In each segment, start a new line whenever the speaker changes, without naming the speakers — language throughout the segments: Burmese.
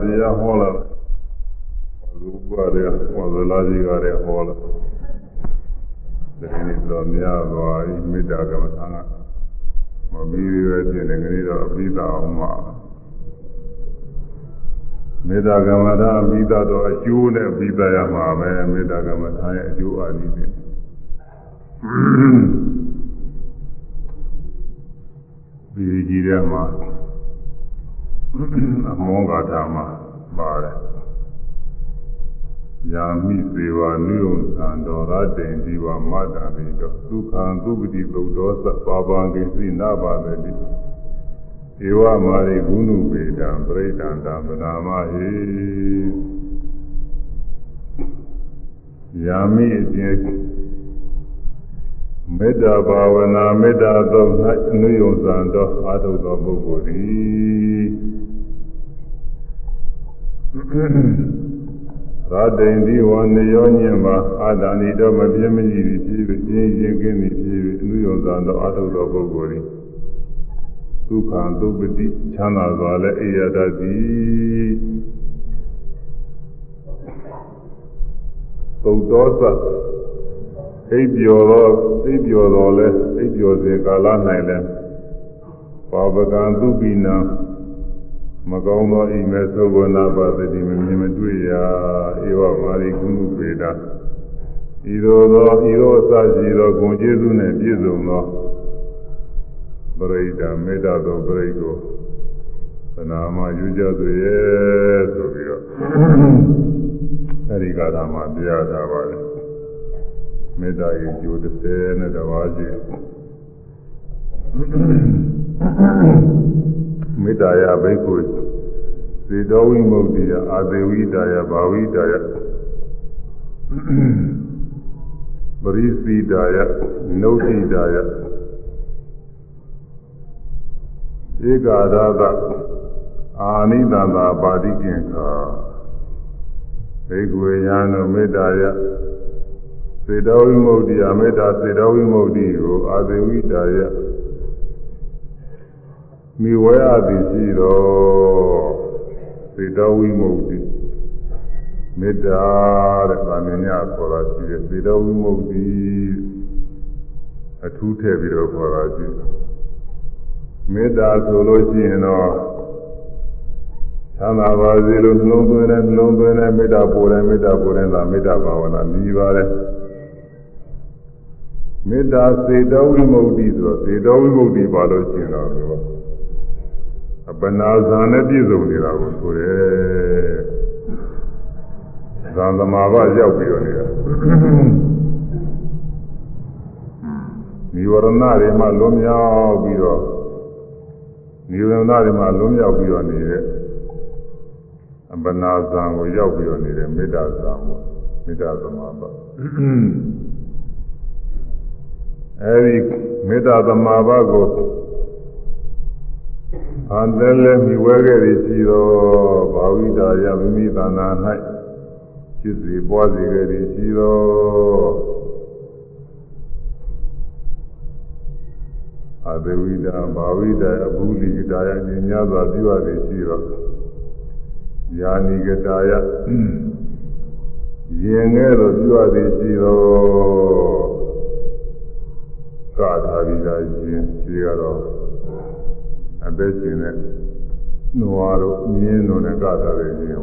တရားဟောလာလူကလည်းဟောသလားကြီးကလည်းဟောလာဒီနေ့တော့များသွားပြီမေတ္တာကမ္မထာကမပြီးရတဲ့နေကလေးတော့အပိသာအောင်မှာမေတ္တာကမ္မထာအပိသာတော့အကျိုးနဲ့အပိသာရမှာပဲမေတ္တာကမ္မထာရဲ့အကျိုးအာနိသင်ဒီကြီးထဲမှာ အမောဂါထာမှာပါတယ်ယာမိစေဝနုယုံသံတော်ရတိန်ဒီဝမတ္တာတိတောဒုက္ခံသုပတိသုဒ္ဓောသပါပံကိသိနာပါတတိဧဝမာရိဂုဏုပေတံပရိဒံတံဗနာမဟိယာမိအကျဉ်မေတ္တာဘာဝနာမေတ္တာသုံး၌အနုယုံသံတော်အာထုသောပုဂ္ဂိုလ်သည် သာတိန်ဒီဝနေယောညင်မှာအာဒာနိတော့မပြင်းမကြီးသည်ဖြစ်ပြီးပြင်းရင်ကင်းသည်ဖြစ်ပြီးအနုယုံသံတော်အာထုသောပုဂ္ဂိုလ်သည်ဒုက္ခသုပတိချမ်းသာစွာလည်းအေရတတ်သည်သုတ်တော်သအိပ်ပျော်သောအိပ်ပျော်တော်လဲအိပ်ပျော်စဉ်ကာလ၌လဲပါပကံသူပိနံ မကောင်းသောအိမ်မဲ့သုဘနာပါတိမမြင်မတွေ့ရာဧဝမာရိကုဏုပေတာဤသို့သောဤသောအစရှိသောဂုဏ်ကျေးဇူးနှင့်ပြည့်စုံသောပရိဒာမေတ္တာသောပရိကိုသနာမယူကြသူရဲ့ဆိုပြီးတော့အဲဒီကာလမှာပြရတာပါလေမေတ္တာရဲ့ကျိုး30နဲ့တပါးရှိ မေတ္တာယဘိက္ခုစေတောဝိမု ക്തി ယအာသေဝိတာယဘာဝိတာယပရိစီတာယနုဋ္ဌိတာယဧကာရသအာနိတန္တာပါတိကင်္ခာဘိက္ခုယံမေတ္တာယစေတောဝိမု ക്തി ယမေတ္တာစေတောဝိမု ക്തി ကိုအာသေဝိတာယ မိဝဲအသည်ရှိတော်စေတဝိမု ക്തി မေတ္တာတဲ့ဗာမညခေါ်တာရှိတယ်စေတဝိမု ക്തി အထူးထည့်ပြီးတော့ခေါ်တာရှိတယ်မေတ္တာဆိုလို့ရှိရင်တော့သံသာပါစေလို့နှလုံးသွင်းတဲ့နှလုံးသွင်းတဲ့မေတ္တာပို့တဲ့မေတ္တာပို့တဲ့သာမေတ္တာဘာဝနာမြည်ပါတယ်မေတ္တာစေတဝိမု ക്തി ဆိုတော့စေတဝိမု ക്തി ပါလို့ရှိရင်တော့အ ပနာဇာနဲ့ပြည့်စုံနေတာကိုဆိုတယ်ဇာသမာဘရောက်ပြီးတော့နေတာနိဝရဏတွေမှလွန်မြောက်ပြီးတော့နိဝရဏတွေမှလွန်မြောက်ပြီးတော့နေတဲ့အပနာဇာကိုရောက်ပြီးတော့နေတဲ့မေတ္တာဇာကိုမေတ္တာသမာဘအဲဒီမေတ္တာသမာဘကို အန္တလည်းမိဝဲခဲ့သည်ရှိသောဘာဝိတာယမိမိသန္တာ၌ဖြစ်စေပွားစေခဲ့သည်ရှိသောအဘဝိတာဘာဝိတာအဘူလိတာယဉာဏ်များစွာပြုရသည်ရှိသောယာနိကတာယရင်ငယ်သောပြုရသည်ရှိသောကာထာဝိတာရှင်ရှိရတော့ အသက်ရှင်တဲ့နွားတို့မြင်းတို့နဲ့ကသာတဲ့ခြင်း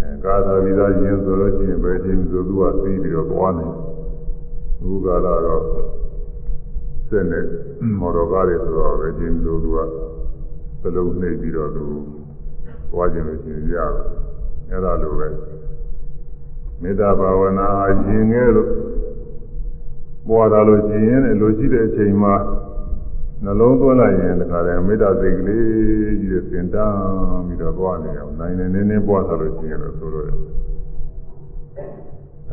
အဲကသာပြီးသားခြင်းဆိုလို့ရှိရင်ဘယ်ခြင်းဆိုသူကသိပြီးတော့သွားနေဘုရားလာတော့စက်နဲ့မော်တော်ကားတွေဆိုတော့ဘယ်ခြင်းဆိုသူကသလုံးနှိပ်ပြီးတော့သူသွားခြင်းလို့ရှိရင်ရတာအဲ့ဒါလိုပဲမေတ္တာဘာဝနာရင်ငယ်လို့ပွားတာလို့ရှိရင်လည်းလိုရှိတဲ့အချိန်မှာ နှလုံးသွင်းလိုက်ရင်တခါတည်းမေတ္တာစိတ်ကလေးကြီးတွေစင်တန်းပြီးတော့သွားနေအောင်နိုင်နေနေနေပွားသလိုရှိရင်လို့ဆိုလို့ရတယ်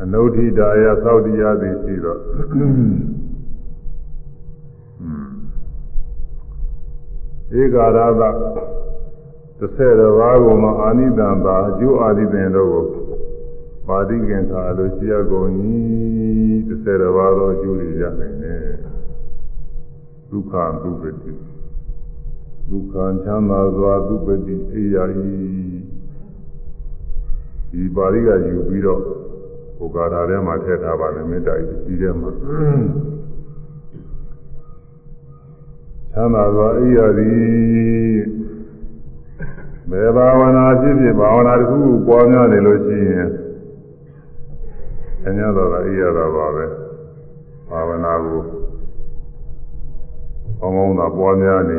အနုဋ္ဌိတာယသောတိယသည်ရှိတော့ဧကာရသတစ်ဆယ်တစ်ပါးကိုမအာနိတံသာအကျိုးအာနိသင်တို့ကိုပါတိကင်္ခာလို့ရှိရကုန်၏တစ်ဆယ်တစ်ပါးသောအကျိုးတွေရနိုင်တယ် ဒုက္ခဒုက္ခတိဒုက္ခံချမ်းသာစွာသူပတိအေယာဤဒီပါဠိကယူပြီးတော့ဟိုကာထာထဲမှာထည့်ထားပါတယ်မေတ္တာဤကြီးထဲမှာချမ်းသာစွာအေယာသည်ဘယ်ဘာဝနာဖြစ်ဖြစ်ဘာဝနာတစ်ခုခုပွားများနေလို့ရှိရင်ဆញ្ញတော်ကအေယာတာပါပဲဘာဝနာကို ကောင်းကောင်းသာပွားများနေ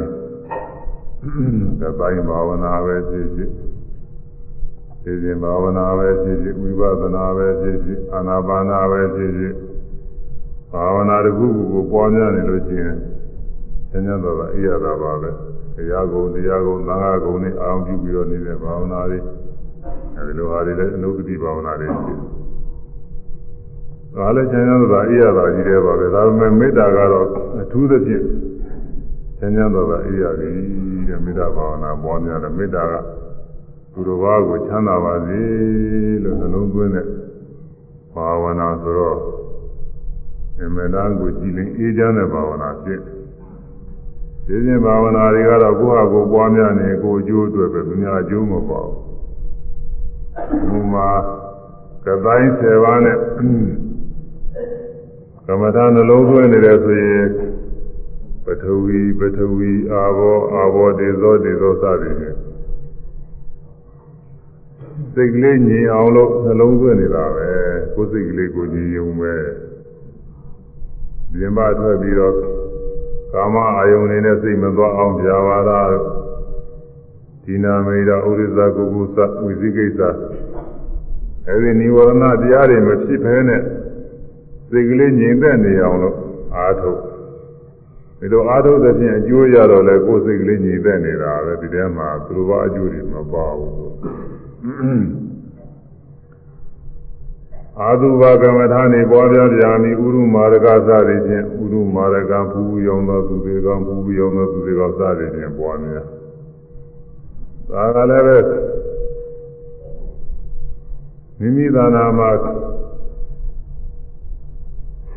ကတိုင်းဘာဝနာပဲဖြစ်ဖြစ်သိစဉ်ဘာဝနာပဲဖြစ်ဖြစ်ဝိပဿနာပဲဖြစ်ဖြစ်အာနာပါနာပဲဖြစ်ဖြစ်ဘာဝနာတစ်ခုခုကိုပွားများနေလို့ရှိရင်ဆင်းရဲတော့အိရတာပါပဲတရားကုံတရားကုံသံဃာကုံနဲ့အာရုံပြုပြီးတော့နေတဲ့ဘာဝနာတွေအဲဒီလိုဟာတွေလည်းအနုပတိဘာဝနာတွေဖြစ်ဒါလည်းဆင်းရဲတော့အိရတာကြီးတယ်ပါပဲဒါပေမဲ့မေတ္တာကတော့အထူးသဖြင့် ဆញ្ញတော်ကအေးရပြီတဲ့မေတ္တာဘာဝနာပွားများတယ်မေတ္တာကသူတော်ဘာကိုချမ်းသာပါစေလို့နှလုံးသွင်းတဲ့ဘာဝနာဆိုတော့အမေတန်းကိုကြည်လင်အေးချမ်းတဲ့ဘာဝနာဖြစ်ဒီစဉ်ဘာဝနာတွေကတော့ကိုယ့်ဟာကိုယ်ပွားများနေကိုယ်အကျိုးအတွက်ပဲသူများအကျိုးမပေါ့ဘူး။ဘုမာကတိုင်း7ပါးနဲ့ကမ္မထာနှလုံးသွင်းနေတယ်ဆိုရင်ပ ထဝီပထဝီအာဘောအာဘောဒေဇောဒေဇောစသည်ဖြင့်စိတ်ကလေးညီအောင်လို့နှလုံးသွင်းနေတာပဲကိုယ်စိတ်ကလေးကိုညီုံပဲပြင်ပထွက်ပြီးတော့ကာမအာယုန်နေနဲ့စိတ်မသွားအောင်ပြပါလားဒီနာမေရာဥရိဇာကုကုသဝိသိကိစ္စအဲဒီនិဝရဏတရားတွေမဖြစ်ဘဲနဲ့စိတ်ကလေးငြိမ်သက်နေအောင်လို့အားထုတ် ဒီလိုအားထုတ်တဲ့ဖြင့်အကျိုးရတော့လဲကိုယ်စိတ်ကလေးညီသက်နေတာပဲဒီထဲမှာသူတို့ဘာအကျိုးတွေမပါဘူးအာသုဘကမ္မထာနေပေါ်ပြပြာမိဥရုမာရကစသည်ဖြင့်ဥရုမာရကဘူယောင်သောသူတွေကဘူယောင်သောသူတွေကစသည်ဖြင့်ပေါ်နေတယ်ဒါကလည်းပဲမိမိသာနာမှာ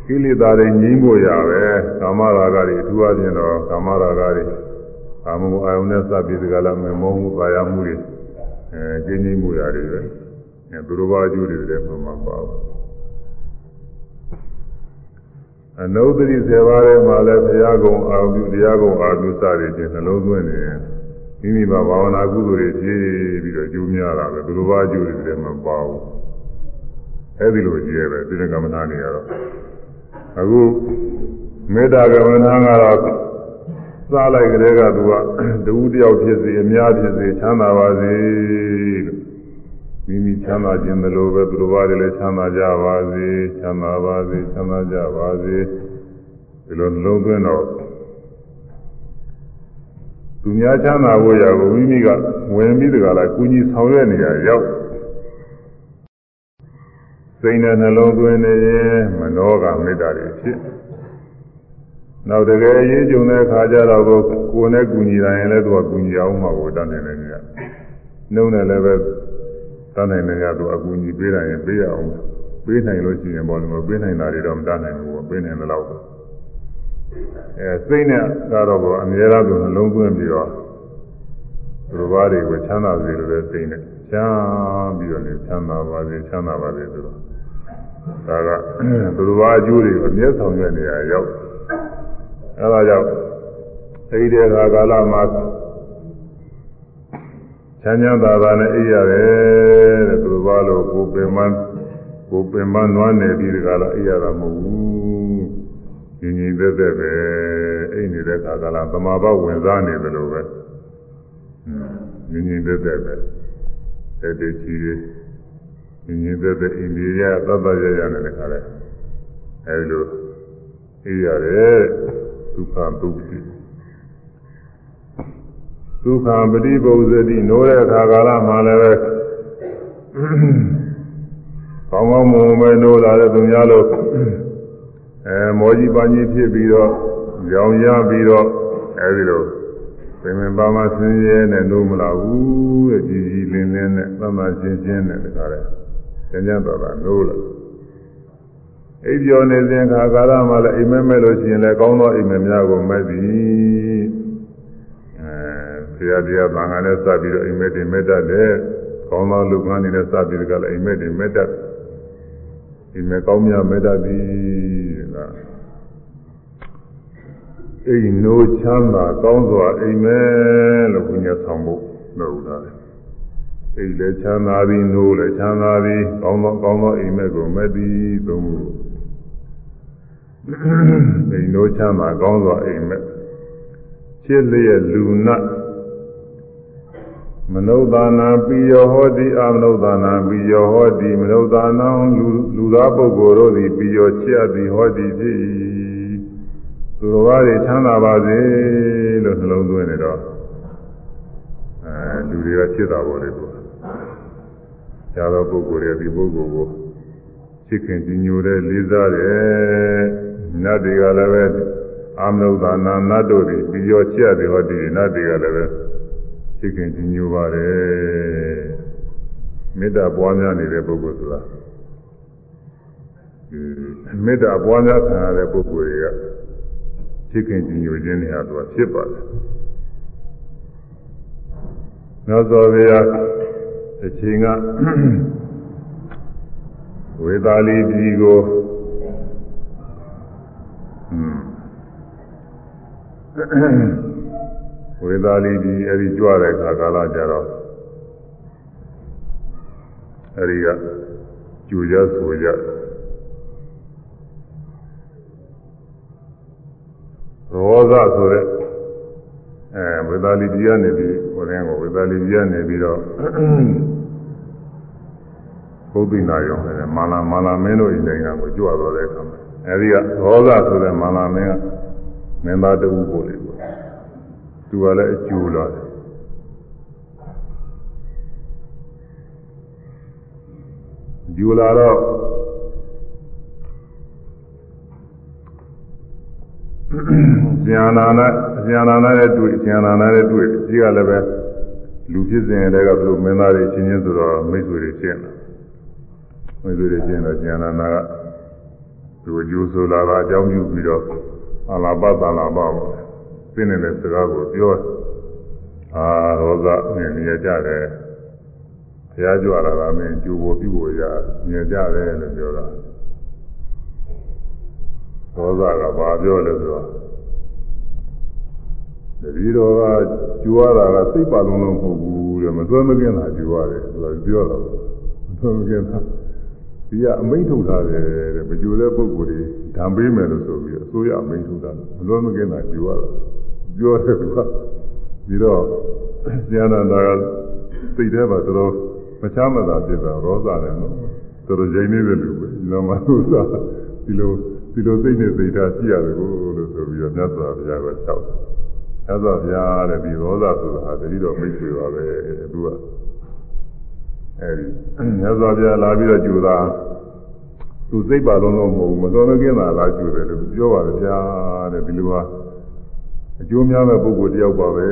ကိလေသာတွေငြိမ်းဖို့ရပဲကာမရာဂတွေအထူးအချင်းတော့ကာမရာဂတွေကာမဂုဏ်အာယုန်နဲ့စပ်ပြီးဒီကလာမမောမှုပါရမှုတွေအဲကျင်းငြိမ်းမှုရတယ်ပဲအဲသူတို့ဘာအကျိုးတွေလည်းမှမပါဘူးအနုဒ္ဓရိစေပါးထဲမှာလည်းဘုရားကုံအာရုံပြုတရားကုံအာရုံပြုစသည်ဖြင့်နှလုံးသွင်းနေမိမိဘာဘာဝနာကုသိုလ်တွေဖြည့်ပြီးတော့ကျိုးများတာပဲသူတို့ဘာအကျိုးတွေလည်းမပါဘူးအဲဒီလိုကြည့်ရပဲသီလကမ္မနာနေရတော့ အခုမေတ္တာကမ္မနာကတော့စားလိုက်ကလေးကသူကတူတယောက်ဖြစ်စေအများဖြစ်စေချမ်းသာပါစေလို့မိမိချမ်းသာခြင်းသလိုပဲသူတို့ဘာတွေလည်းချမ်းသာကြပါစေချမ်းသာပါစေချမ်းသာကြပါစေဒီလိုလုံးသွင်းတော့သူများချမ်းသာဖို့ရကိုမိမိကဝင်ပြီးတကလားကုညီဆောင်ရွက်နေရရောက် စိတ်နဲ့နှလုံးသွင်းနေရင်မနောကမေတ္တာတွေဖြစ်နောက်တကယ်အရေးကြုံတဲ့အခါကျတော့ကိုယ်နဲ့ကူညီတိုင်းလည်းသူကကူညီအောင်မှာကိုတတ်နိုင်တယ်ညနှုံးနဲ့လည်းပဲတတ်နိုင်တယ်ညသူအကူညီပေးတိုင်းပေးရအောင်ပေးနိုင်လို့ရှိရင်ဘောလုံးမပေးနိုင်တာတွေတော့မတတ်နိုင်ဘူးပေးနိုင်တယ်လို့အဲစိတ်နဲ့ကတော့ဘောအများအားဖြင့်နှလုံးသွင်းပြီးတော့သူဘာတွေကိုချမ်းသာစေလို့လည်းစိတ်နဲ့ချမ်းပြီးတော့နေချမ်းသာပါစေချမ်းသာပါစေဆိုတော့ ဒါကသူတို့ဘာအကျိုးတွေကိုအမြဲဆောင်ရွက်နေရရောက်အဲဒါကြောင့်အဲဒီတဲ့အခါကာလမှာချမ်းချမ်းသာသာနဲ့အိပ်ရတယ်တဲ့သူတို့ဘာလို့ကိုပင်မကိုပင်မနွားနေပြီးဒီကလာအိပ်ရတာမဟုတ်ဘူးညီညီသက်သက်ပဲအိပ်နေတဲ့အခါကာလသမာဘဝင်စားနေတယ်လို့ပဲညီညီသက်သက်ပဲတဲ့တည်းချီတွေ ညီညီသက်သက်အိန္ဒိယသတ္တရရနေတဲ့ခါလဲအဲဒီလိုအေးရတယ်ဒုက္ခဒုက္ခိဒုက္ခပฏิပုဇ္ဇတိနိုးတဲ့အခါကာလမှာလည်းပဲကောင်းကောင်းမွန်မွန်ပဲနိုးလာတဲ့သူများလို့အဲမောကြီးပါကြီးဖြစ်ပြီးတော့ရောင်ရပြီးတော့အဲဒီလိုပင်ပင်ပါမဆင်းရဲနဲ့နိုးမလာဘူးတဲ့ကြည်ကြည်လင်းလင်းနဲ့သမာရှင်းရှင်းနဲ့တခါလဲ ကျန်ကျန်တော်တာနိုးလာအိပ်ပျော်နေစဉ်ခါကာလမှာလည်းအိမ်မက်မဲ့လို့ရှိရင်လည်းကောင်းသောအိမ်မက်များကိုမဲ့သည်အဲတရားတရားသံဃာနဲ့စပ်ပြီးတော့အိမ်မက်တင်မက်တတ်တယ်ကောင်းသောလူကန်းနေနဲ့စပ်ပြီးတော့လည်းအိမ်မက်တင်မက်တတ်အိမ်မက်ကောင်းများမက်တတ်သည်ကအိမ်နိုးချမ်းသာကောင်းစွာအိမ်မက်လို့ဘုရားဆောင်ဖို့လုပ်လာတယ် အိမ်လည်းချမ်းသာသည်နိုးလည်းချမ်းသာသည်ကောင်းသောကောင်းသောအိမ်မက်ကိုမက်သည်သုံးခုအိမ်နိုးချမ်းသာကောင်းစွာအိမ်မက်ဖြစ်လျက်လူနာမနုဿာနာပိယောဟောတိအမနုဿာနာပိယောဟောတိမနုဿာနာလူလူသားပုဂ္ဂိုလ်တို့သည်ပိယောချစ်သည်ဟောတိဖြစ်၏သူတော်ဘာတွေချမ်းသာပါစေလို့နှလုံးသွင်းနေတော့အဲလူတွေကချစ်တာပေါ်လေသူ။ ညာသောပုဂ္ဂိုလ်တွေဒီပုဂ္ဂိုလ်ကိုချစ်ခင်ကြည်ညိုတဲ့လေးစားတယ်။နတ်တွေကလည်းပဲအာမနုဿာနာနတ်တို့သည်ပိယောချစ်သည်ဟောတိနတ်တွေကလည်းပဲသိခင်ကြီးညိုပါတယ်မေတ္တာပွားများနေတဲ့ပုဂ္ဂိုလ်ဆိုတာမေတ္တာပွားများခံရတဲ့ပုဂ္ဂိုလ်တွေကသိခင်ကြီးညိုခြင်းတွေဟာသူကဖြစ်ပါတယ်နောက်သောဗျာ အချိန်ကဝေသာလီပြည်ကိုอืมဝေသာလီဒီအဲဒီကြွတဲ့ခါကာလကြတော့အဲဒီကကျူကြဆိုကြရောဇဆိုတဲ့ အဲဝေသာလီပြည်ကနေပြီးဟိုတဲ့ကိုဝေသာလီပြည်ကနေပြီးတော့ဘုဒ္ဓနာရောတယ်မာလာမာလာမင်းတို့ဤနိုင်ငံကိုကြွတော်တဲ့အခါမှာအဲဒီကရောဇဆိုတဲ့မာလာမင်းကမင်းသားတဦးကိုလေသူကလည်းအကျိုးလာတယ်ကျိုးလာတော့ ဇာနာနာဇာနာနာနဲ့တွေ့ဇာနာနာနဲ့တွေ့ဒီကလည်းပဲလူဖြစ်စဉ်တွေကဘယ်လိုမင်းသားတွေချင်းချင်းဆိုတော့မိတ်ဆွေတွေချင်းတယ်မိတ်ဆွေတွေချင်းတော့ဇာနာနာကသူအကျိုးဆိုလာတာအကြောင်းပြုပြီးတော့အလာပသလာပါပေါ့သိနေတဲ့စကားကိုပြောအာရောဇနဲ့မြင်ကြတယ်ဘုရားကြွလာတာမင်းကျူဖို့ပြုဖို့ရမြင်ကြတယ်လို့ပြောတာ ရောဇကဘာပြောလဲဆိုတော့တတိတော်ကကျူရတာကစိတ်ပါလုံးလုံးမဟုတ်ဘူးတဲ့မသွဲမကင်းတာကျူရတယ်သူကပြောတော့မသွဲမကင်းတာဒီကအမိန့်ထုတ်ထားတယ်တဲ့မကျူတဲ့ပုဂ္ဂိုလ်တွေဓာန်ပေးမယ်လို့ဆိုပြီးအစိုးရအမိန့်ထုတ်တာမလွဲမကင်းတာကျူရတာပြောတယ်သူကပြီးတော့ဆရာနာတာကသိတဲ့မှာတော်တော်မချမ်းမသာဖြစ်တာရောစာတယ်နော်တော်တော်ချိန်နေတဲ့လူပဲဒီလိုမှသူစားဒီလို ဒီလိုသိနေသိတာရှိရတယ်ကိုလို့ဆိုပြီးတော့မြတ်စွာဘုရားကလျှောက်တယ်မြတ်စွာဘုရားတဲ့ဒီရောစာဆိုတာဟာတတိတော်မိတ်ဆွေပါပဲသူကအဲဒီမြတ်စွာဘုရားလာပြီးတော့ကြူတာသူစိတ်ပါလုံးလုံးမဟုတ်ဘူးမတော်မကင်းတာလားကြူတယ်လို့ပြောပါတယ်ဗျာတဲ့ဒီလိုဟာအကျိုးများမဲ့ပုဂ္ဂိုလ်တယောက်ပါပဲ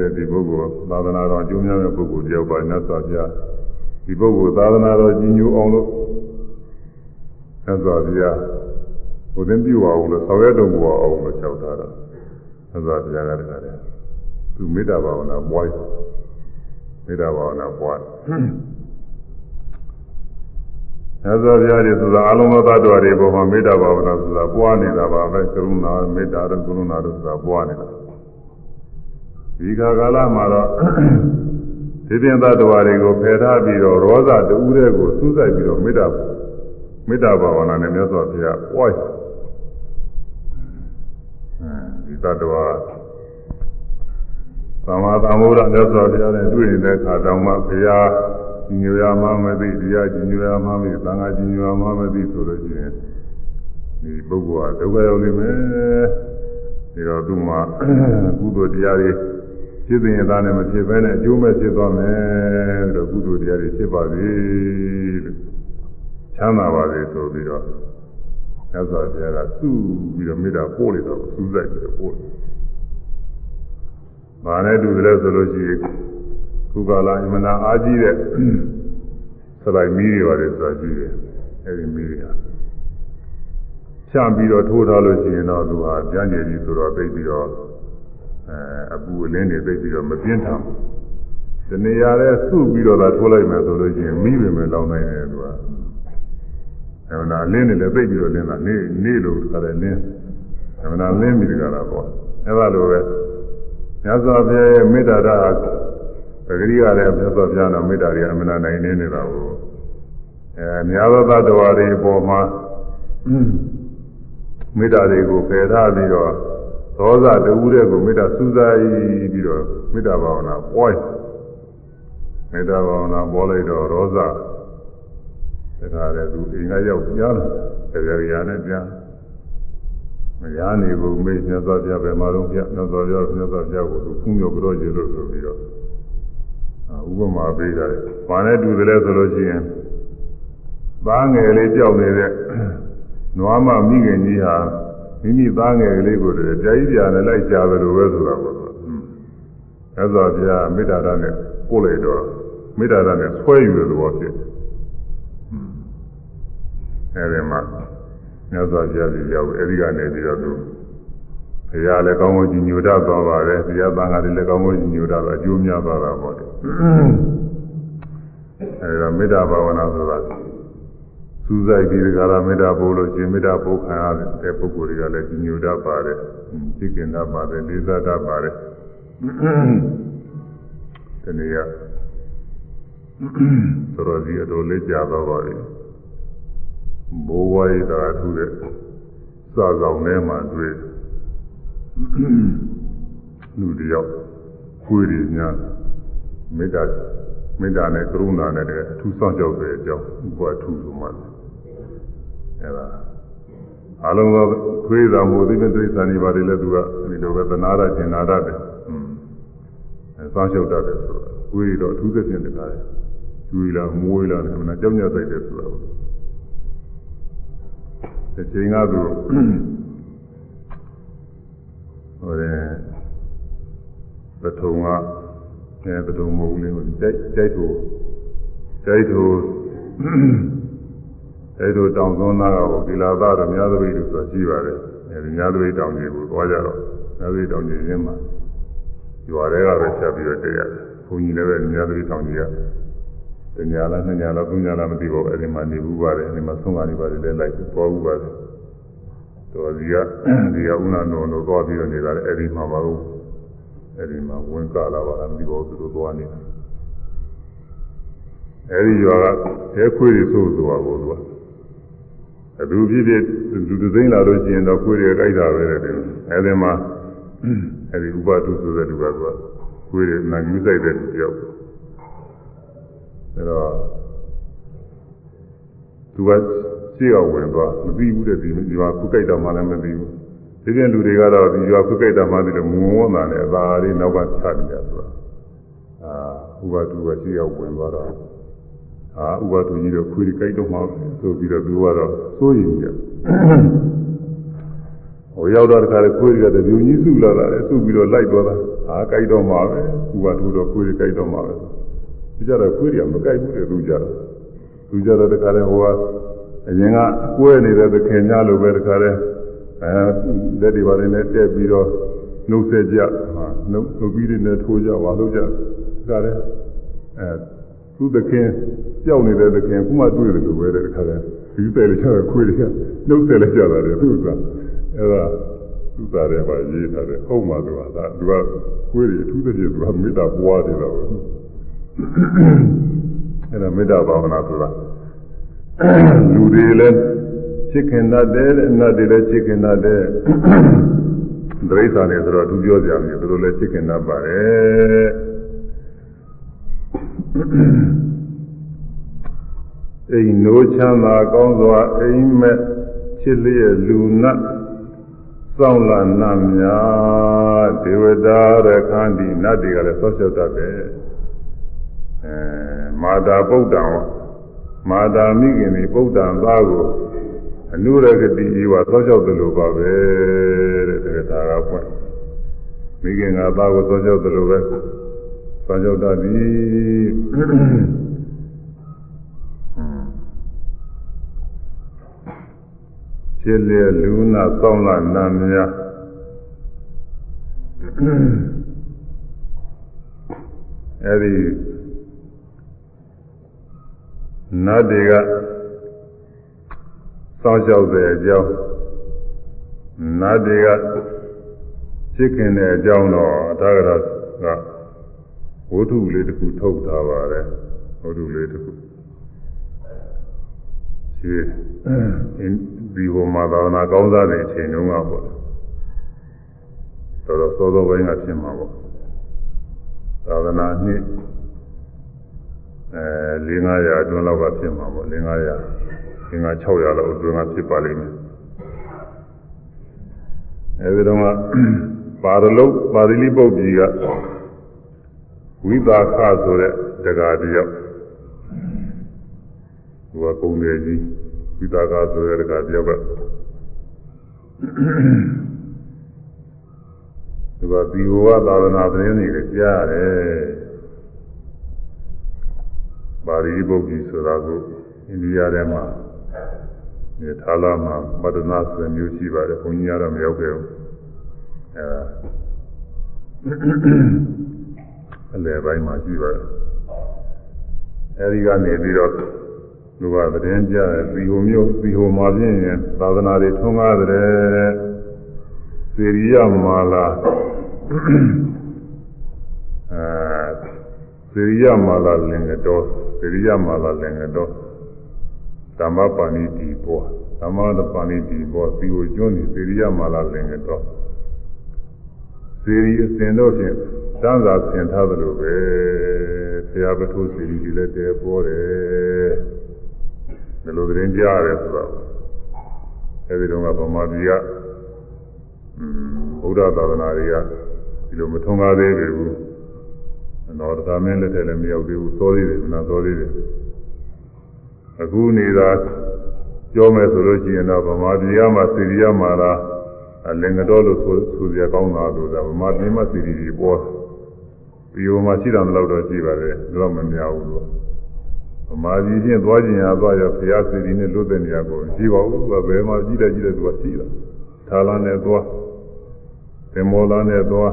တဲ့ဒီပုဂ္ဂိုလ်သာသနာတော်အကျိုးများမဲ့ပုဂ္ဂိုလ်တယောက်ပါနတ်စွာဘုရားဒီပုဂ္ဂိုလ်သာသနာတော်ကြီးညိုအောင်လို့နတ်စွာဘုရား ဟိုသင်ပြုပါအောင်လို့ဆောင်ရွက်တော်မူအောင်လို့လျှောက်ထားတာနတ်စွာဘုရားကတည်းကသူမေတ္တာဘာဝနာပွားမေတ္တာဘာဝနာပွားသစ္စာပြားတွေဆိုတာအလုံးစုံသတ္တဝါတွေပေါ်မှာမေတ္တာဘာဝနာဆိုတာပွားနေတာပါပဲကရုဏာမေတ္တာတို့ကရုဏာတို့ဆိုတာပွားနေတာဒီခါကာလမှာတော့ဒီပြင်သတ္တဝါတွေကိုဖယ်ထားပြီးတော့ရောဇတူးတဲ့ကိုစူးစိုက်ပြီးတော့မေတ္တာမေတ္တာဘာဝနာနဲ့မြတ်စွာဘုရားပွားဒီသ တ္တဝါသမာသမ္ဗုဒ္ဓမြတ်စွာဘုရားနဲ့တွေ့နေတဲ့အခါတောင်မှဘုရားညိုရမှမသိတရားညိုရမှမသိသံဃာညိုရမှမသိဆိုလို့ရှိရင်ဒီပုဂ္ဂိုလ်ကဒုက္ခရောက်နေမယ်ဒီတော့သူမှကုသိုလ်တရားတွေဖြစ်စဉ်ရသားနဲ့မဖြစ်ဘဲနဲ့အကျိုးမဲ့ဖြစ်သွားမယ်လို့ကုသိုလ်တရားတွေဖြစ်ပါစေလို့ချမ်းသာပါစေဆိုပြီးတော့ သစ္စာတရားကစုပြီးတော့မေတ္တာပို့လိုက်တော့စူးစိုက်ပြီးတော့ပို့တယ်။ဘာနဲ့တူတယ်ဆိုလို့ရှိရင်ခုကလာအမနာအားကြီးတဲ့စလိုက်မီးတွေပါတယ်ဆိုတာရှိတယ်အဲဒီမီးတွေဟာဖြန့်ပြီးတော့ထိုးထားလို့ရှိရင်တော့သူဟာကြမ်းကြည်ကြီးဆိုတော့သိပြီးတော့အဲအပူအလင်းတွေသိပြီးတော့မပြင်းထန်ဘူးဒီနေရာလဲစုပြီးတော့သာထိုးလိုက်မယ်ဆိုလို့ရှိရင်မိပဲမယ်လောင်းနိုင်တယ်သူက အဲနာလင်းနေလည်းသိပြီးတော့လင်းတာနေနေလို့ခါတယ်လင်းအဲနာလင်းပြီးကြတာပေါ့အဲလိုပဲမြတ်စွာဘုရားရဲ့မေတ္တာဓာတ်ပဂရိကလည်းမြတ်စွာဘုရားတော်မေတ္တာတွေအမှန်တိုင်းနေနေတာကိုအဲများသောသတ္တဝါတွေပေါ်မှာမေတ္တာတွေကိုပယ်ထားပြီးတော့ဒေါသတဝူတဲ့ကိုမေတ္တာစူးစိုက်ပြီးတော့မေတ္တာဘာဝနာပွားမေတ္တာဘာဝနာပေါ်လိုက်တော့ဒေါသ ဒါကြတဲ့သူအိမ်ကရောက်ကြားလာတယ်ကြရနဲ့ကြားမရနေဘူးမေ့မြတ်စွာဘုရားပဲမှာတော့ပြမြတ်စွာဘုရားမြတ်စွာဘုရားကိုသူဖူးမြော်ကြတော့ရေလို့ဆိုပြီးတော့ဥပမာပေးတာလေ။ဘာနဲ့တူတယ်လဲဆိုလို့ရှိရင်သားငယ်လေးကြောက်နေတဲ့နွားမမိခင်ကြီးဟာမိမိသားငယ်ကလေးကိုတည်းကြာကြီးပြာနဲ့လိုက်ရှာတယ်လို့ပဲဆိုတာပေါ့။အဲဆိုဘုရားမေတ္တာဓာတ်နဲ့ပို့လိုက်တော့မေတ္တာဓာတ်နဲ့ဆွဲယူတဲ့သဘောဖြစ်တယ်။ အဲဒီမှာမြတ်စွာဘုရားကြီးရောက်အဲဒီကနေပြီးတော့သူဘုရားလည်းကောင်းကောင်းကြီးညိုတတ်သွားပါတယ်ဘုရားသံဃာတွေလည်းကောင်းကောင်းကြီးညိုတတ်တော့အကျိုးများသွားတာပေါ့လေအဲဒီတော့မေတ္တာဘာဝနာဆိုတာစူးစိုက်ပြီးဒီကရာမေတ္တာပို့လို့ရှင်မေတ္တာပို့ခံရတဲ့ပုဂ္ဂိုလ်တွေကလည်းကြီးညိုတတ်ပါတယ်သိကျင်တတ်ပါတယ်လေးစားတတ်ပါတယ်ဒီနေ့ကသရောစီအတော်လေးကြာတော့ပါပြီ ဘိုးဝါးရတာထူးတဲ့စာဆောင်ထဲမှာတွေ့လူတယောက်ကိုယ်ရည်များမေတ္တာမေတ္တာနဲ့ကရုဏာနဲ့တည်းအထူးစောင့်ကြောက်တဲ့အကြောင်းဘုရားထူးဆိုမှအဲဒါအလုံးသောခွေးသာမို့သိတဲ့တိရစ္ဆာန်တွေပါတယ်လည်းသူကဒီလိုပဲသနာရကျင်နာရတယ်အဲစောင့်ရှောက်တတ်တယ်ဆိုတော့ကိုယ်ရတော့အထူးသဖြင့်တကားတယ်ကျွေးလာမွေးလာတယ်အမှန်ကြောက်ညက်ဆိုင်တယ်ဆိုတော့ ဒီချိန်ကသူဟိုတဲ့ပထုံကအဲပထုံမဟုတ်ဘူးလေတိုက်တိုက်ထိုတိုက်ထိုအဲတို့တောင်သွန်းသားကဒီလာသားတော့များသပိလို့ဆိုရှိပါတယ်အဲဒီများသပိတောင်ကြီးကိုသွားကြတော့များသပိတောင်ကြီးရင်းမှာရွာတွေကပဲချက်ပြီးတော့တည့်ရတယ်ဘုန်းကြီးလည်းပဲများသပိတောင်ကြီးက တညာလားနှစ်ညာလားသုံးညာလားမသိပါဘူးအဲဒီမှာနေဘူးပါတယ်အဲဒီမှာဆုံးကနေပါတယ်လည်းလိုက်ပေါ်ဘူးပါတယ်တော်ဒီကဒီကဥနာတော်တို့သွားပြီးတော့နေတာလေအဲဒီမှာပါဘူးအဲဒီမှာဝင်ကလာပါလားမသိပါဘူးသူတို့သွားနေတာအဲဒီရွာကအဲခွေးတွေဆိုးဆိုတာကိုသူကအတူဖြစ်ဖြစ်လူတစ်သိန်းလာလို့ရှိရင်တော့ခွေးတွေကြိုက်တာပဲတဲ့အဲဒီမှာအဲဒီဥပဒုဆိုတဲ့လူကသူကခွေးတွေနာယူဆိုင်တဲ့လူတယောက် အဲတော့သူကရှေ့ကဝင်သွားမသိဘူးတဲ့ဒီဒီမှာခုကြိုက်တာမှလည်းမသိဘူးဒီပြန်လူတွေကတော့ဒီရွာခုကြိုက်တာမှသိတယ်ငုံဝန်းတာနဲ့အသာလေးနောက်ကချနေတာဆိုတာအာဥပဒုကရှေ့ကဝင်သွားတော့အာဥပဒုကြီးတော့ခွေးကြိုက်တော့မှဆိုပြီးတော့သူကတော့စိုးရင်ကြဟိုရောက်တော့တခါလေခွေးတွေကတပြုံကြီးစုလာတာလေစုပြီးတော့လိုက်သွားတာအာကြိုက်တော့မှပဲဥပဒုတော့ခွေးတွေကြိုက်တော့မှပဲ သူကြတော့ခွေးတွေကမကြိုက်ဘူးလေသူကြတော့သူကြတော့တခါလေဟိုကအရင်ကကွဲနေတဲ့သခင်များလိုပဲတခါလေအဲလက်တွေပါတယ်နဲ့တက်ပြီးတော့နှုတ်ဆက်ကြဟာနှုတ်နှုတ်ပြီးနဲ့ထိုးကြပါလို့ကြတခါလေအဲသူသခင်ကြောက်နေတဲ့သခင်ခုမှတွေ့တယ်လို့ပဲတဲ့တခါလေဒီတယ်လေကျတော့ခွေးတွေကနှုတ်ဆက်လိုက်ကြတာလေသူကအဲဒါသူသားတယ်ပါရေးထားတယ်ဟုတ်မှသူကဒါသူကခွေးတွေအထူးသဖြင့်သူကမေတ္တာပွားတယ်တော့ အဲဒါမေတ္တာဘာဝနာဆိုတာလူတွေလည်းချစ်ခင်တတ်တယ်အနတ်တွေလည်းချစ်ခင်တတ်တယ်ဒိဋ္ဌာနဲ့ဆိုတော့သူပြောကြတယ်သူတို့လည်းချစ်ခင်တတ်ပါတယ်အိမ်နိုးချမ်းသာကောင်းစွာအိမ်မက်ချစ်လျက်လူနတ်စောင့်လာနတ်များဒေဝတာရခန္တီနတ်တွေကလည်းဆောက်ရှောက်တတ်တယ်အဲ မာတာပုဒ္ဒံမာတာမိခင်ဒီပုဒ္ဒံသားကိုအနုရဂတိဤဝသောလျှောက်တယ်လို့ပါပဲတဲ့တကယ်ဒါကပွင့်မိခင်ကသားကိုသောလျှောက်တယ်လို့ပဲသောလျှောက်တတ်သည်ခြေလေလူနာစောင်းလာနာမြာအဲဒီ နတ်တွေကစောင့်ရှောက်တဲ့အကြောင်းနတ်တွေကချစ်ခင်တဲ့အကြောင်းတော့အထာဂရကဝတ္ထုလေးတစ်ခုထုတ်ထားပါတယ်ဝတ္ထုလေးတစ်ခုရှိဒီဘုံမှာသာနာကောင်းစားတဲ့အချိန်တုန်းကပေါ့တော်တော်စောစောပိုင်းကဖြစ်မှာပေါ့သာသနာနှစ် အဲ4-500အတွင်းလောက်ကဖြစ်မှာပေါ့4-500 500-600လောက်အတွင်းကဖြစ်ပါလိမ့်မယ်အဲဒီတော့ကပါရလုတ်ပါဠိပုတ်ကြီးကဝိသာခဆိုတဲ့တရားတယောက်သူကကုံတယ်ကြီးဝိသာခဆိုတဲ့တရားတယောက်ကသူကဒီဘဝသာသနာသတင်းတွေကြားရတယ် ပါဠိပုတ်ကြီးဆိုတာကိုအိန္ဒိယထဲမှာဒီထာလာမှာပဒနာဆိုတဲ့မျိုးရှိပါတယ်ဘုန်းကြီးကတော့မရောက်ခဲ့ဘူးအဲအလယ်ပိုင်းမှာရှိပါတယ်အဲဒီကနေပြီးတော့လူကသတင်းကြတယ်သီဟိုမျိုးသီဟိုမှာပြင်းရင်သာသနာတွေထွန်းကားတယ်စေရိယမာလာအဲစေရိယမာလာလင်္ကတော် စေရိယမာလာလင်္ကတော်ဓမ္မပါဏိတိဘောဓမ္မတပါဏိတိဘောသီဟိုကျွန်းနေစေရိယမာလာလင်္ကတော်စေရီအစဉ်တော့ဖြင့်စမ်းစာဆင်ထားသလိုပဲဆရာပထုစေရီဒီလည်းတဲပေါ်တယ်ဒီလိုသတင်းကြားရတယ်ဆိုတော့အဲဒီတော့ကဗမာပြည်ကဗုဒ္ဓသာသနာတွေကဒီလိုမထုံကားသေးဘူး တော့ဒါမင်းလက်ထက်လည်းမရောက်သေးဘူးစောသေးတယ်နာစောသေးတယ်အခုနေတာပြောမယ်ဆိုလို့ရှိရင်တော့ဗမာပြည်ကမှစေရီယမှာလားအလင်္ကတော်လို့ဆိုဆိုရကောင်းတာလို့ဒါဗမာပြည်မှာစီရီတွေပေါ်ဒီဟိုမှာရှိတာတော့တော့ရှိပါတယ်တော့မများဘူးလို့ဗမာပြည်ချင်းသွားကျင်ရသွားရဘုရားစီရီနဲ့လွတ်တဲ့နေရာကိုရှိပါဘူးသူကဘယ်မှာကြီးတယ်ကြီးတယ်သူကရှိတာသာလနဲ့သွားသင်္မောလာနဲ့သွား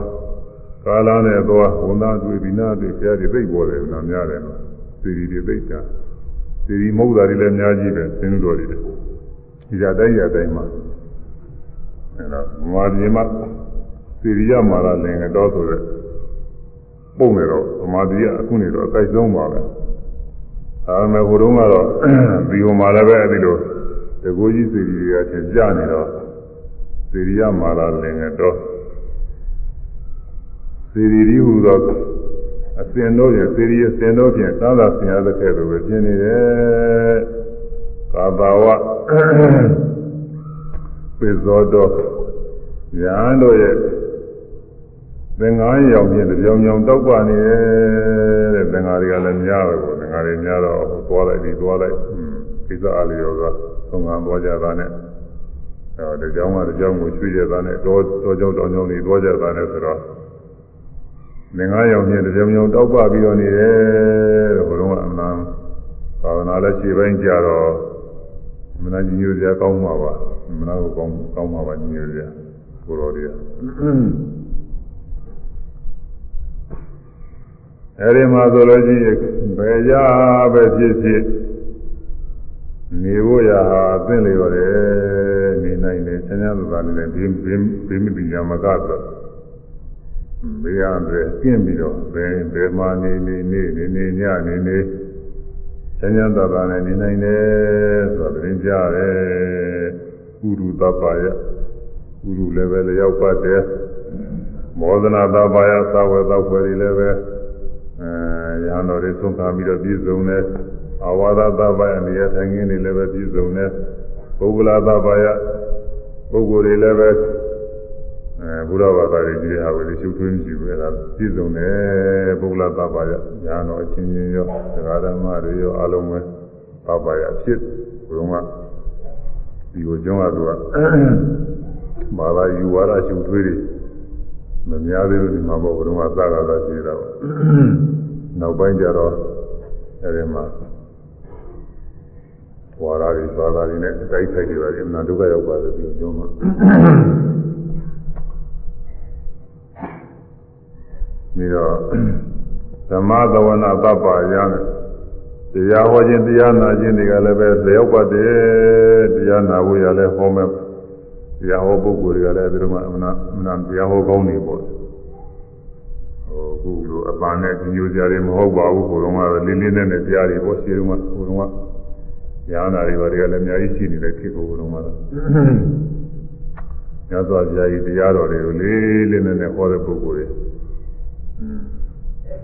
ကာလာနဲ့သွားဝန်သားတွေ့ဒီနာတွေ့ဘုရားတွေသိပေါ်တယ်နာများတယ်နော်စီရီတွေသိတာစီရီမဟုတ်တာတွေလည်းအများကြီးပဲသင်္တော်တွေဒီကြတိုင်းရတိုင်းမှာအဲတော့မာဒီမစီရိယမာရလင်တော်ဆိုတဲ့ပုံနေတော့ဗမာပြည်ကအခုနေတော့အတိုက်ဆုံးပါပဲဒါပေမဲ့ဟိုတုန်းကတော့ဒီဟိုမှာလည်းပဲအဲဒီလိုတကူကြီးစီရီတွေကသင်ကြနေတော့စီရိယမာရလင်တော် စီရီဒီဟူသောအစဉ်တို့ရဲ့စီရီအစဉ်တို့ဖြင့်သာသာဆင်ရတဲ့ကဲ့သို့ပဲဖြစ်နေတယ်ကာဘာဝပိဇောတော်ညာတို့ရဲ့သင်္ကားရောင်ပြင်ကြောင်ကြောင်တောက်ပနေတယ်တဲ့သင်္ကားတွေကလည်းများတယ်ပေါ့သင်္ကားတွေများတော့သွားလိုက်ပြီးသွားလိုက်ကိစ္စအားလျော်သွားသုံးကံသွားကြတာနဲ့အဲတကြောင်ကတကြောင်ကိုရွှေ့ကြတာနဲ့တောတောကြောင်တောင်ကြောင်တွေသွားကြတာနဲ့ဆိုတော့ သင်္ကားရောင်ပြင်ကြောင်ကြောင်တောက်ပပြီးတော့နေတယ်တဲ့ဘုရားကအမှန်သာသနာလည်းရှေ့ပိုင်းကြတော့မနာကြီးညိုစရာကောင်းမှာပါမနာကိုကောင်းကောင်းမှာပါညိုစရာကိုတော်တွေကအဲဒီမှာဆိုလို့ရှိရင်ဘယ်ရပဲဖြစ်ဖြစ်နေဖို့ရဟာအသင့်လေရတယ်နေနိုင်တယ်ဆင်းရဲလူသားနဲ့ဘေးဘေးဘေးမပညာမကဆို ဘေးရတယ်ကျင့်ပြီးတော့ဘယ်ဘယ်မှာနေနေနေနေနေညနေနေဆင်းရဲသာသာနဲ့နေနိုင်တယ်ဆိုတော့တင်ကြတယ်ဥရုသဗ္ဗယဥရုလည်းပဲလျောက်ပတ်တယ်မောဒနာသဗ္ဗယသာဝေသောဖွယ်တွေလည်းပဲအဲရဟန်းတော်တွေဆုံးခံပြီးတော့ပြည့်စုံတယ်အဝါဒသဗ္ဗယနေရာထိုင်ခင်းတွေလည်းပဲပြည့်စုံတယ်ပုဂ္ဂလာသဗ္ဗယပုဂ္ဂိုလ်တွေလည်းပဲ အဲဘုရားဘာသာတွေကြီးဟာဝေရှုထွေးမရှိဘူးအဲဒါပြည့်စုံတယ်ပုဂ္ဂလာသဗ္ဗယညာတော်အချင်းချင်းရောသံဃာဓမ္မတွေရောအလုံးပဲသဗ္ဗယဖြစ်ဘုရားကဒီကိုကျောင်းကသူကဘာသာယူဝါဒရှုထွေးတွေမများသေးလို့ဒီမှာပေါ့ဘုရားကသာသာသာရှိတာပေါ့နောက်ပိုင်းကျတော့အဲဒီမှာဝါဒတွေဘာသာတွေနဲ့တိုက်ခိုက်တွေပါအမှန်ဒုက္ခရောက်ပါတယ်ဒီကျောင်းမှာ ပြီးတော့ဓမ္မသဝနာပပ္ပါယံတရားဟောခြင်းတရားနာခြင်းတွေကလည်းပဲလျောက်ပါတယ်တရားနာဖို့ရလဲဟောမဲ့တရားဟောပုဂ္ဂိုလ်တွေကလည်းသူတို့ကအမနာအမနာတရားဟောကောင်းနေပေါ့ဟိုခုလိုအပန်းနဲ့ညိုကြတွေမဟုတ်ပါဘူးဟိုတုန်းကလေးလေးနဲ့နဲ့တရားတွေပေါ့ရှင်းတုန်းကဟိုတုန်းကညာနာတွေဘာတွေကလည်းအများကြီးရှိနေတဲ့ခေတ်ကိုဟိုတုန်းကတော့ညစွာဘုရားကြီးတရားတော်တွေကိုလေးလေးနဲ့နဲ့ဟောတဲ့ပုဂ္ဂိုလ်တွေ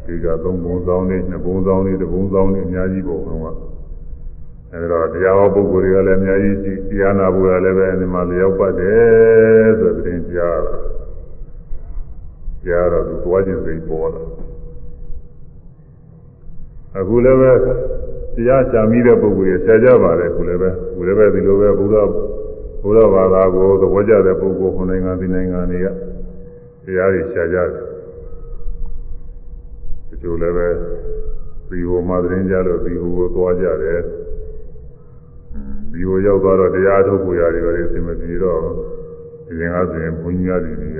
ဒီကသုံးဘုံဆောင်နေနှစ်ဘုံဆောင်နေတစ်ဘုံဆောင်နေအများကြီးပေါ့ဟိုတုန်းကအဲဒါတရားဟောပုဂ္ဂိုလ်တွေကလည်းအများကြီးရှိတရားနာဖို့လည်းပဲဒီမှာလျောက်ပတ်တယ်ဆိုတဲ့တင်ကြားတာကြားတော့သူသွားခြင်းစိတ်ပေါ်လာအခုလည်းပဲတရားရှာမိတဲ့ပုဂ္ဂိုလ်ရဆရာကြပါတယ်အခုလည်းပဲအခုလည်းပဲဒီလိုပဲဘုရားဘုရားဘာသာကိုသဘောကျတဲ့ပုဂ္ဂိုလ်ခုနိုင်ငံဒီနိုင်ငံတွေကတရားတွေရှာကြတယ်တ ချို့လည်းပဲဒီဟိုမှာသတင်းကြလို့ဒီဟိုကိုသွားကြတယ်ဒီဟိုရောက်သွားတော့တရားထုတ်ကိုရတယ်ပဲအစင်မပြေတော့ဒီရင်ကဆိုရင်ဘုန်းကြီးများတွေနေရ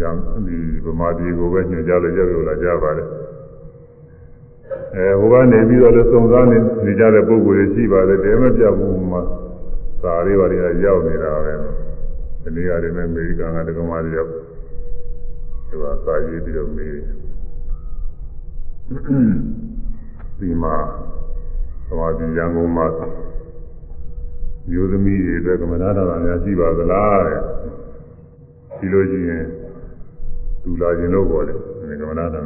ရံဒီဗမာပြည်ကိုပဲညွှန်ကြားလို့ရောက်ရောက်လာကြပါတယ်အဲဟိုကနေပြီးတော့လည်းစုံစမ်းနေနေကြတဲ့ပုံကိုယ်တွေရှိပါတယ်တဲမပြဘူးမှာစာလေးပါးတွေကရောက်နေတာပဲဒီနေ့ကတည်းကအမေရိကန်ကတက္ကမတွေရောက်ဒီမှာစာရေးပြီးတော့မေး ဒီမှာသမာဓိရန်ကုန်မှာမျိုးသမီးတွေအတွက်ကမ္မနာတာများရှိပါသလားတဲ့ဒီလိုရှိရင်သူလာခြင်းလို့ပေါ်တယ်ကမ္မနာတာ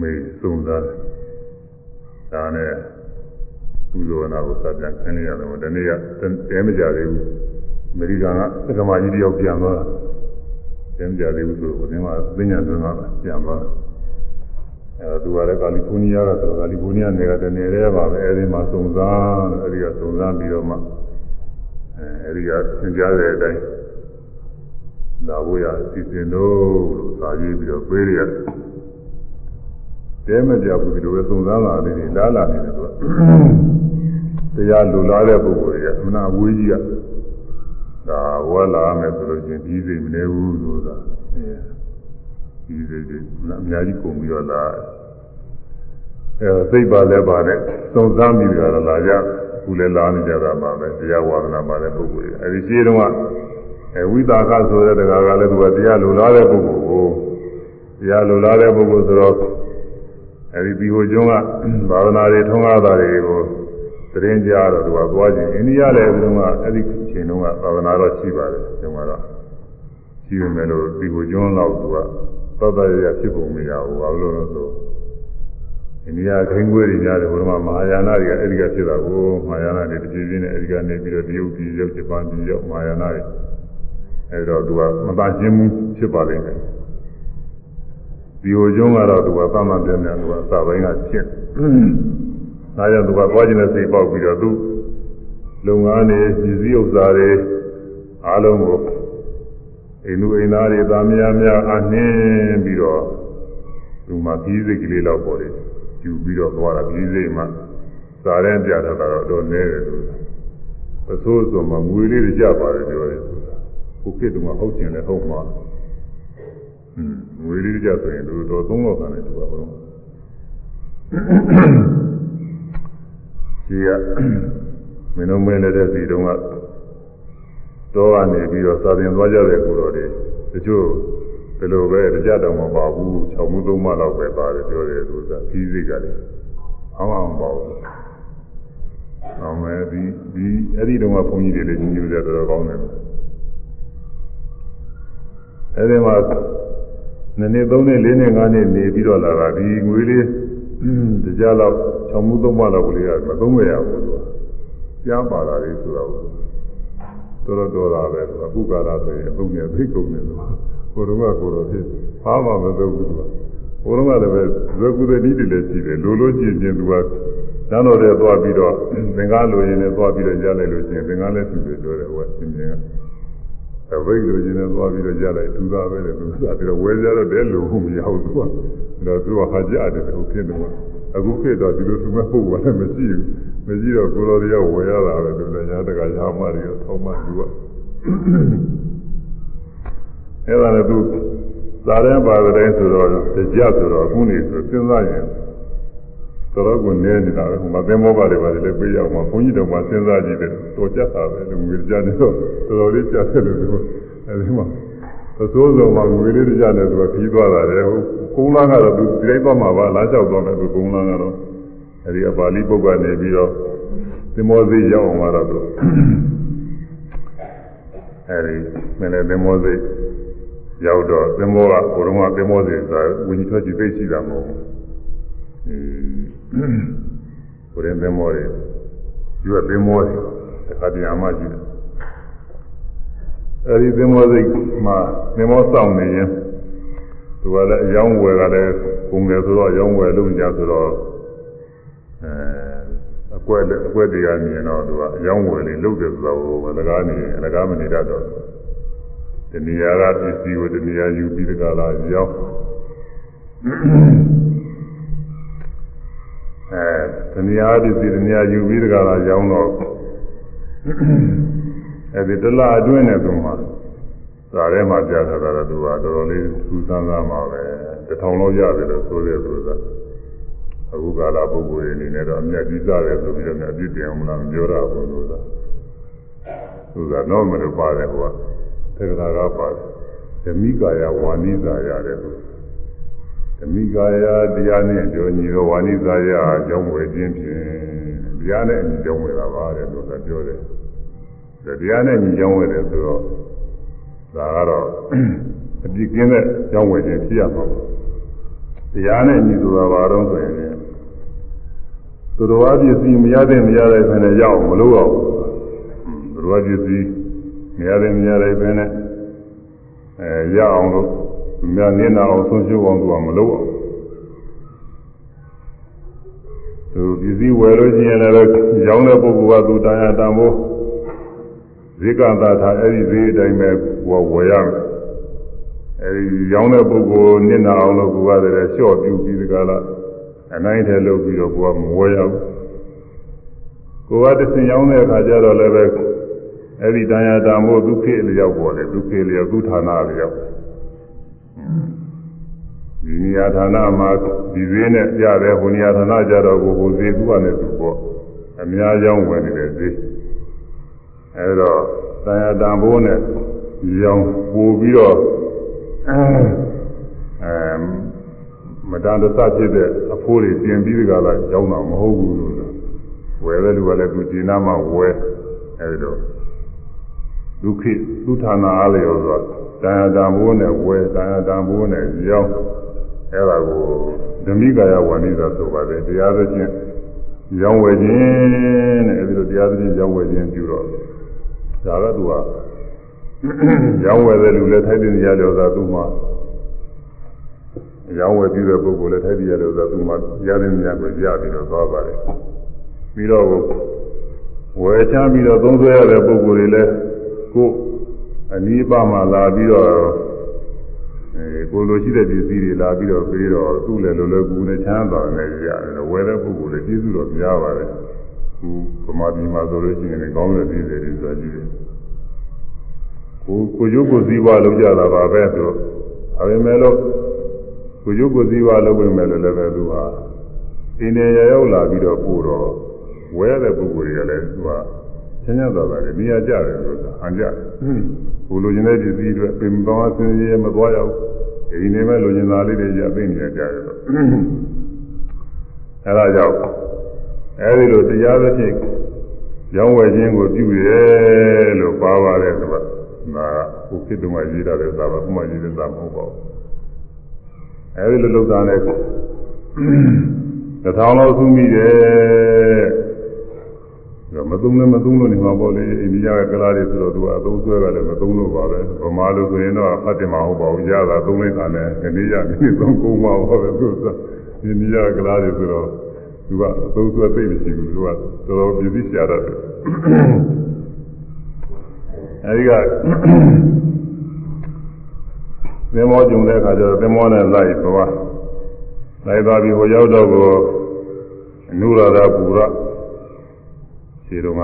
မေးစုံစားတယ်ဒါနဲ့ပူဇော်နာကိုစပြန်ခင်းလိုက်ရတယ်ဒီနေ့ကတဲမကြသေးဘူးအမေရိကန်ကသက္ကမကြီးတယောက်ပြန်သွားတာတဲမကြသေးဘူးဆိုတော့ဒီမှာသိညာသွင်းတာပြန်သွား အဲသူကလည်းကာလီဖိုးနီးယားကဆိုကာလီဖိုးနီးယားနယ်ကတနေရဲပါပဲအဲဒီမှာစုံစမ်းအဲဒီကစုံစမ်းပြီးတော့မှအဲအဲဒီကသင်ကြားတဲ့အတိုင်းလာဖို့ရစီစဉ်လို့လို့စာရေးပြီးတော့ပေးရတယ်တဲမကြဘူးဒီလိုပဲစုံစမ်းလာလေးတွေလားလာနေတယ်သူကတရားလူလာတဲ့ပုဂ္ဂိုလ်တွေကအမနာဝေးကြီးကဒါဝါလာမယ်ဆိုလို့ချင်းပြီးစိတ်မနေဘူးဆိုတာအဲ ဒီစိတ်တွေအများကြီးကုန်ပြီးတော့လာအဲစိတ်ပါလဲပါနဲ့စုံစမ်းပြီးတော့လာကြခုလည်းလာနေကြတာပါပဲတရားဝါဒနာပါတဲ့ပုဂ္ဂိုလ်တွေအဲဒီရှိတုန်းကအဲဝိသကဆိုတဲ့တရားကလည်းသူကတရားလူလာတဲ့ပုဂ္ဂိုလ်ကိုတရားလူလာတဲ့ပုဂ္ဂိုလ်ဆိုတော့အဲဒီဒီဟိုကျွန်းကဘာဝနာတွေထုံးကားတာတွေကိုသတင်းကြားတော့သူကသွားခြင်းအိန္ဒိယလည်းဒီတုန်းကအဲ့ဒီအချိန်တုန်းကဘာဝနာတော့ရှိပါတယ်ဒီမှာတော့ရှိရမယ်လို့ဒီဟိုကျွန်းတော့သူက သောတာရရဖြစ်ပုံမရဘူးဘာလို့လဲဆိုအိန္ဒိယခိုင်းခွေးတွေများတယ်ဘုရားမဟာယာနတွေကအဲ့ဒီကဖြစ်တာကိုမဟာယာနတွေတပြေးပြေးနဲ့အဲ့ဒီကနေပြီးတော့တရုတ်ပြည်ရောက်ဂျပန်ပြည်ရောက်မဟာယာနတွေအဲ့တော့သူကမသာချင်းမှုဖြစ်ပါလိမ့်မယ်ဒီဟိုကျုံးကတော့သူကသမတ်ပြင်းပြင်းသူကအစပိုင်းကဖြစ်။ဒါကြောင့်သူကသွားခြင်းနဲ့စိတ်ပေါက်ပြီးတော့သူလုပ်ငန်းတွေပြည်စည်းဥစ္စာတွေအားလုံးကို အိမ်လူအိမ်သားတွေသားမယားများအနှင်းပြီးတော့သူမှပြည်စိတ်ကလေးလောက်ပေါ်တယ်။ယူပြီးတော့သွားတာပြည်စိတ်မှစာရဲပြတာတော့တော့နဲတယ်သူ။အဆိုးဆိုမှငွေလေးတွေကြပါတယ်ပြောတယ်ဆိုတာ။ခုခေတ်တုန်းကဟုတ်ခြင်းလည်းဟုတ်မှာ။ငွေလေးကြဆိုရင်တို့တော့သုံးလောက်ခံတယ်သူကဘုရားကြီးကမင်းတို့မဲလက်တဲ့စီတုန်းက တော့ကနေပြီးတော့စာသင်သွားကြတဲ့ကိုတော်တွေတချို့ဘယ်လိုပဲကြတောင်မပါဘူး6မှု3မှလောက်ပဲပါတယ်ပြောတယ်သူကကြီးစိတ်ကလည်းအောင်းအောင်ပါဘူးအောင်မယ်ဒီဒီအဲ့ဒီတုန်းကဘုန်းကြီးတွေလည်းညညူကြတော်တော်ကောင်းတယ်အဲ့ဒီမှာနှစ်နှစ်သုံးနှစ်လေးနှစ်ငါးနှစ်နေပြီးတော့လာတာဒီငွေလေးတရားလောက်၆မှုသုံးပါလောက်ကလေးကမသုံးရဘူးသူကကြားပါတာလေးဆိုတော့ တော်တော်တော်တာပဲသူကပုဂ္ဂရာဆိုရင်အုံနဲ့သိကုန်တယ်သူကိုတော့ကကိုတော့ဖြစ်ဘာမှမသုံးဘူးသူကဘုရားကလည်းပဲဇွဲကုသတိတွေလည်းရှိတယ်လိုလိုချင်းချင်းသူကတန်းတော်တဲ့သွားပြီးတော့သင်္ကားလိုရင်လည်းသွားပြီးတော့ကြားလိုက်လို့ရှိရင်သင်္ကားလည်းသူတွေပြောတယ်ဟိုကရှင်ရှင်ကအဘိဓိလိုချင်တယ်သွားပြီးတော့ကြားလိုက်သူသားပဲလေသူစားပြီးတော့ဝဲကြတော့တဲလို့မရဘူးသူကဒါသူကဟာကြတယ်ဟိုဖြစ်တယ် အခုဖြစ်တော့ဒီလိုသူမဲ့ပုဂ္ဂိုလ်လည်းမရှိဘူးမရှိတော့ကိုလိုတွေကဝယ်ရတာပဲသူလည်းညာတကရာမတွေထောက်မှသူကအဲ့ဒါလည်းသူသာရန်ပါတဲ့ဆိုတော့ကြဆိုတော့အခုနေဆိုစဉ်းစားရင်တော်တော်ကိုနေနေတာပဲမသိမောပါတယ်ပါတယ်လည်းပြေးရအောင်ဘုန်းကြီးတော်မှစဉ်းစားကြည့်တယ်တော်ကြတာပဲလူငွေကြတယ်တော့တော်တော်လေးကြတယ်လို့အဲဒီမှာ အစိုးစုံမှာငွေလေးကြတယ်ဆိုတော့ပြီးသွားတာလေကုန်းလန်းကတော့သူဒီတိုင်းသွားမှာပါလားလျှောက်သွားမယ်သူကုန်းလန်းကတော့အဲဒီအပါဠိပုဂ္ဂိုလ်နေပြီးတော့သင်္ဘောသေးရောက်အောင်ကတော့သူအဲဒီမင်းလည်းသင်္ဘောသေးရောက်တော့သင်္ဘောကဘုရုံကသင်္ဘောသေးဆိုတာဝิญထွက်ကြည့်သိရှိတာမဟုတ်ဘူးဘုရင်သင်္ဘောတွေကျွတ်သင်္ဘောတွေတစ်ခါတည်းအမှရှိတယ် အဲဒီသင်္ဘောစိတ်မှာသင်္ဘောစောင့်နေရင်သူကလည်းအယောင်းဝယ်ကလည်းပုံတယ်ဆိုတော့အယောင်းဝယ်လုံးကြဆိုတော့အဲအကွက်အကွက်တွေကမြင်တော့သူကအယောင်းဝယ်လေးလုပ်တယ်ဆိုတော့ဟိုလကားနေလကားမနေတတ်တော့တဏှာကပစ္စည်းကိုတဏှာယူပြီးတကလားရောင်းအဲတဏှာပစ္စည်းတဏှာယူပြီးတကလားရောင်းတော့ အဲဒီတလအတွင်းနဲ့သူမှာသာထဲမှာပြထားတာတော့သူကတော်တော်လေးစူးစမ်းသားမှာပဲတထောင်လောက်ရတယ်လို့ဆိုတယ်ဆိုတာအခုကာလပုဂ္ဂိုလ်တွေအနေနဲ့တော့အမြတ်ကြီးစားတယ်ဆိုပြီးတော့အပြစ်တင်အောင်လားမပြောရဘူးလို့သာသူကတော့မလို့ပါတယ်ဟိုကသေကရာကပါတယ်ဓမိကာယဝါနိဇာရတယ်လို့ဓမိကာယတရားနဲ့ကြောညီတော့ဝါနိဇာယအကြောင်းဝယ်ခြင်းဖြင့်တရားနဲ့အညီကြောင်းဝယ်တာပါတဲ့လို့သာပြောတယ် တရားနဲ့ညီကြောင်းဝယ်တယ်ဆိုတော့ဒါကတော့အပြစ်ကင်းတဲ့ကြောင်းဝယ်ခြင်းဖြစ်ရမှာပါတရားနဲ့ညီဆိုတာဘာတော့ဆိုရင်သူတော်အပစ္စည်းမရတဲ့မရတဲ့ဖယ်နဲ့ရအောင်မလုပ်အောင်သူတော်အပစ္စည်းမရတဲ့မရတဲ့ဖယ်နဲ့အဲရအောင်လို့မြတ်နင်းအောင်ဆုံးရှုံးအောင်သူကမလုပ်အောင်သူပစ္စည်းဝယ်လို့ရှိရင်လည်းရောင်းတဲ့ပုဂ္ဂိုလ်ကသူတရားတန်ဖို့ ဇိကသာသာအဲ့ဒီဈေးအတိုင်းပဲဝယ်ဝယ်ရမယ်အဲဒီရောင်းတဲ့ပုဂ္ဂိုလ်နစ်နာအောင်လို့ကိုယ်ကတည်းကလျှော့ပြူပြီးဒီကလာအနိုင်ထဲလုပ်ပြီးတော့ကိုယ်ကမဝယ်ရဘူးကိုယ်ကတစ်စင်ရောင်းတဲ့အခါကျတော့လည်းပဲအဲ့ဒီတရားတာမို့ဒုက္ခလျောက်ပေါ်တယ်ဒုက္ခလျောက်သူဌာနလျောက်ဒီနေရာဌာနမှာဒီဈေးနဲ့ကြတယ်ဟိုနေရာဌာနကြတော့ကိုဟိုဈေးသူကလည်းသူပေါ့အများကြောင်းဝင်နေတဲ့ဈေး အဲဒါတရားတန်ဖိုးနဲ့ရောင်ပို့ပြီးတော့အဲမတန်တဆဖြစ်တဲ့အဖိုးတွေတင်ပြီးဒီကလာကြောင်းတာမဟုတ်ဘူးလို့ဝယ်တဲ့လူကလည်းသူကျင်နာမှဝယ်အဲဒီတော့ဒုက္ခသုဌာနာအားလျော်ဆိုတရားတန်ဖိုးနဲ့ဝယ်တရားတန်ဖိုးနဲ့ရောင်းအဲဒါကိုဓမိကာယဝဏိသာဆိုပါတယ်တရားသဖြင့်ရောင်းဝယ်ခြင်းတဲ့အဲဒီလိုတရားသဖြင့်ရောင်းဝယ်ခြင်းပြုတော့ ဒါကသူကရောင်းဝယ်တဲ့လူလည်းထိုက်တဲ့နေရာကြောသာသူမှရောင်းဝယ်ပြီးတဲ့ပုဂ္ဂိုလ်လည်းထိုက်တဲ့နေရာကြောသာသူမှရတဲ့နေရာကိုရပြီးတော့သွားပါတယ်ပြီးတော့ဝယ်ချပြီးတော့သုံးဆွဲရတဲ့ပုဂ္ဂိုလ်တွေလည်းကိုအနီးပါမှလာပြီးတော့အဲကိုလိုရှိတဲ့ပစ္စည်းတွေလာပြီးတော့ပြီးတော့သူ့လည်းလိုလိုကူနဲ့ချမ်းသာနေရတယ်ဝယ်တဲ့ပုဂ္ဂိုလ်လည်းကျေးဇူးတော်များပါတယ် ခုဗမာပြည်မှာဆိုလို့ရှိရင်ကောင်းတဲ့ပြည်တွေဆိုတာကြည့်တယ်ကိုကိုရုပ်ကိုစည်းဝါလုံးကြတာပါပဲသူဒါပေမဲ့လို့ကိုရုပ်ကိုစည်းဝါလုံးဝင်မဲ့လည်းလည်းပဲသူဟာအင်းနေရရောက်လာပြီးတော့ပို့တော့ဝဲတဲ့ပုဂ္ဂိုလ်တွေကလည်းသူဟာချမ်းသာတာပဲနေရာကြတယ်ဆိုတာဟန်ကြတယ်ကိုလိုချင်တဲ့ပစ္စည်းတွေပင်ပန်းဆင်းရဲမသွားရဘူးဒီနေမဲ့လိုချင်တာလေးတွေရသိနေကြတယ်တော့အဲဒါကြောင့် အဲဒီလိုတရားသဖြင့်ရောင်းဝယ်ခြင်းကိုပြုရဲလို့ပါပါတယ်သူကဒါကိုဖြစ်တုံးကရေးတာလည်းသာပါဥမာရေးတဲ့သာမဟုတ်ပါဘူးအဲဒီလိုလုပ်တာနဲ့တစ်ထောင်လောက်သုံးမိတယ်ဒါမသုံးလည်းမသုံးလို့နေမှာပေါ့လေအိန္ဒိယကကလာတွေဆိုတော့သူကအသုံးဆွဲကလည်းမသုံးလို့ပါပဲဗမာလိုဆိုရင်တော့ဖတ်တယ်မဟုတ်ပါဘူးရတာသုံးလိုက်တာလည်းကနေရနေသုံးကုန်ပါပါပဲသူကအိန္ဒိယကလာတွေဆိုတော့ သူကအသုံးဆွဲသိမရှိဘူးသူကတော်တော်ပြည်ပြီးရှာတတ်တယ်အဲဒီကသင်္ဘောကျုံတဲ့အခါကျတော့သင်္ဘောနဲ့လိုက်သွားလိုက်သွားပြီးဟိုရောက်တော့ကိုအနုရာဓပူရခြေတော်က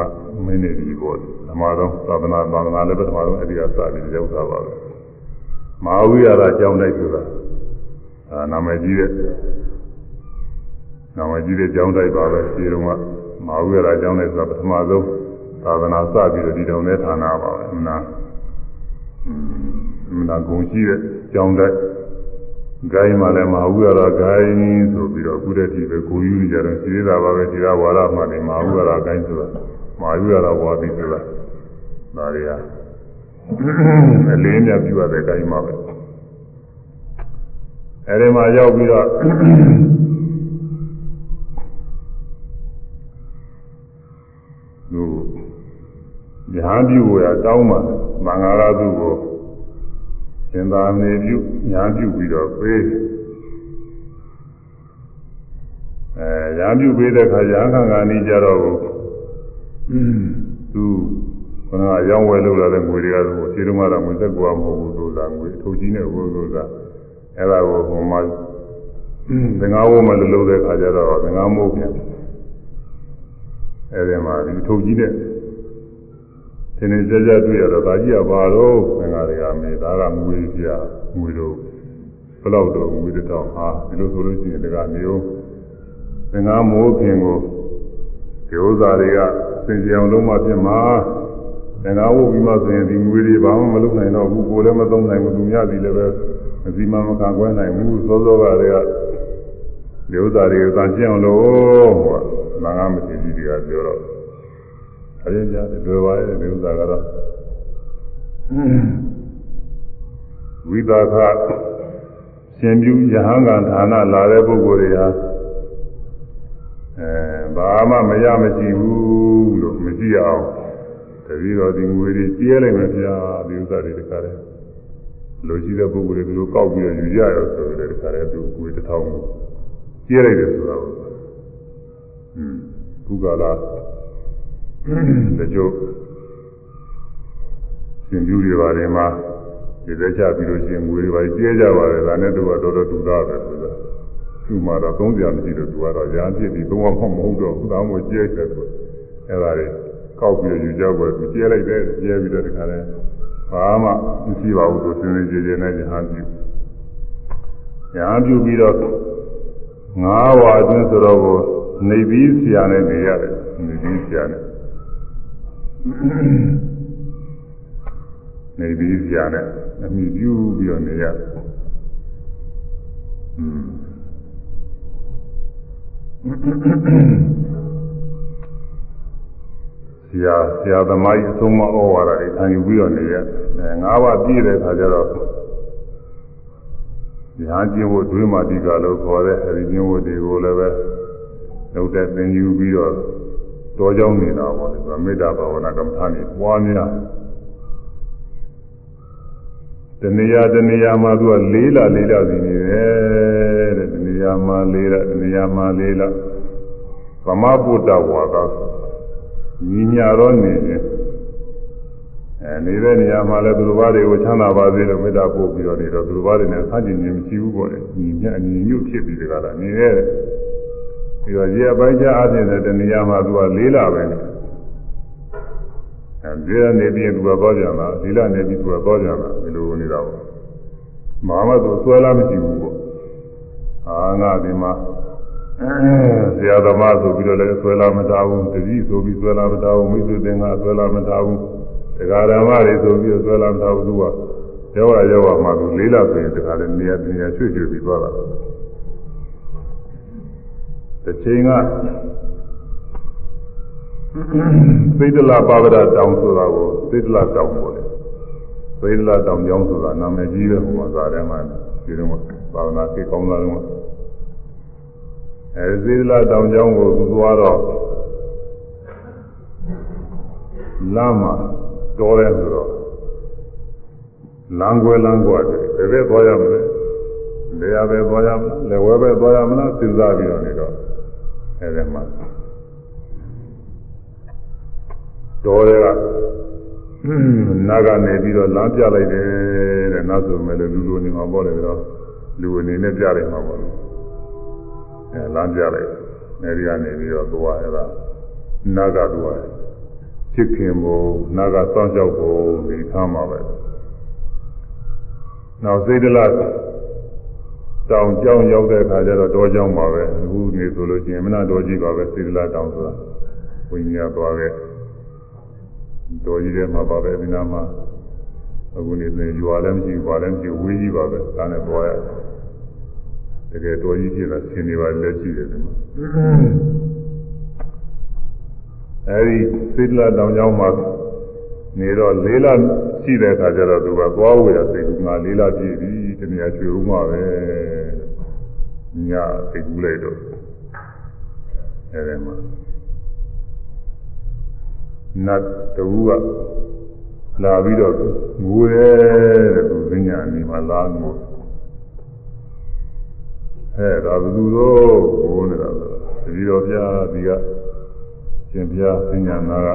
မင်းနေပြီပေါ့ဓမ္မတော်သာသနာသာသနာလည်းပထမဆုံးအဲဒီကစပြီးရောက်တာပါပဲမဟာဝိရဒကျောင်းတိုက်ဆိုတာအာနာမည်ကြီးတဲ့ နာမည်ကြီးတဲ့ကျောင်းတိုက်ပါပဲခြေတုံးကမဟာဝိရဒကျောင်းတိုက်ဆိုတာပထမဆုံးသာသနာစပြီးတော့ဒီတောင်တဲ့ဌာနပါပဲမနာမနာဂုံရှိတဲ့ကျောင်းတိုက်ဂိုင်းမှာလည်းမဟာဝိရဒဂိုင်းဆိုပြီးတော့အခုတည်းကပဲကိုယူကြတယ်ရှိသေးတာပါပဲဒီကဝါရမှနေမဟာဝိရဒဂိုင်းဆိုတာမဟာဝိရဒဝါပြီးဆိုတာဒါတွေကအလေးမြတ်ပြုရတဲ့ဂိုင်းမှာပဲအဲဒီမှာရောက်ပြီးတော့ သူညာပြုရတောင်းပါမင်္ဂလာသူကိုရှင်သာနေပြုညာပြုပြီးတော့ပေးအဲညာပြုပေးတဲ့ခါညာခံကနေကြတော့သူခဏရောင်းဝယ်လို့လာတဲ့ငွေတွေကတော့ခြေတုံးကတော့ငွေသက်ကွာမဟုတ်ဘူးဆိုတာငွေထုတ်ကြီးနဲ့ဘိုးဆိုတာအဲ့ဒါကိုဟိုမှာသင်္ဃဝမလို့လို့တဲ့ခါကျတော့သင်္ဃမိုးပြန် အဲ့ဒီမှာဒီထုတ်ကြီးတဲ့သင်္နေကြကြတွေ့ရတော့ဒါကြီးကဘာလို့သင်္ဃတွေကမေဒါကငွေပြငွေတို့ဘယ်လောက်တော့ငွေတောင်ဟာဒီလိုဆိုလို့ရှိရင်တကနေဦးသင်္ဃမိုးခင်ကိုဒီဥစ္စာတွေကစင်ကြအောင်လုံးမဖြစ်မှာသင်္ဃဝုတ်ပြီးမှဆိုရင်ဒီငွေတွေဘာမှမလုပ်နိုင်တော့ဘူးကိုယ်လည်းမသုံးနိုင်ဘူးသူများစီလည်းပဲမစီမံမကကွဲနိုင်ဘူးစောစောကတည်းက ဒီဥစ္စာတွေကိုသာရှင်းအောင်လို့ဟောမင်္ဂမရှိကြီးတွေကပြောတော့အရင်ကြားတယ်တွေ့ပါရဲ့ဒီဥစ္စာကတော့ဝိသခရှင်ပြုယဟန်ကဌာနလာတဲ့ပုဂ္ဂိုလ်တွေဟာအဲဘာမှမရမရှိဘူးလို့မရှိအောင်တတိတော်ဒီငွေတွေကျဲလိုက်မယ်ဗျာဒီဥစ္စာတွေတခါတည်းလိုရှိတဲ့ပုဂ္ဂိုလ်တွေသူတို့ကောက်ပြီးတော့ယူကြရဆိုတဲ့တခါတည်းသူငွေတစ်ထောင်ကို ကျဲလိုက်တယ်ဆိုတော့ဟွန်းခုကလာတချို့ရှင်ပြူတွေပါတယ်မှာဒီသက်ချပြီးလို့ရှိရင်ငွေတွေပါကျဲကြပါတယ်ဒါနဲ့တော့တော်တော်တူတာပဲဆိုတာသူ့မှာတော့သုံးကြမရှိလို့သူကတော့ရာပြစ်ပြီးသုံးအောင်မဟုတ်တော့ဘူးတောင်းကိုကျဲတယ်သူအဲ့ဒါတွေကောက်ပြီးယူကြပါသူကျဲလိုက်တယ်ကျဲပြီးတော့ဒီခါလဲဘာမှမရှိပါဘူးသူစင်စင်ကြဲကြဲနဲ့ညာပြုညာပြုပြီးတော့ ငါးဝါအတွင်းဆိုတော့ကိုနေပြီးဆရာနဲ့နေရတယ်နေပြီးဆရာနဲ့နေပြီးဆရာနဲ့အမိပြုပြီးတော့နေရတယ်ဆရာဆရာသမားကြီးအဆုံးမဩဝါဒတွေခံယူပြီးတော့နေရအဲငါးပါးပြည့်တဲ့အခါကျတော့ ညာကျင့်ဖို့တွေးမှဒီကလို့ခေါ်တဲ့အဲဒီကျင့်ဖို့တွေကိုလည်းပဲလုပ်တဲ့သင်ယူပြီးတော့တော်ကြောင်းနေတာပေါ့လေမေတ္တာဘာဝနာကမ္မထာနေပွားများတဏှာတဏှာမှာသူကလေးလာလေးလာစီနေတယ်တဲ့တဏှာမှာလေးလာတဏှာမှာလေးလာဗမဗုဒ္ဓဝါဒညီညာတော့နေတယ် အဲနေတဲ့နေရာမှာလည်းသူတို့ဘာတွေကိုချမ်းသာပါစေလို့မေတ္တာပို့ပြီးတော့နေတော့သူတို့ဘာတွေနဲ့ဆန့်ကျင်ခြင်းမရှိဘူးပေါ့လေညီမြအညီညွတ်ဖြစ်ပြီးတကားလားနေရဲပြီးတော့ရေအပိုင်းခြားအပြင်တဲ့နေရာမှာသူကလေးလာပဲနေအဲဒီကနေပြီးသူကတော့ကြမှာဒီလနေပြီးသူကတော့ကြမှာဒီလိုနေတာပေါ့မဟာမသူဆွဲလာမရှိဘူးပေါ့အာငါဒီမှာဆရာသမားဆိုပြီးတော့လည်းဆွဲလာမတာဘူးတတိဆိုပြီးဆွဲလာမတာဘူးမိတ်ဆွေသင်္ကဆွဲလာမတာဘူး တရားဓမ္မတွေဆိုပြီးဆွဲလာမတာဘူးသူကရောရရောရမှသူလေးလာဆိုရင်တခါလည်းနေရာနေရာရွှေ့ရွှေ့ပြီးသွားတာတစ်ချိန်ကသိဒ္ဓလပါဝဒတောင်ဆိုတာကိုသိဒ္ဓလတောင်ပေါ်တယ်သိဒ္ဓလတောင်ကျောင်းဆိုတာနာမည်ကြီးပဲဟိုမှာဇာထဲမှာဒီတော့ဘာဝနာသိကောင်းလာတော့အဲသိဒ္ဓလတောင်ကျောင်းကိုသူသွားတော့လမ်းမှာ တော်တယ်ဆိုတော့လမ်းကွယ်လမ်းကွယ်တယ်ဘယ်ဘက်သွားရမလဲနေရာပဲသွားရမလားလက်ဝဲပဲသွားရမလားစဉ်းစားပြီးတော့နေတော့အဲဒီမှာတော်တွေကနာကနေပြီးတော့လမ်းပြလိုက်တယ်တဲ့နောက်ဆိုမဲ့လူလူနေမှာပေါ့လေတော့လူအနေနဲ့ပြလိုက်မှာပေါ့အဲလမ်းပြလိုက်အဲဒီကနေပြီးတော့သွားရတာနာကသွား ချစ်ခင်ဖို့နာကစောင့်ရှောက်ဖို့ဒီခါမှာပဲနောက်စိတ်တလတောင်ကြောင်းရောက်တဲ့အခါကျတော့တောကြောင်းပါပဲအခုနေဆိုလို့ရှိရင်မနာတော်ကြီးပါပဲစိတ်တလတောင်ဆိုတာဝိညာဉ်သွားခဲ့တော်ကြီးထဲမှာပါပဲဒီနာမှာအခုနေဆိုရင်ရွာလည်းမရှိဘူးဘာလည်းမရှိဘူးဝေးကြီးပါပဲဒါနဲ့သွားရတယ်တကယ်တော်ကြီးဖြစ်တာဆင်းနေပါလက်ရှိတယ်ဒီမှာ အဲဒီစိတ်တလတောင်ကြောင်းမှာနေတော့လေးလရှိတဲ့အခါကျတော့သူကသွားဝေရစိတ်ကူငါလေးလပြည့်ပြီတနည်းချွေဦးမှာပဲညစိတ်ကူးလိုက်တော့အဲဒီမှာနတ်တူကလာပြီးတော့ငိုတယ်တဲ့သူပညာနေမှာလာငိုအဲဒါဘယ်သူတော့ငိုနေတာလဲတတိတော်ပြဒီက ရှင်ပြပညာနာက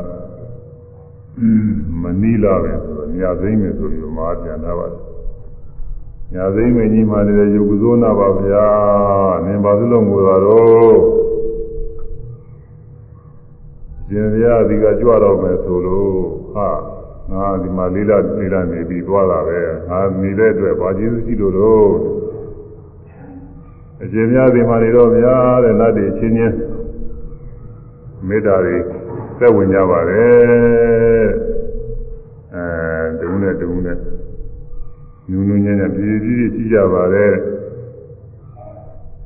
မနီလာပဲဆိုတော့ညာသိမ့်မယ်ဆိုပြီးမာပြန်လာပါတယ်ညာသိမ့်မယ်ကြီးမှလည်းယုတ်ကုသောနာပါဗျာနင်ပါသလုံးငိုတာတော့ရှင်ဗျာဒီကကြွတော့မယ်ဆိုလို့ဟာငါဒီမှာလေးလာလေးလာနေပြီးသွားတာပဲငါနေတဲ့အတွက်ဘာကျေးဇူးရှိလို့တော့အရှင်များဒီမှာနေတော့ဗျာတဲ့နတ်တွေချင်းချင်း မေတ္တာတွေသက်ဝင်ကြပါတယ်အဲတုံးနဲ့တုံးနဲ့ညူးညူးညံ့ညံ့ပြည်ပြည်ရှိကြပါတယ်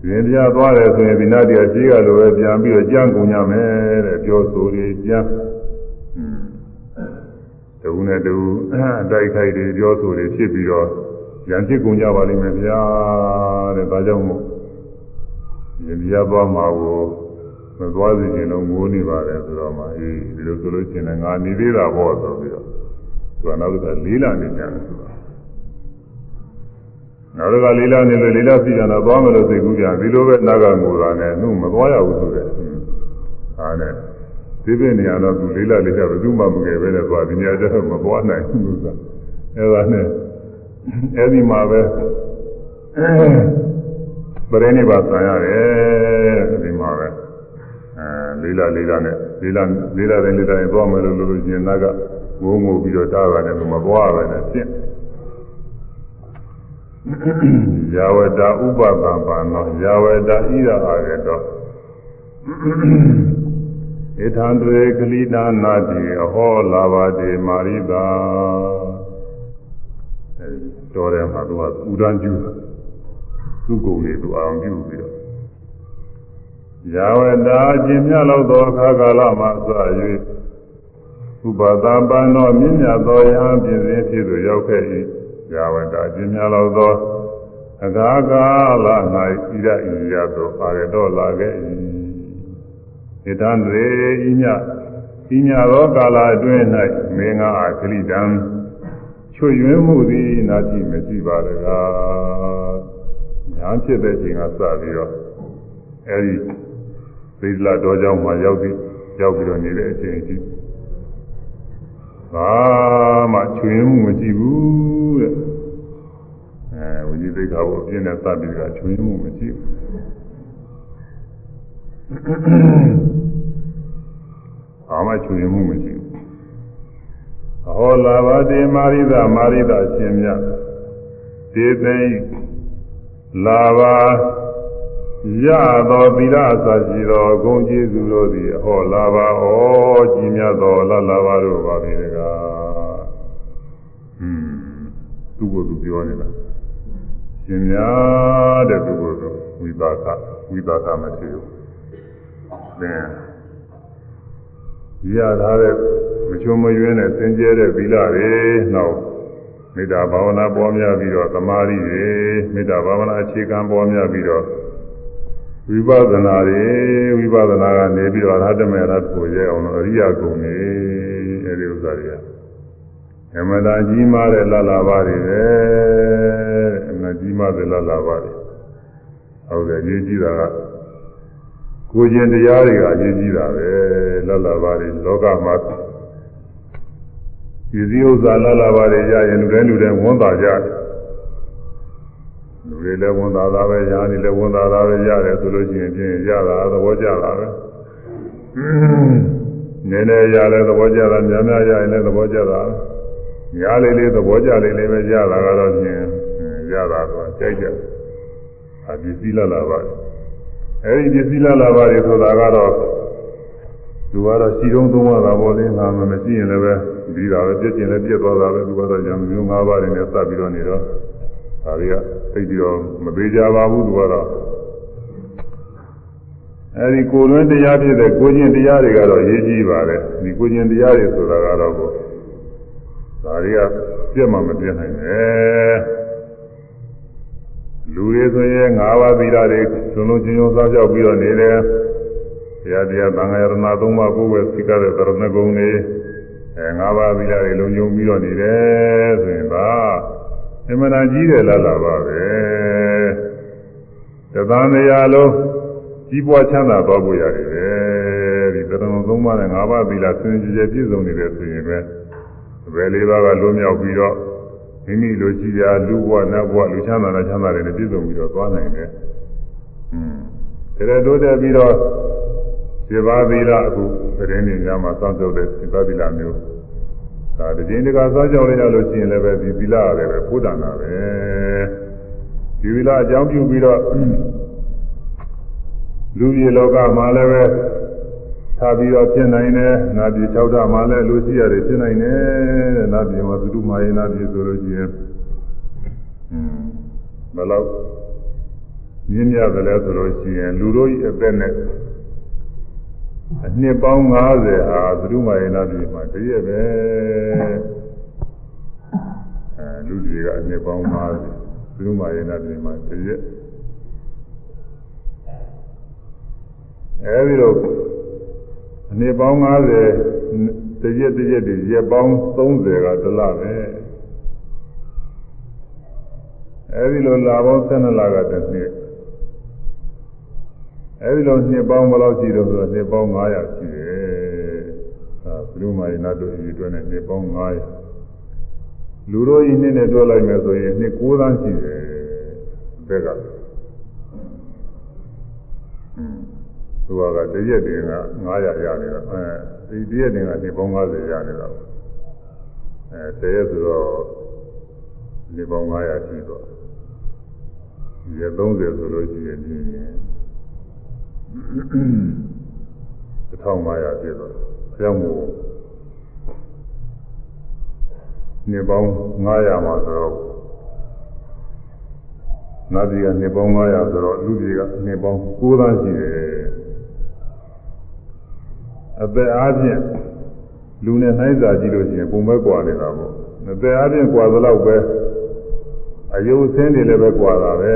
ရင်ပြသွားတယ်ဆိုရင်ဒီနာတရားရှိကလိုပဲပြန်ပြီးတော့ကြံ့ကုန်ကြမယ်တဲ့ပြောဆိုတွေကြံ့တုံးနဲ့တုံးအတိုက်ခိုက်တွေပြောဆိုတွေဖြစ်ပြီးတော့ရံဖြစ်ကုန်ကြပါလိမ့်မယ်ဗျာတဲ့ဒါကြောင့်မို့ရင်ပြသွားမှာကို မသွားစီခြင်းတော့ငိုးနေပါတယ်ဆိုတော့မှအေးဒီလိုဆိုလို့ရှိရင်ငါနေသေးတာပေါ့ဆိုပြီးတော့သူကနောက်တစ်ခါလေးလာနေကြတယ်ဆိုတော့နောက်တစ်ခါလေးလာနေလို့လေးလာစီကြတော့သွားမလို့သိကူးပြန်ဒီလိုပဲနာကငိုတာနဲ့နှုတ်မသွားရဘူးဆိုတဲ့ဟာနဲ့ဒီပြနေရတော့သူလေးလာလေးလာဘယ်သူမှမငယ်ပဲနဲ့သွားဒီနေရာကျတော့မသွားနိုင်ဘူးဆိုအဲဒါနဲ့အဲဒီမှာပဲပရိနိဗ္ဗာန်ဆံရတယ်ဒီမှာပဲအဲ လေးလာလေးလာနဲ့လေးလာလေးလာတိုင်းလေးလာရင်သွားမယ်လို့လို့ရှင်နာကငိုးငိုပြီးတော့တားတာနဲ့မသွားပဲနဲ့ဖြင့်ယာဝတဥပပံပါနောယာဝတဣရအာရတောဧထံတွေကလိနာနာတိအဟောလာပါတိမာရိတာအဲတော်တယ်မှာသူကဥဒန်းကျူးသူ့ကုန်နေသူအောင်ပြုပြီးတော့ ယာဝတာကျင်မြလောက်သောအခါကာလမှစ၍ဥပဒပန်သောမြင့်မြတ်သောယဟန်ပြင်စဉ်ဖြစ်သို့ရောက်ခဲ့၏ယာဝတာကျင်မြလောက်သောအခါကာလ၌ဣရဣရသောအာရတော်လာခဲ့၏ဣတံရေဤညဤညသောကာလအတွင်း၌မေငါအခလိတံချွေရွင်းမှုသည်နာတိမရှိပါတကားညာဖြစ်တဲ့ချိန်ကစပြီးတော့အဲဒီ သိသလာတော်ကြောင့်မှရောက်ပြီးရောက်ပြီးတော့နေတဲ့အချိန်အထိဘာမှချွေမှုမရှိဘူးတဲ့အဲဝိဇိသိက္ခာကိုအပြင်းနဲ့စပြီးကချွေမှုမရှိဘူးဘာမှချွေမှုမရှိဘူးအဟောလာဘာတိမာရိဒမာရိဒရှင်မြတ်ဒေသိလာဘာ ရသောသီလအစရှိသောဂုဏ်ကျေးဇူးတို့သည်အဟောလာပါဩကြီးမြတ်သောလလာပါတို့ပါပဲတကားဟွန်းသူ့ကိုယ်သူပြောနေတာရှင်များတဲ့သူ့ကိုယ်သူဝိပါကဝိပါကမရှိဘူးသင်ရထားတဲ့မချုံမရွင်းတဲ့စင်ကြဲတဲ့သီလတွေနောက်မေတ္တာဘာဝနာပေါ်များပြီးတော့သမာဓိတွေမေတ္တာဘာဝနာအခြေခံပေါ်များပြီးတော့ ဝိပဿနာတွေဝိပဿနာကနေပြီးတော့အရဟတမေရတ်ကိုရဲအောင်လို့အရိယဂုဏ်တွေအဲဒီဥစ္စာတွေကအမတာကြီးမားတဲ့လလာပါတွေပဲအမကြီးမားတဲ့လလာပါတွေဟုတ်တယ်ရေးကြည့်တာကကိုကျင်တရားတွေကရေးကြည့်တာပဲလလာပါတွေလောကမှာဒီစည်းဥစ္စာလလာပါတွေရရင်လူတိုင်းလူတိုင်းဝန်တာကြတယ် လူတွေလည်းဝန်သာတာပဲညာနေလည်းဝန်သာတာပဲရတယ်ဆိုလို့ရှိရင်ဖြင့်ရတာသဘောကျတာပဲနည်းနည်းရလည်းသဘောကျတာများများရရင်လည်းသဘောကျတာညာလေးလေးသဘောကျလေးလေးပဲရတာကတော့ဖြင့်တာတော့ကြိုက်ကြအပစ္စည်းလာလာပါတယ်အဲဒီပစ္စည်းလာလာပါတယ်ဆိုတာကတော့သူကတော့စီတုံးသုံးရတာပေါ့လေငါမမရှိရင်လည်းပဲပြီးတာပဲပြည့်ကျင်လည်းပြည့်သွားတာပဲသူကတော့ရံမျိုး၅ပါးတွေနဲ့စပ်ပြီးတော့နေတော့ ဒါတွေကသိပြီးတော့မပေးကြပါဘူးသူကတော့အဲဒီကိုယ်လွင်တရားဖြစ်တဲ့ကိုကျင်တရားတွေကတော့ရေးကြည့်ပါလေဒီကိုကျင်တရားတွေဆိုတာကတော့ဒါတွေကပြည့်မှမပြည့်နိုင်နဲ့လူတွေဆိုရင်၅ပါးသီလတွေလုံးလုံးချင်းချင်းစားကြောက်ပြီးတော့နေတယ်တရားတရားသံဃာယရဏသုံးပါးကိုယ်ပဲသိကြတဲ့သရဏဂုံတွေအဲ၅ပါးသီလတွေလုံးယုံပြီးတော့နေတယ်ဆိုရင်ဒါ အမှန်တန်ကြီးတယ်လားလားပါပဲတသံတရားလုံးကြီးပွားချမ်းသာသွားဖို့ရတယ်ဒီသရဏသုံးပါးနဲ့၅ပါးသီလဆင်ကြယ်ပြည့်စုံနေတယ်ဆိုရင်ပဲဘယ်လေးပါးကလွတ်မြောက်ပြီးတော့မိမိလိုရှိရာလူဘဝနတ်ဘဝလူချမ်းသာတဲ့ချမ်းသာတွေနဲ့ပြည့်စုံပြီးတော့သွားနိုင်တယ်။อืมဒါတိုးတက်ပြီးတော့စေဘာသီလအခုသတင်းတွေများမှာစောင့်ကြတဲ့စေဘာသီလမျိုး ဒါတခြင်းတကာစောင့်ကြောက်ရလို့ရှိရင်လည်းပဲဒီသီလရတယ်ပဲဘုဒ္ဓနာပဲဒီသီလအကြောင်းပြုပြီးတော့လူကြီးလောကမှာလည်းပဲထားပြီးတော့ဖြစ်နိုင်တယ်။နာပြည်၆ဓာတ်မှာလည်းလူရှိရတယ်ဖြစ်နိုင်တယ်တဲ့။နာပြည်မှာသုတုမာယေနာပြည်ဆိုလို့ရှိရင်อืมဘယ်လောက်မြင့်မြတ်တယ်လဲဆိုလို့ရှိရင်လူတို့ဤအသက်နဲ့ အနှစ်ပေါင်း90ဟာသုတုမာယေနာပြည်မှာတရက်ပဲအဲလူတွေကအနှစ်ပေါင်း90သုတုမာယေနာပြည်မှာတရက်အဲဒီတော့အနှစ်ပေါင်း90တရက်တရက်တွေရက်ပေါင်း30ကတလပဲအဲဒီလိုလာပေါင်း12လကတစ်နှစ် အဲဒီလိုနှစ်ပေါင်းဘယ်လောက်ရှိတော့ဆိုတော့နှစ်ပေါင်း900ရှိတယ်အဲဘုရုမာယနာတို့ဤအတွက်နဲ့နှစ်ပေါင်း900လူတို့ဤနှစ်နဲ့တွဲလိုက်မယ်ဆိုရင်နှစ်9သန်းရှိတယ်ဘက်ကอืมသူကတရက်တင်က900ရနေတာအဲဒီတရက်တင်ကနေပေါင်း90ရနေတာအဲတရက်ဆိုတော့နေပေါင်း900ရှိတော့ရက်30ဆိုလို့ရှိရင်ဒီ 1500ပြည့်တော့ဆရာမို့နေပေါင်း900မှာဆိုတော့နတ်ပြည်ကနေပေါင်း900ဆိုတော့လူပြည်ကနေပေါင်း9သန်းရှိတယ်အသက်အားဖြင့်လူနဲ့နှိုင်းစာကြည့်လို့ရှိရင်ပုံပဲကွာနေတာပေါ့အသက်အားဖြင့်ကွာသလောက်ပဲအယုတ်ဆင်းတွေလည်းပဲကွာတာပဲ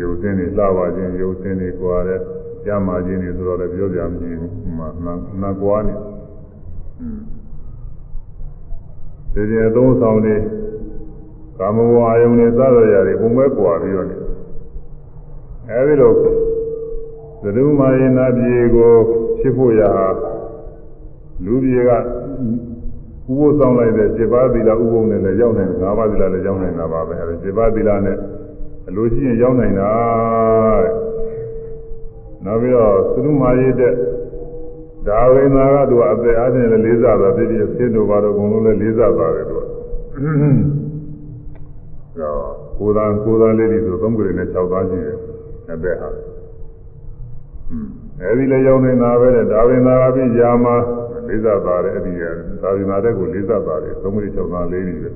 ယုတ်ဆင်းတွေလှပါခြင်းယုတ်ဆင်းတွေကွာတယ် ကြမ်းမာခြင်းတွေဆိုတော့လည်းပြောပြမကြည့်ဘူးမှနာကွာနေဒီဒီအသုံးဆောင်တွေကာမဝါယုန်တွေစသဖြင့်ပုံပဲကွာပြီးတော့နေအဲဒီလိုသဒုမာယေနာပြေကိုဖြစ်ဖို့ရာလူပြေကဥပုသ်ဆောင်လိုက်တဲ့စေပါသီလဥပုံနဲ့လည်းရောက်နိုင်တယ်၅ပါးသီလလည်းရောက်နိုင်တာပါပဲအဲဒီစေပါသီလနဲ့အလိုရှိရင်ရောက်နိုင်တာတဲ့ နောက်ပြီးတော့သဒုမာယေတဲ့ဒါဝိနာကသူကအသက်အားဖြင့်လည်းလေးစားတာဖြစ်ဖြစ်ဆင်းတို့ဘာတော့အကုန်လုံးလည်းလေးစားပါတယ်သူကကိုယ်သာကိုယ်သာလေးတွေဆိုသုံးကြိမ်နဲ့6သားရှိတယ်အသက်ဟာအဲဒီလည်းရောက်နေတာပဲတဲ့ဒါဝင်သာအပြင်ယာမလေးစားပါတယ်အဲ့ဒီဒါဝင်သာတဲ့ကိုလေးစားပါတယ်သုံးမိ၆သားလေးနေပဲ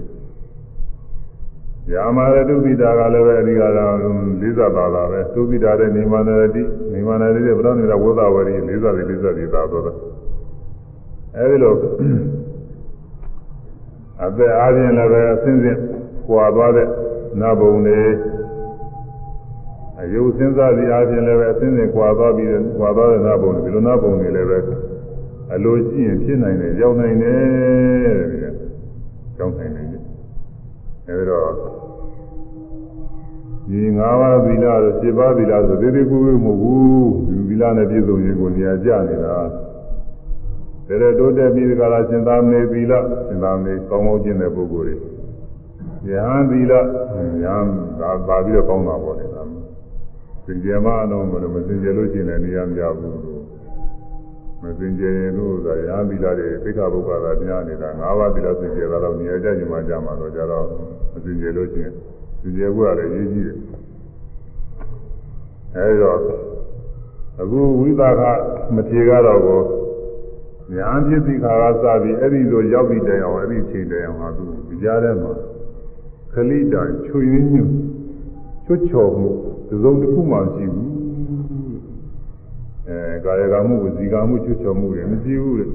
ယာမရတုပိတာကလည်းပဲအဒီကတော့လေးစားပါတာပဲသုပိတာတဲ့နေမနရတိနေမနရတိတဲ့ဗုဒ္ဓနေတာဝိသဝရီလေးစားတယ်လေးစားတယ်သာတော့အဲဒီလိုအသက်အားဖြင့်လည်းပဲအစဉ်စဉ်ကွာသွားတဲ့နဘုံတွေအယုတ်စဉ်းစားစီအားဖြင့်လည်းပဲအစဉ်စဉ်ကွာသွားပြီးကွာသွားတဲ့နာဘုံဒီလိုနာဘုံတွေလည်းပဲအလိုရှိရင်ဖြစ်နိုင်တယ်ရောက်နိုင်တယ်တဲ့ဒီကရောက်နိုင်တယ် အဲဒီတော့ဒီ၅ပါးသီလတို့၈ပါးသီလဆိုသေးသေးကိုယ်ကိုမဟုတ်ဘူးဒီသီလနဲ့ပြည့်စုံရင်ကိုနေရာကျနေတာဒါရတိုးတက်ပြီးဒီကလာရှင်သာမေသီလရှင်သာမေကောင်းကောင်းကျင့်တဲ့ပုဂ္ဂိုလ်တွေယဟန်သီလယဟန်ဒါပါပြီးတော့ကောင်းတာပေါ့လေစင်ကြယ်မအောင်မလို့မစင်ကြယ်လို့ရှိရင်လည်းနေရာမရဘူးလို့မ စင်ကြယ်ရင်လို့သာရာသီလာတွေသိက္ခာပုဂ္ဂါသာတရားနေတာ၅ပါးသီလစင်ကြယ်တာတော့နေရာကြရင်မှကြမှာတော့ကြတော့မစင်ကြယ်လို့ရှိရင်စသူကျေဘုရားလည်းရေးကြည့်တယ်အဲဒီတော့အခုဝိသကမထေကတော့ကိုညာဖြစ်သိခါကစပြီးအဲ့ဒီလိုရောက်ပြီးတိုင်အောင်အဲ့ဒီချိန်တိုင်အောင်ဟာသူဒီကြားထဲမှာခလိတံချွေရင်းညွတ်ချွတ်ချော်မှုသုံးတစ်ခုမှရှိဘူး အဲကာယကမှုဝစီကမှုချွတ်ချော်မှုတွေမရှိဘူးတဲ့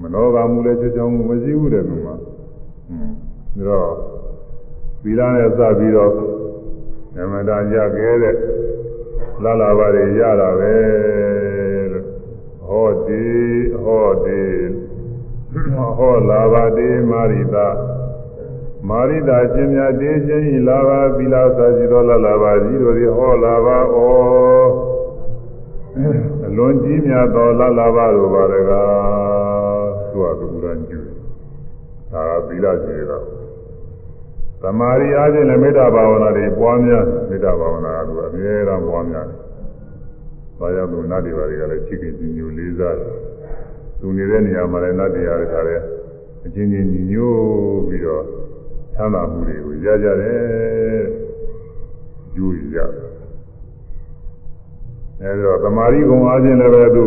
မနောကမှုလည်းချွတ်ချော်မှုမရှိဘူးတဲ့ဒီမှာอืมဒါတော့သီလနဲ့စပြီးတော့ဓမ္မတာရခဲ့တဲ့လာလာပါတွေရတာပဲလို့ဟောဒီဟောဒီဟောလာပါတိမာရိတာမာရိတာရှင်မြတ်တေခြင်းဤလာပါသီလစာရှိသောလာလာပါကြီးတို့သည်ဟောလာပါဩ အလွန်ကြီးမြတ်သောလာလာပါတို့ပါတကားသူကသူရန်ကျူဒါကသီလရှိတော့သမာဓိအားဖြင့်လည်းမေတ္တာဘာဝနာတွေပွားများမေတ္တာဘာဝနာကသူအမြဲတမ်းပွားများတယ်။ဘာကြောင့်သူနတ်တွေဘာတွေကလည်းချစ်ခင်ကြည်ညိုလေးစားတယ်။သူနေတဲ့နေရာမှာလည်းနတ်တရားတွေခါတဲ့အချင်းချင်းညီညွတ်ပြီးတော့ချမ်းသာမှုတွေကိုရကြတယ်။ယူရရတယ်။ အဲဒီတော့သမာဓိဂုဏ်အားဖြင့်လည်းပဲသူ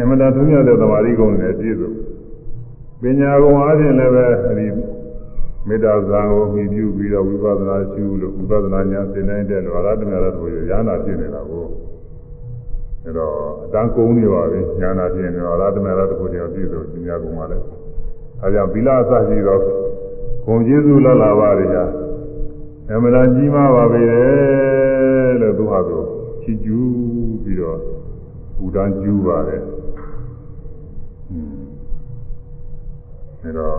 အမတန်ထုံးရတဲ့သမာဓိဂုဏ်နဲ့ပြည့်စုံပညာဂုဏ်အားဖြင့်လည်းပဲအဲဒီမေတ္တာဇာကိုမြည်ပြုပြီးတော့ဝိပဿနာရှုလို့ဝိပဿနာဉာဏ်သင်နိုင်တဲ့လို့အရဟတမေရတို့ရဟနာဖြစ်နေတာကိုအဲတော့အတန်းကုန်းနေပါပြီဉာဏ်ဖြစ်နေတော့အရဟတမေရတို့တရားပြည့်စုံပညာကုန်းပါလေအဲကြောင့်ဗီလာအစရှိတော့ဂုံကျေးဇူးလာလာပါရညာအမှန်တန်ကြီးမားပါပဲလို့သူဟာသူ ချီးကျူးပြီးတော့ဥဒန်းကျူးပါတယ်အဲတော့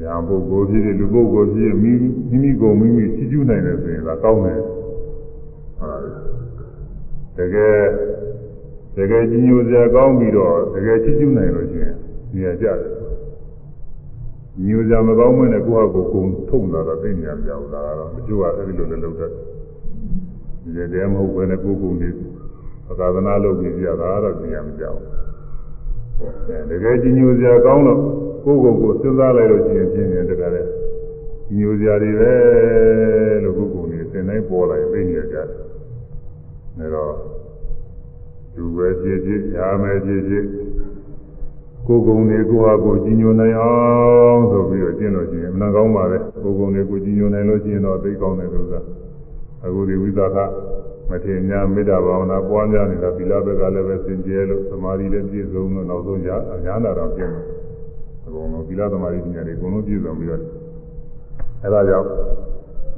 ညာပုဂ္ဂိုလ်ဖြစ်တဲ့လူပုဂ္ဂိုလ်ဖြစ်မိမိမိကိုမိမိချီးကျူးနိုင်တယ်ဆိုရင်ဒါကောင်းတယ်ဟုတ်တကယ်တကယ်ကြီးညိုစရာကောင်းပြီးတော့တကယ်ချီးကျူးနိုင်လို့ရှိရင်နေရာကျတယ်ညိုစရာမကောင်းမနဲ့ကိုယ့်ဟာကိုယ်ကုံထုံလာတော့သိနေရကြဘူးလားတော့မကျိုးကအဲ့ဒီလိုလည်းလုပ်တတ်တယ် ဒီတည်းမဟုတ်ဘဲနဲ့ကိုယ်ကုံနေသာသနာလုပ်ပြီးကြတာတော့သိရမကြဘူးတကယ်ကြီးညိုစရာကောင်းတော့ကိုယ်ကိုယ်ကိုစဉ်းစားလိုက်လို့ရှိရင်ပြင်းနေတကယ်လေညိုစရာတွေပဲလို့ကိုယ်ကိုယ်နေသင်တိုင်းပေါ်လာရင်သိနေကြတယ်။ဒါတော့သူပဲကြည်ကြည်ရာမယ်ကြည်ကြည်ကိုယ်ကုံတွေကိုဟာကိုကြီးညိုနိုင်အောင်ဆိုပြီးတော့ကျင့်လို့ရှိရင်အမှန်ကောင်းပါလေကိုယ်ကုံတွေကိုကြီးညိုနိုင်လို့ရှိရင်တော့သိကောင်းတယ်လို့ဆိုတာ အခုဒီဝိသကမထေရမေတ္တာဘာဝနာပွားများနေတာသီလဘက်ကလည်းပဲစင်ကြယ်လို့သမာဓိလည်းပြည့်စုံလို့နောက်ဆုံးညာညာနာတော့ပြည့်တယ်အကုန်လုံးသီလသမာဓိပညာတွေအကုန်လုံးပြည့်စုံပြီးတော့အဲဒါကြောင့်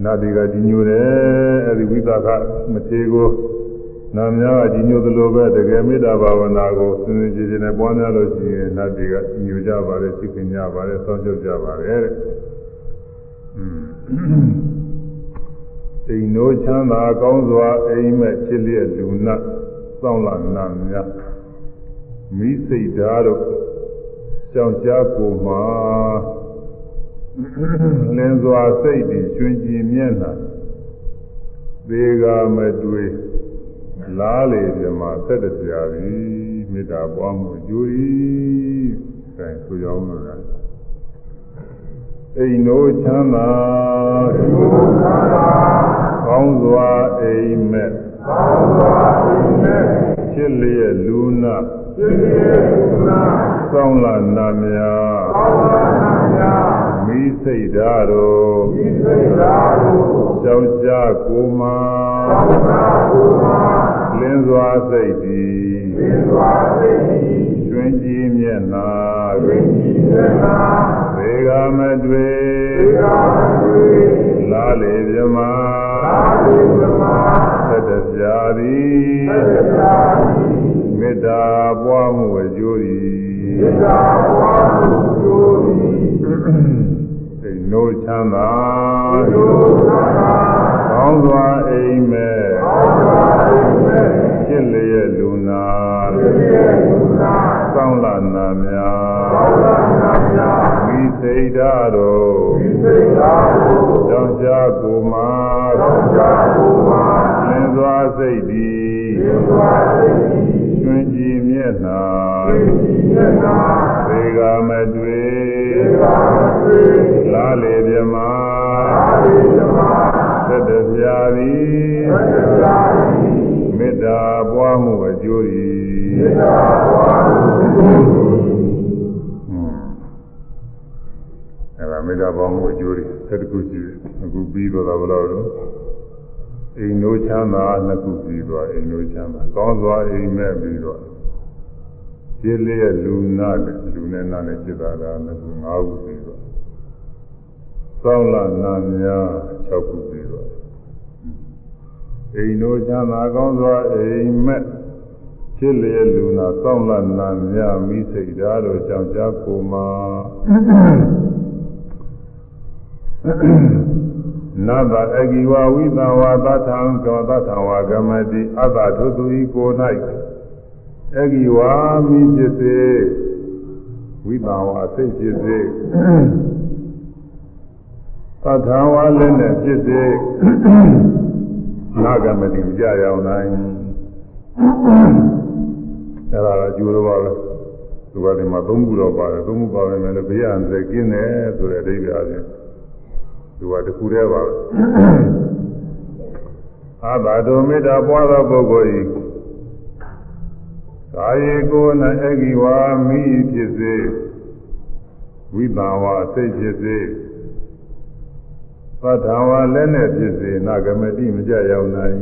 နတ်တွေကကြီးညိုတယ်အဲဒီဝိသကမထေရကိုနာမများကကြီးညိုသလိုပဲတကယ်မေတ္တာဘာဝနာကိုစင်စင်ကြယ်ကြယ်နဲ့ပွားများလို့ရှိရင်နတ်တွေကကြီးညိုကြပါတယ်သိခင်ကြပါတယ်စောင့်ရှောက်ကြပါတယ်တဲ့ အိမ်တို့ချမ်းသာကောင်းစွာအိမ်မဲ့ချစ်လျက်လူနတ်စောင့်လာနာများမိစိတ်ဓာတ်တို့ကြောင်ရှားကိုမှာလင်းစွာစိတ်တည်ကျွင်ကြည်မျက်နှာသေကမတွေ့လားလေပြမှာဆက်တပြာသည်မေတ္တာပွားမှုအကျိုးဤအဲဆိုကြောင်းလို့လား အိမ်တို့ချမ်းသာကောင်းစွာအိမ်မဲ့ကောင်းစွာအိမ်မဲ့ချစ်လျက်လူနာချစ်လျက်လူနာကောင်းလာနာမြာကောင်းလာနာမြာမိစိတ်ဓာတ်တို့မိစိတ်ဓာတ်တို့ရှောင်းရှားကိုမာရှောင်းရှားကိုမာလင်းစွာစိတ်သည်လင်းစွာစိတ်သည်ကျွင်ကြည်မျက်နာ ကျွင်ကြည်မျက်နာသေကမတွေ့သေကမတွေ့လာလေမြမလာလေမြမသတ္တပြာသည်သတ္တပြာသည်မေတ္တာပွားမှုအကျိုး၏မေတ္တာပွားမှုအကျိုး၏စိတ်နိုးချမ်းသာစိတ်နိုးချမ်းသာကောင်းစွာအိမ်မဲ့ကောင်းစွာအိမ်မဲ့ ရှင်းလျက်လူနာရှင်းလျက်လူနာကောင်းလာနာများကောင်းလာနာများမိစိတ်ဓာတ်တို့မိစိတ်ဓာတ်တို့ကြောင့်ရှားကိုမာကြောင့်ရှားကိုမာလင်းစွာစိတ်သည်လင်းစွာစိတ်သည်ကျွင်ကြည်မျက်နှာကျွင်ကြည်မျက်နှာသေကမတွေ့သေကမတွေ့လာလေမြမသက်တပြာသည် အဲ့ဒါမေတ္တာပွားမှုအကျိုးတွေသက်တခုရှိတယ်အခုပြီးတော့တာဘယ်လိုလဲအိမ်တို့ချမ်းသာနှစ်ခုပြီးသွားအိမ်တို့ချမ်းသာကောင်းစွာအိမ်မဲ့ပြီးတော့ခြေလျက်လူနာနဲ့လူနဲ့နာနဲ့จิตတာကနှစ်ခု၅ခုပြီးတော့သောင်းလာနာများ၆ခုပြီးတော့အိမ်တို့ချမ်းသာကောင်းစွာအိမ်မဲ့ ခြေလျက်လူနာသောင်းလာနာများမိစိတ်ဓာတ်တို့ကြောင့်ကြားကိုမှာနတ္တအဂိဝဝိသဝါသထံကောသထံဝါကမတိအတ္တထုသူဤကို၌အဂိဝါမိဖြစ်စေဝိသဝါစိတ်ဖြစ်စေသထံဝါလည်းနဲ့ဖြစ်စေနာဂမတိမကြရအောင်နိုင် အဲ့ဒါကကျိုးတော့ပါပဲသူကဒီမှာသုံးခုတော့ပါတယ်သုံးခုပါပဲမယ်လို့ဘေးရန်စက်ကင်းတယ်ဆိုတဲ့အဓိပ္ပာယ်အချင်းသူကတခုတည်းပါပဲအာဘာဒုမေတ္တာပွားသောပုဂ္ဂိုလ်ဤကာယေကိုနအဂိဝါမိဖြစ်စေဝိပါဝစိတ်ဖြစ်စေသတ္တဝါလည်းနဲ့ဖြစ်စေနာဂမတိမကြရောက်နိုင်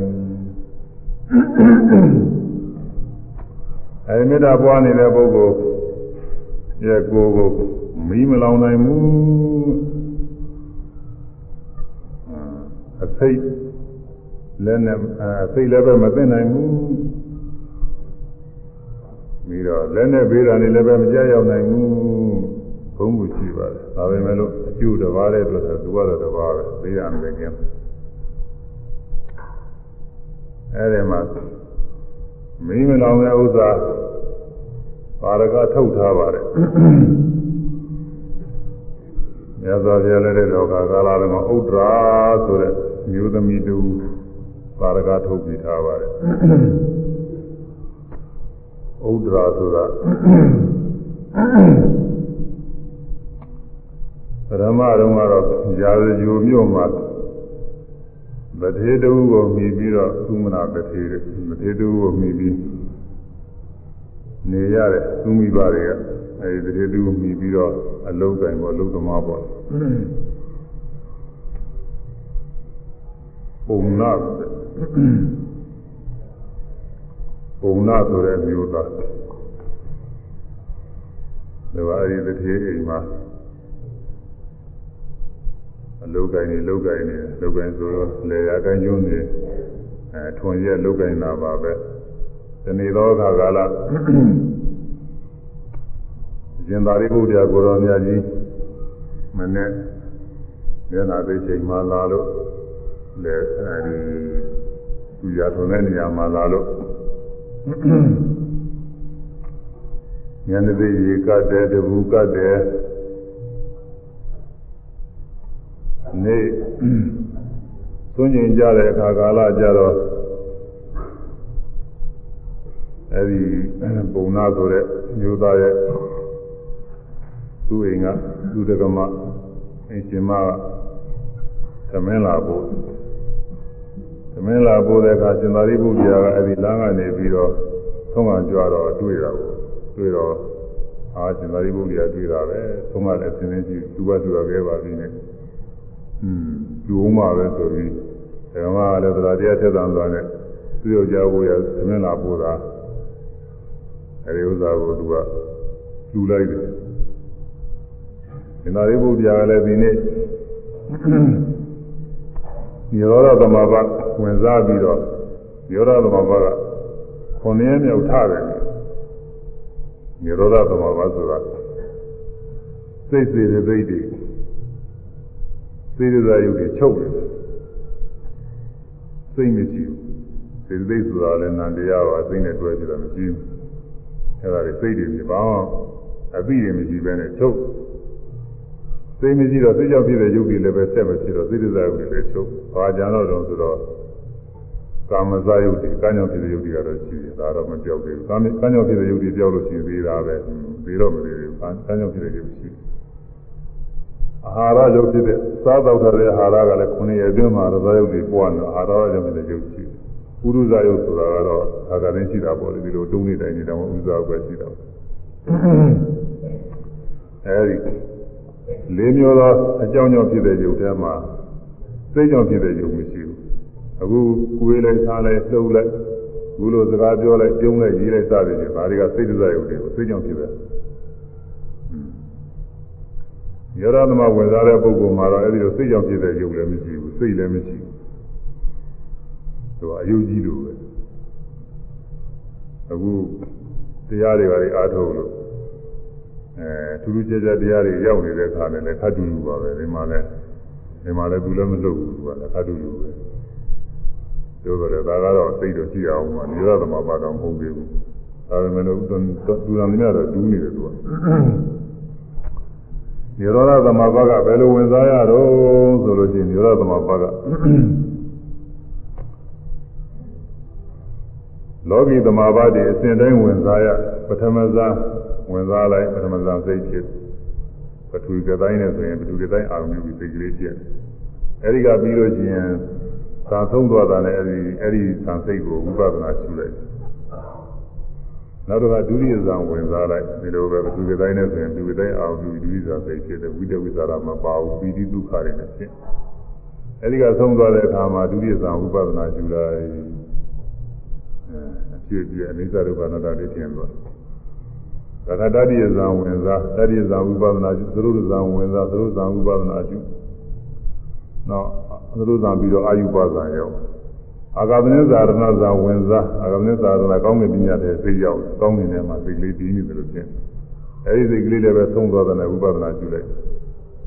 အဲဒီမေတ္တာပွားနေတဲ့ပုဂ္ဂိုလ်ရဲ့ကိုယ်ကိုမီးမလောင်နိုင်ဘူးအစိတ်လည်းနဲ့အစိတ်လည်းပဲမသိနိုင်ဘူးပြီးတော့လည်းနဲ့ဘေးတာနေလည်းပဲမကြရောက်နိုင်ဘူးဘုံမှုရှိပါတယ်ဒါပေမဲ့လို့အကျိုးတစ်ပါးတဲ့အတွက်သူကတော့တစ်ပါးပဲဘေးရမယ်ကျင်းအဲဒီမှာ မင်းမလောင်တဲ့ဥစ္စာပါရကထုတ်ထားပါတယ်မြတ်စွာဘုရားလည်းတဲ့တော်ကာကာလာလည်းမှာဥဒ္ဒရာဆိုတဲ့မျိုးသမီးတူပါရကထုတ်ပြီးထားပါတယ်ဥဒ္ဒရာဆိုတာပရမတုံးကတော့ရာဇဂျူမြို့မှာ ဗထေတူကိုမြည်ပြီးတော့သုမနာဗထေဗထေတူကိုမြည်ပြီးနေရတဲ့သူမိဘတွေကအဲဒီဗထေတူကိုမြည်ပြီးတော့အလုံးကင်ပေါ့အလုံးသမားပေါ့ပုံနာပုံနာဆိုတဲ့မျိုးသားဒါကအဲဒီဗထေအိမ်မှာ အလုတ်ကိုင်းနေလုတ်ကိုင်းနေလုတ်ကိုင်းဆိုတော့လေယာကိုင်းကျုံးနေအဲထွန်ရက်လုတ်ကိုင်းတာပါပဲဒီနေ့သောအခါကာလရှင်သာရိပုတ္တရာကိုရောမြတ်ကြီးမနေ့ညနာသိချိန်မှလာလို့လေအဲဒီသူရထုံတဲ့နေရာမှာလာလို့ညနေသိရေကတ်တယ်တပူကတ် နေ့သွင်းကျင်ကြတဲ့အခါကာလကြတော့အဲဒီပုံနာဆိုတဲ့မျိုးသားရဲ့သူ့အိမ်ကသူတကမအရှင်မကသမင်းလာဖို့သမင်းလာဖို့တဲ့အခါရှင်သာရိပုတ္တရာကအဲဒီလမ်းကနေပြီးတော့သုံးကကြွတော့တွေ့တာပေါ့တွေ့တော့အာရှင်သာရိပုတ္တရာတွေ့တာပဲသုံးကလည်းအစဉ်ချင်းကြည့်သူကသူကခဲ့ပါပြီနဲ့อืม လူအောင်ပါပဲဆိုပြီးဓမ္မကလည်းသရာတရားထက်သန်သွားတဲ့သူ့ယောက်ျားကိုရသမင်းလာပို့တာအဲဒီဥစ္စာကိုသူကလူလိုက်တယ်ရှင်သာရိပုတ္တရာကလည်းဒီနေ့ညောရသမဘာဝင်စားပြီးတော့ညောရသမဘာကခုနှစ်ရက်မြောက်ထားတယ်ညောရသမဘာဆိုတာစိတ်စေတဲ့သိတွေ စေတသာယုတ်တွေချုပ်တယ်စိတ်မရှိဘူးစေတသိက်ဆိုတာလည်းနန္တရားပါစိတ်နဲ့တွဲကြည့်တာမရှိဘူးအဲဒါတွေစိတ်တွေမြပါအပိတွေမရှိဘဲနဲ့ချုပ်စိတ်မရှိတော့စိတ်ကြောင့်ဖြစ်တဲ့ယုတ်တွေလည်းပဲဆက်မဖြစ်တော့စေတသာယုတ်တွေလည်းချုပ်ဘာကြံတော့တော့ဆိုတော့ကာမဇာယုတ်တွေကံကြောင့်ဖြစ်တဲ့ယုတ်တွေကတော့ရှိတယ်ဒါတော့မပြောက်သေးဘူးကံကံကြောင့်ဖြစ်တဲ့ယုတ်တွေပြောက်လို့ရှိရင်သေးတာပဲသေးတော့မသေးဘူးကံကြောင့်ဖြစ်တဲ့ယုတ်ရှိတယ် အာဟာရရုပ်ဖြစ်တဲ့စားတော့တဲ့အာဟာရကလည်းခုနှစ်ရက်အတွင်းမှာရသရုပ်တွေပွားနေအာဟာရရုပ်ဖြစ်တဲ့ရုပ်ရှိဥရုဇရုပ်ဆိုတာကတော့အာဃာရင်ရှိတာပေါ့လေဒီလိုတုံးနေတိုင်းနေတော့ဥရုဇပဲရှိတာအဲဒီလေးမျိုးသောအကြောင်းကြောင့်ဖြစ်တဲ့ရုပ်ထဲမှာစိတ်ကြောင့်ဖြစ်တဲ့ရုပ်မရှိဘူးအခုကိုယ်လိုက်စားလိုက်လှုပ်လိုက်ဘူးလို့စကားပြောလိုက်ပြုံးလိုက်ရေးလိုက်စသည်ဖြင့်ဒါတွေကစိတ်ဒုစရုပ်တွေကိုစိတ်ကြောင့်ဖြစ်တ ယ်ရရသမဝင်စားတဲ့ပုဂ္ဂိုလ်မှာတော့အဲဒီလိုစိတ်ကြောင့်ဖြစ်တဲ့ယုတ်လည်းမရှိဘူးစိတ်လည်းမရှိဘူးသူကအယုတ်ကြီးလိုပဲအခုတရားတွေပါလေအားထုတ်လို့အဲထူးထူးခြားခြားတရားတွေရောက်နေတဲ့အခါနဲ့လည်းခတ်တူလူပါပဲဒီမှာလည်းဒီမှာလည်းသူလည်းမလုပ်ဘူးသူကလည်းခတ်တူလူပဲပြောကြတယ်ဒါကတော့စိတ်တော့ရှိအောင်မှာနိရောဓသမဘာတော့မဟုတ်သေးဘူးဒါပေမဲ့လို့သူတော်များတော့ဒူးနေတယ်သူက နိရောဓသမဘာကဘယ်လိုဝင်စားရတော့ဆိုလို့ရှိရင်နိရောဓသမဘာကလောကီသမဘာတွေအစဉ်တိုင်းဝင်စားရပထမဇာဝင်စားလိုက်ပထမဇာစိတ်ဖြစ်ပထဝီကတိုင်းနဲ့ဆိုရင်ပထဝီကတိုင်းအာရုံပြုပြီးစိတ်ကလေးဖြစ်အဲဒီကပြီးလို့ရှိရင်သာဆုံးသွားတာနဲ့အဲဒီအဲဒီသံစိတ်ကိုဝိပဿနာရှုလိုက် နောက်တော့ဒုတိယဇာဝင်စားလိုက်ဒီလိုပဲပထဝီကတိုင်းနဲ့ဆိုရင်ပထဝီတိုင်းအာရုံပြုဒုတိယဇာစိတ်ဖြစ်တယ်ဝိတဝိသရာမပါဘူးပီတိဒုက္ခတွေနဲ့ဖြစ်အဲဒီကဆုံးသွားတဲ့အခါမှာဒုတိယဇာဝိပဿနာရှုလိုက်အဖြစ်ပြအနိစ္စဒုက္ခအနတ္တတွေထင်သွားဒါကတတိယဇာဝင်စားတတိယဇာဝိပဿနာရှုသရုပ်ဇာဝင်စားသရုပ်ဇာဝိပဿနာရှုနောက်သရုပ်ဇာပြီးတော့အာယုပဇာရောက် အာဂမနဇာရဏဇာဝင်စားအာဂမနဇာရဏကောင်းကင်ပညာတဲ့စိတ်ရောက်ကောင်းကင်ထဲမှာစိတ်ကလေးတည်နေတယ်လို့ဖြစ်အဲဒီစိတ်ကလေးလည်းပဲသုံးသွားတဲ့ဝိပဿနာရှုလိုက်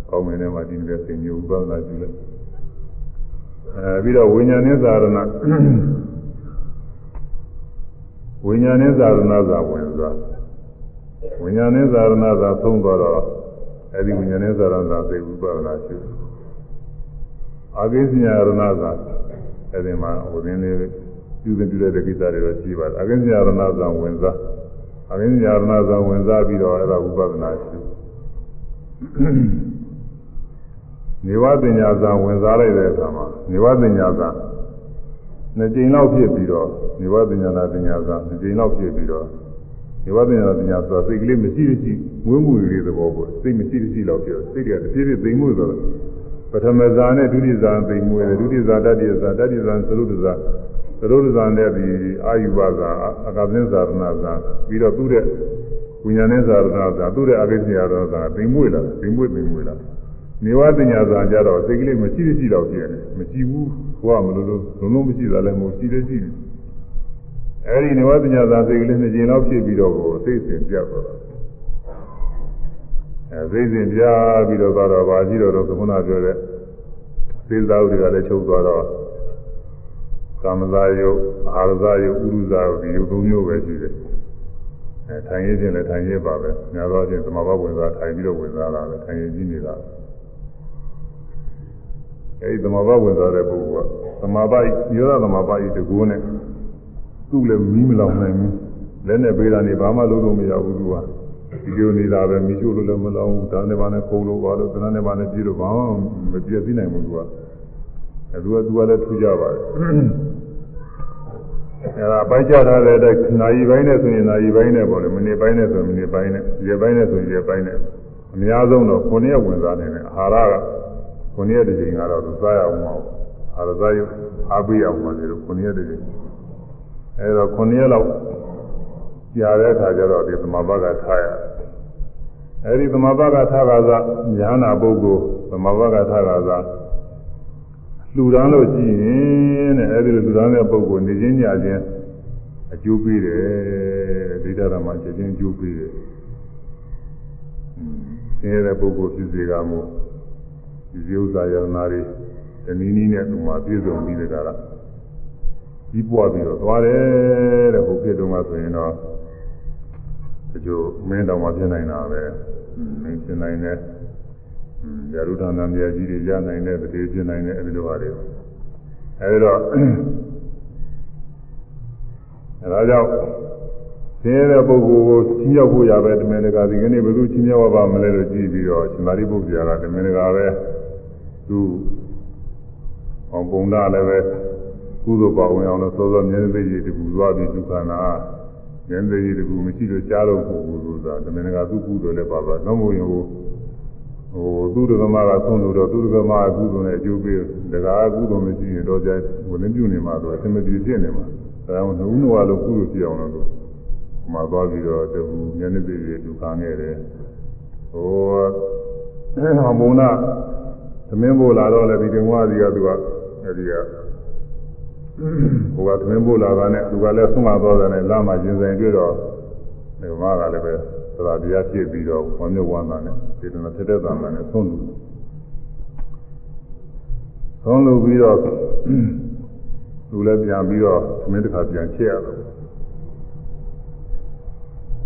ကောင်းကင်ထဲမှာတည်နေတဲ့စိတ်မျိုးဝိပဿနာရှုလိုက်အဲပြီးတော့ဝိညာဉ်နဲ့ဇာရဏဝိညာဉ်နဲ့ဇာရဏဇာဝင်စားဝိညာဉ်နဲ့ဇာရဏသာသုံးသွားတော့အဲဒီဝိညာဉ်နဲ့ဇာရဏသာသိဝိပဿနာရှိအာကိစ္စညာရဏသာ အဲဒီမှာဟိုရင်းလေးပြုသင်ပြုတဲ့ကိစ္စတွေတော့ရှိပါတယ်အာကိစ္စညာရဏသာဝင်စားအာကိစ္စညာရဏသာဝင်စားပြီးတော့အဲဒါဝိပဿနာရှိနေဝပညာသာဝင်စားလိုက်တဲ့အခါမှာနေဝပညာသာနှစ်ကြိမ်လောက်ဖြစ်ပြီးတော့နေဝပညာနာပညာသာနှစ်ကြိမ်လောက်ဖြစ်ပြီးတော့ဒီဝိပဿနာပညာဆိုတာစိတ်ကလေးမရှိမရှိဝင်းမှုလေးသဘောပေါ့စိတ်မရှိမရှိတော့ပြောစိတ်ကတဖြည်းဖြည်းသိမ်မှုဆိုတော့ပ ထမဇာနဲ့ဒုတိယဇာသိမ်မှုတယ်ဒုတိယဇာတတိယဇာတတိယဇာသရုပ်ဇာသရုပ်ဇာနဲ့ဒီအာယုဘဇာအကပ္ပင်းဇာရဏဇာပြီးတော့သူ့တဲ့ဝိညာဉ်နဲ့ဇာရဏဇာသူ့တဲ့အဘိဓိယရောဇာသိမ်မှုလာသိမ်မှုသိမ်မှုလာနေဝပညာဇာကြတော့စိတ်ကလေးမရှိမရှိတော့ပြည့်တယ်မရှိဘူးဟိုကမလို့လို့လုံးလုံးမရှိတာလည်းမဟုတ်ရှိတယ်ရှိတယ်အဲဒီနေဝပညာသာစိတ်ကလေးနှစ်ကြိမ်လောက်ဖြစ်ပြီးတော့ကိုစိတ်စဉ်ပြတ်သွားတာ အဲစိတ်စဉ်ပြပြီးတော့တော့ဗာရှိတော့တော့သမုနာပြောတဲ့သေသာဥတွေကလည်းချုပ်သွားတော့ကာမဇာယုအာရဇာယုဥရုဇာယုဒီယုသုံးမျိုးပဲရှိတယ်အဲထိုင်ရခြင်းလည်းထိုင်ရပါပဲများသောအားဖြင့်သမဘာဝင်စားထိုင်ပြီးတော့ဝင်စားတာပဲထိုင်ရကြီးနေတာအဲဒီသမဘာဝင်စားတဲ့ပုဂ္ဂိုလ်ကသမဘာဤရောသမဘာဤတကူနဲ့သူ့လည်းမီးမလောင်နိုင်ဘူးလက်နဲ့ပေးတာနေဘာမှလုပ်လို့မရဘူးသူက ဒီလိုနေတာပဲမီးရှို့လို့လည်းမလောင်ဘူးဒါနဲ့ဘာနဲ့ခုံလို့ဘာလို့သနာနဲ့ဘာနဲ့ပြေးလို့ဘာမှမပြည့်စည်နိုင်ဘူးသူကအဲသူကသူကလည်းထူကြပါတယ်အဲဒါပိုက်ကြထားတဲ့အတိုင်းနာယီပိုင်းနဲ့ဆိုရင်နာယီပိုင်းနဲ့ပေါ့လေမိနစ်ပိုင်းနဲ့ဆိုရင်မိနစ်ပိုင်းနဲ့ရက်ပိုင်းနဲ့ဆိုရင်ရက်ပိုင်းနဲ့အများဆုံးတော့9ရက်ဝင်စားနေတယ်အာဟာရက9ရက်တစ်ချိန်ကတော့သူစားရအောင်မဟုတ်အာဟာရစားရအားပေးအောင်မလို့9ရက်တစ်ချိန်အဲတော့9ရက်လောက်ကြာတဲ့အခါကျတော့ဒီသမဘကထားရ အဲဒီသမဘကထားကစားညာနာပုဂ္ဂိုလ်သမဘကထားကစားလှူဒန်းလို့ရှိရင်တဲ့အဲဒီလိုလှူဒန်းတဲ့ပုဂ္ဂိုလ်နေချင်းညချင်းအကျိုးပေးတယ်ဒိဋ္ဌရမချက်ချင်းအကျိုးပေးတယ်ဆင်းရဲတဲ့ပုဂ္ဂိုလ်ဖြစ်စေကမို့ဒီဥစ္စာယနာတွေတနည်းနည်းနဲ့သူမှာပြည့်စုံပြီးတဲ့ကလားကြီးပွားပြီးတော့သွားတယ်တဲ့ဟိုဖြစ်တုန်းကဆိုရင်တော့ ဒီလိုမင်းတော်မှဖြစ်နိုင်တာပဲမင်းဖြစ်နိုင်တဲ့ဇာရုဒ္ဓနာမြတ်ကြီးတွေရနိုင်တဲ့တတိဖြစ်နိုင်တဲ့အဲဒီလိုဟာတွေအဲဒီတော့အဲဒါကြောင့်ဆင်းရဲတဲ့ပုဂ္ဂိုလ်ကိုချင်းရောက်ဖို့ရပဲတမင်တကာဒီကနေ့ဘယ်သူချင်းရောက်ပါမလဲလို့ကြည့်ပြီးတော့ရှင်သာရိပုတ္တရာကတမင်တကာပဲသူအောင်ပုံသားလည်းပဲကုသိုလ်ပါဝင်အောင်လို့စောစောမြဲသိကြီးတကူသွားပြီးဒုက္ခနာ မြဲသိကြီးတကူမရှိလို့ရှားတော့ပုဂ္ဂိုလ်ဆိုတာတမင်တကာသူကုသိုလ်လည်းပါပါတော့မို့ရင်ဟိုဟိုသူဒကမကဆုံးလို့တော့သူဒကမကကုသိုလ်နဲ့အကျိုးပေးဒကာကုသိုလ်မရှိရင်တော့ကြဝင်နေပြုနေမှာဆိုအစမပြေဖြစ်နေမှာအဲဒါနှုံးတော်လို့ကုသိုလ်ပြအောင်လို့မှာသွားပြီးတော့တကူမျက်နှာပြည်ဒုက္ခနဲ့တယ်ဟိုဟောမုံနာသမင်းပို့လာတော့လည်းဒီကံဝါစီကသူကအဲဒီက ဟိုကသမင်းပို့လာတာနဲ့သူကလည်းဆုံးမသွားတယ်နဲ့လာမှရင်ဆိုင်တွေ့တော့ဒီမှာကလည်းပဲသရာတရားဖြစ်ပြီးတော့ဝမ်းမြောက်ဝမ်းသာနဲ့စေတနာထက်တဲ့သာမန်နဲ့ဆုံးလို့ဆုံးလို့ပြီးတော့သူလည်းပြန်ပြီးတော့သမင်းတစ်ခါပြန်ချက်ရတယ်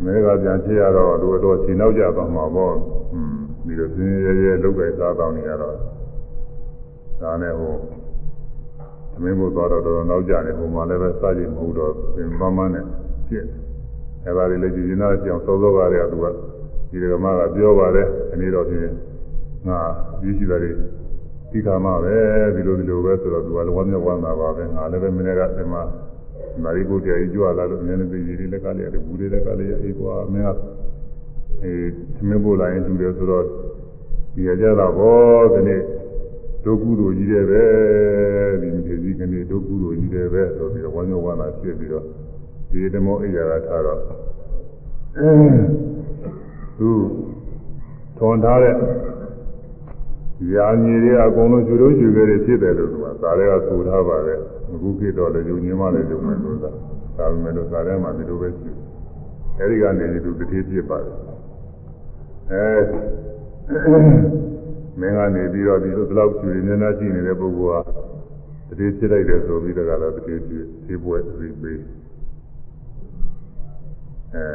မဲကပြန်ချရတော့သူတော့ခြေနောက်ကြသွားမှာပေါ့။อืมဒီလိုစင်းရဲရဲလုတ်ပဲစားတောင်းနေရတော့ဒါနဲ့ဟိုသ မင်းဖို့သွားတော့တော်တော်နောက်ကြတယ်ဟိုမှာလည်းပဲစားကြည့်မဟုတ်တော့သင်မမနဲ့ဖြစ်။အဲဒါတွေလည်းကြည်ကျင်တော့ကြောင်စောစောကတည်းကသူကဒီကမကပြောပါတယ်အနေတော့ဖြင့်ငါကြီးရှိတယ်ဒီကမှပဲဒီလိုဒီလိုပဲဆိုတော့သူကလည်းဝမ်းမြောက်ဝမ်းသာပါပဲငါလည်းပဲမင်းကဒီမှာမာရီဘုရားကြီးကြွလာလို့နည်းနည်းပြည်ကြီးလက်ကလေးရတယ်ဘူးလေးလက်ကလေးရအေးကွာမင်းကအဲသမင်းပို့လာရင်သူတယ်ဆိုတော့ဒီရကြတာဘောဒီနေ့ ဒုက္ခုတို့ကြီးတယ်ပဲဒီမြေကြီးကနေဒုက္ခုတို့ကြီးတယ်ပဲဆိုပြီးတော့ဝမ်းမြောက်ဝမ်းသာဖြစ်ပြီးတော့ဒီဓမ္မအိယာကထားတော့သူထွန်ထားတဲ့ရာညီတွေအကုန်လုံးကျွလို့ကျွခဲ့တယ်ဖြစ်တယ်လို့သူကသာတွေကဆိုထားပါတယ်အခုခေတ်တော့လည်းယုံညင်းမှလည်းယုံမယ်လို့သာဒါပေမဲ့လို့သာထဲမှာဒီလိုပဲရှိအဲဒီကနေဒီလိုတတိဖြစ်ပါတယ်အဲ မင်းကနေပြီးတော့ဒီလိုဘလောက်ကျွေနေနေရှိနေတဲ့ပုဂ္ဂိုလ်ဟာတတိဖြစ်လိုက်တယ်ဆိုပြီးတော့လည်းတတိဖြစ်သေးပွဲပြီးပြီးအဲ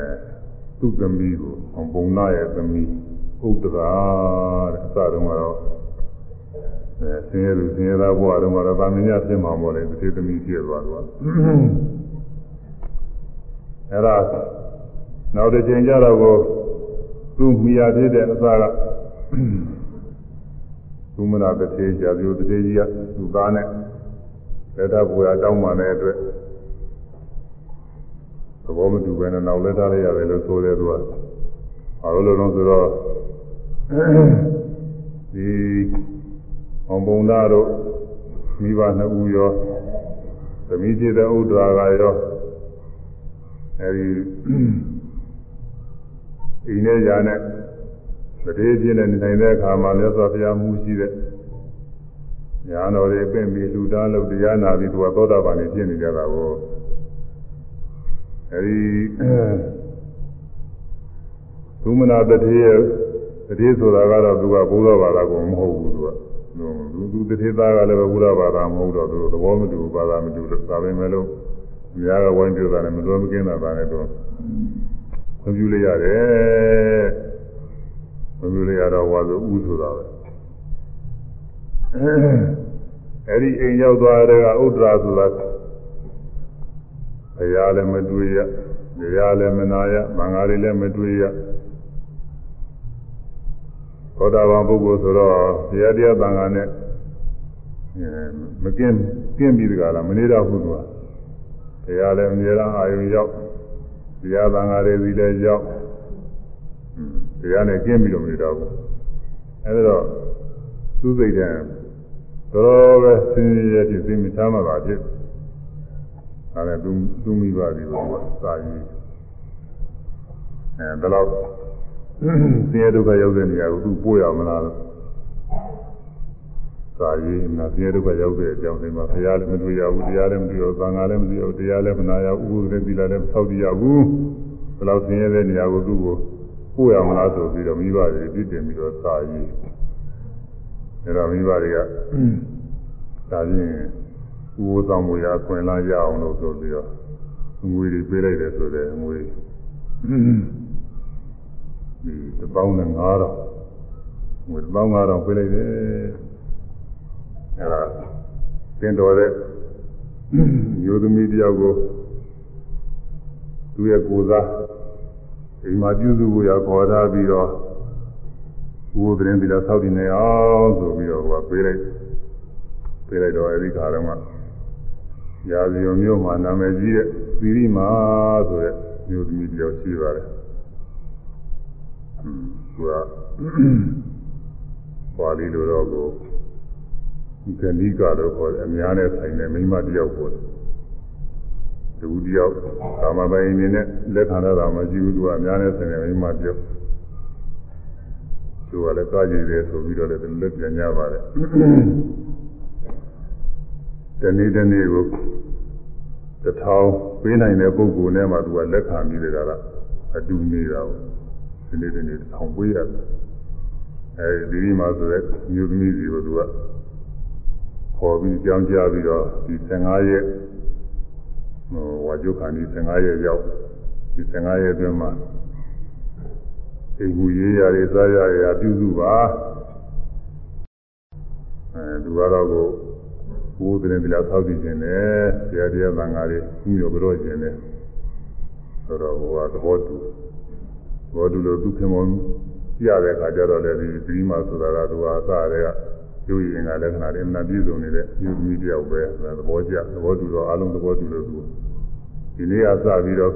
သူ့သမီးကိုအောင်ပုံနာရဲ့သမီးဥဒ္ဒရာတဲ့အစတုန်းကတော့အဲဆင်းရဲလူဆင်းရဲသားဘဝတုန်းကတော့ဗာမင်းညဖြစ်မှာမို့လေတတိသမီးဖြစ်သွားတော့အဲ့ဒါနောက်တစ်ချိန်ကျတော့ကိုသူ့မိယာဖြစ်တဲ့အစက သူမနာတစ်သေးကြာပြီးတစ်သေးကြီးကသူ့သားနဲ့လက်ထပ်ဘူရာတောင်းပန်တဲ့အတွက်သဘောမတူပဲနဲ့နောက်လက်ထားလိုက်ရတယ်လို့ဆိုတယ်သူကဘာလို့လဲတော့ဆိုတော့ဒီအောင်ပုံသားတို့မိဘနှစ်ဦးရောသမီးဖြစ်တဲ့ဥဒ္ဒရာကရောအဲဒီအိနေရာနဲ့ တတိပြည့်နဲ့နေနိုင်တဲ့အခါမှာမြတ်စွာဘုရားမူရှိတဲ့ညာတော်တွေပြင်ပြီးလူသားလို့တရားနာပြီးသူကသောတာပန်နေဖြစ်နေကြတာကိုအဲဒီသုမနာတတိယတတိဆိုတာကတော့သူကဘုရားဘာသာကိုမဟုတ်ဘူးသူကသူသူတတိသားကလည်းဘုရားဘာသာမဟုတ်တော့သူသဘောမတူဘာသာမတူဒါပဲမဲ့လို့အများကဝိုင်းပြတာနဲ့မလွယ်မကင်းတာပါနဲ့တော့ခွင့်ပြုလိုက်ရတယ် ခွင့်ပြုလိုက်ရတော့ဝါဆိုဥဆိုတာပဲအဲ့ဒီအိမ်ရောက်သွားတဲ့ကဥဒ္ဒရာဆိုတာဘုရားလည်းမတွေ့ရတရားလည်းမနာရမင်္ဂလာလည်းမတွေ့ရသောတာပန်ပုဂ္ဂိုလ်ဆိုတော့တရားတရားသံဃာနဲ့မကင်းကင်းပြီးတကလားမနေတော့ဘူးသူကတရားလည်းအများအားအာယုံရောက်တရားသံဃာတွေစီလည်းရောက် တရားနဲ့ကင်းပြီးတော့မနေတော့ဘူးအဲဒါတော့သူ့စိတ်ထဲတော်ပဲဆင်းရဲဖြစ်သိမချမ်းသာပါဖြစ်ဒါနဲ့သူသူမိပါပြီဘောစာကြီးအဲဒါတော့ဆင်းရဲဒုက္ခရောက်တဲ့နေရာကိုသူပို့ရမလားလို့စာရေးနာဆင်းရဲဒုက္ခရောက်တဲ့အကြောင်းတွေမှာဘုရားလည်းမတွေ့ရဘူးတရားလည်းမတွေ့ရဘူးသံဃာလည်းမတွေ့ရဘူးတရားလည်းမနာရဘူးဥပဒေသီလလည်းမဆောက်တည်ရဘူးဘယ်လောက်ဆင်းရဲတဲ့နေရာကိုသူ့ကို ပို့ရမလားဆိုပြီးတော့မိဘတွေပြစ်တင်ပြီးတော့စာရေးအဲတော့မိဘတွေကဒါချင်းဥပဒေဆောင်မူရာခွင်လာရအောင်လို့ဆိုပြီးတော့ငွေတွေပေးလိုက်တယ်ဆိုတဲ့ငွေဒီတစ်ပေါင်းနဲ့9000ငွေတစ်ပေါင်း9000ပေးလိုက်တယ်အဲဒါသင်တော်တဲ့မျိုးသမီးတယောက်ကိုသူရဲ့ကိုယ်စား အိမ်မှာပြုစုဖို့ရခေါ်ထားပြီးတော့ဘုရားသတင်းပြီးတော့သောက်တည်နေအောင်ဆိုပြီးတော့ဟိုကပေးလိုက်ပေးလိုက်တော့အဲဒီခါတော့မှရာဇယုံမျိုးမှာနာမည်ကြီးတဲ့သီရိမာဆိုတဲ့မျိုးသမီးတယောက်ရှိပါတယ်သူကပါဠိလိုတော့ကိုဂဏိကလို့ခေါ်တယ်အများနဲ့ဆိုင်တဲ့မိန်းမတယောက်ပေါ့ တူတယောက်ကာမပိုင်အနေနဲ့လက်ခံရတာမရှိဘူးသူကအများနဲ့ဆိုင်တဲ့မိန်းမတယောက်သူကလည်းကားကြည့်တယ်ဆိုပြီးတော့လည်းလက်ပြန်ကြပါတယ်တနေ့တနေ့ကိုတထောင်ပေးနိုင်တဲ့ပုဂ္ဂိုလ်နဲ့မှသူကလက်ခံပြီးတယ်ကအတူနေတာကိုဒီနေ့ဒီနေ့တထောင်ပေးရတယ်အဲဒီဒီမှာဆိုတဲ့မြို့သမီးစီကိုသူကခေါ်ပြီးကြောင်းကြပြီးတော့ဒီ15ရက်ဟို ဝါကျုခန္ဒီ15ရက်ရောက်ဒီ15ရက်အတွင်းမှာအိမ်မူရေးရတွေစားရရပြုစုပါအဲသူကတော့ကိုဘိုးတဲ့ဒီလားသောက်ကြည့်ခြင်းနဲ့ဆရာတရားသံဃာတွေဥညောကြောခြင်းနဲ့ဆိုတော့ဟိုကသဘောတူဘောတူလို့ဒုက္ခမောပြတဲ့အခါကျတော့လည်းဒီသီမာဆိုတာကသူဟာအစတွေက ရုပ်ရည်ငါလက္ခဏာတွေအမှန်ပြည့်စုံနေတဲ့မြို့သမီးတယောက်ပဲသဘောကျသဘောတူတော့အလုံးသဘောတူလို့သူဒီနေ့ကစပြီးတော့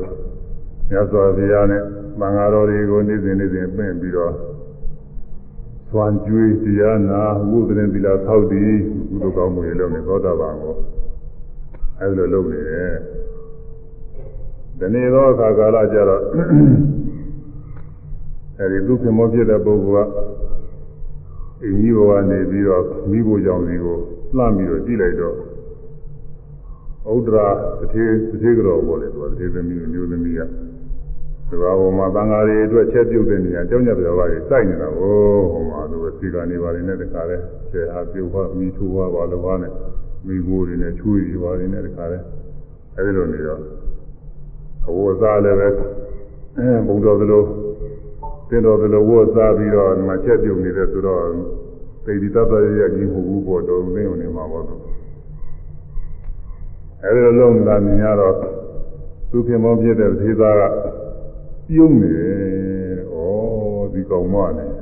မြတ်စွာဘုရားနဲ့မင်္ဂလာတော်တွေကိုနေ့စဉ်နေ့စဉ်ပင့်ပြီးတော့သွန်ကျွေးတရားနာဝုဒ္ဒရင်သီလဆောက်တည်ကုသိုလ်ကောင်းမှုတွေလုပ်နေသောတာပန်ကိုအဲဒီလိုလုပ်နေတယ်ဒီနေ့တော့အခါကာလကျတော့အဲဒီဒုက္ခမောဖြစ်တဲ့ပုဂ္ဂိုလ်က အင်းကြီးဘဝနေပြီးတော့မိဖို့ကြောင့်ဒီကိုလှမ်းပြီးတော့ကြည့်လိုက်တော့ဥဒ္ဒရာတစ်ထေတစ်ထေကြောပေါ်လေသူကတစ်ထေသမီးမျိုးသမီးကဒီဘာဝမှာတန်ဃာတွေအတွက်ချက်ပြုတ်တဲ့နေရာကျောင်းညပြဘာတွေစိုက်နေတာကိုဟိုမှာသူကစီကနေပါနေနဲ့တခါလဲဆယ်ဟာပြုတ်ပါမိထိုးပါပါလောပါနဲ့မိဘိုးတွေနဲ့ချွေးတွေပါနေနဲ့တခါလဲအဲဒီလိုနေတော့အဝတ်စားလည်းပဲအဲဘုံတော်သလို တင်တော်သလိုဝတ်စားပြီးတော့ဒီမှာချက်ပြုတ်နေတယ်ဆိုတော့သိတိတတ်တရရကြီးမှုဘူးပေါ်တော်သိုံနေမှာပေါ့သူအဲဒီလိုလုံးလာမြင်ရတော့သူခင်မောဖြစ်တဲ့သေသားကပြုံးနေတယ်ဩဒီကောင်မနဲ့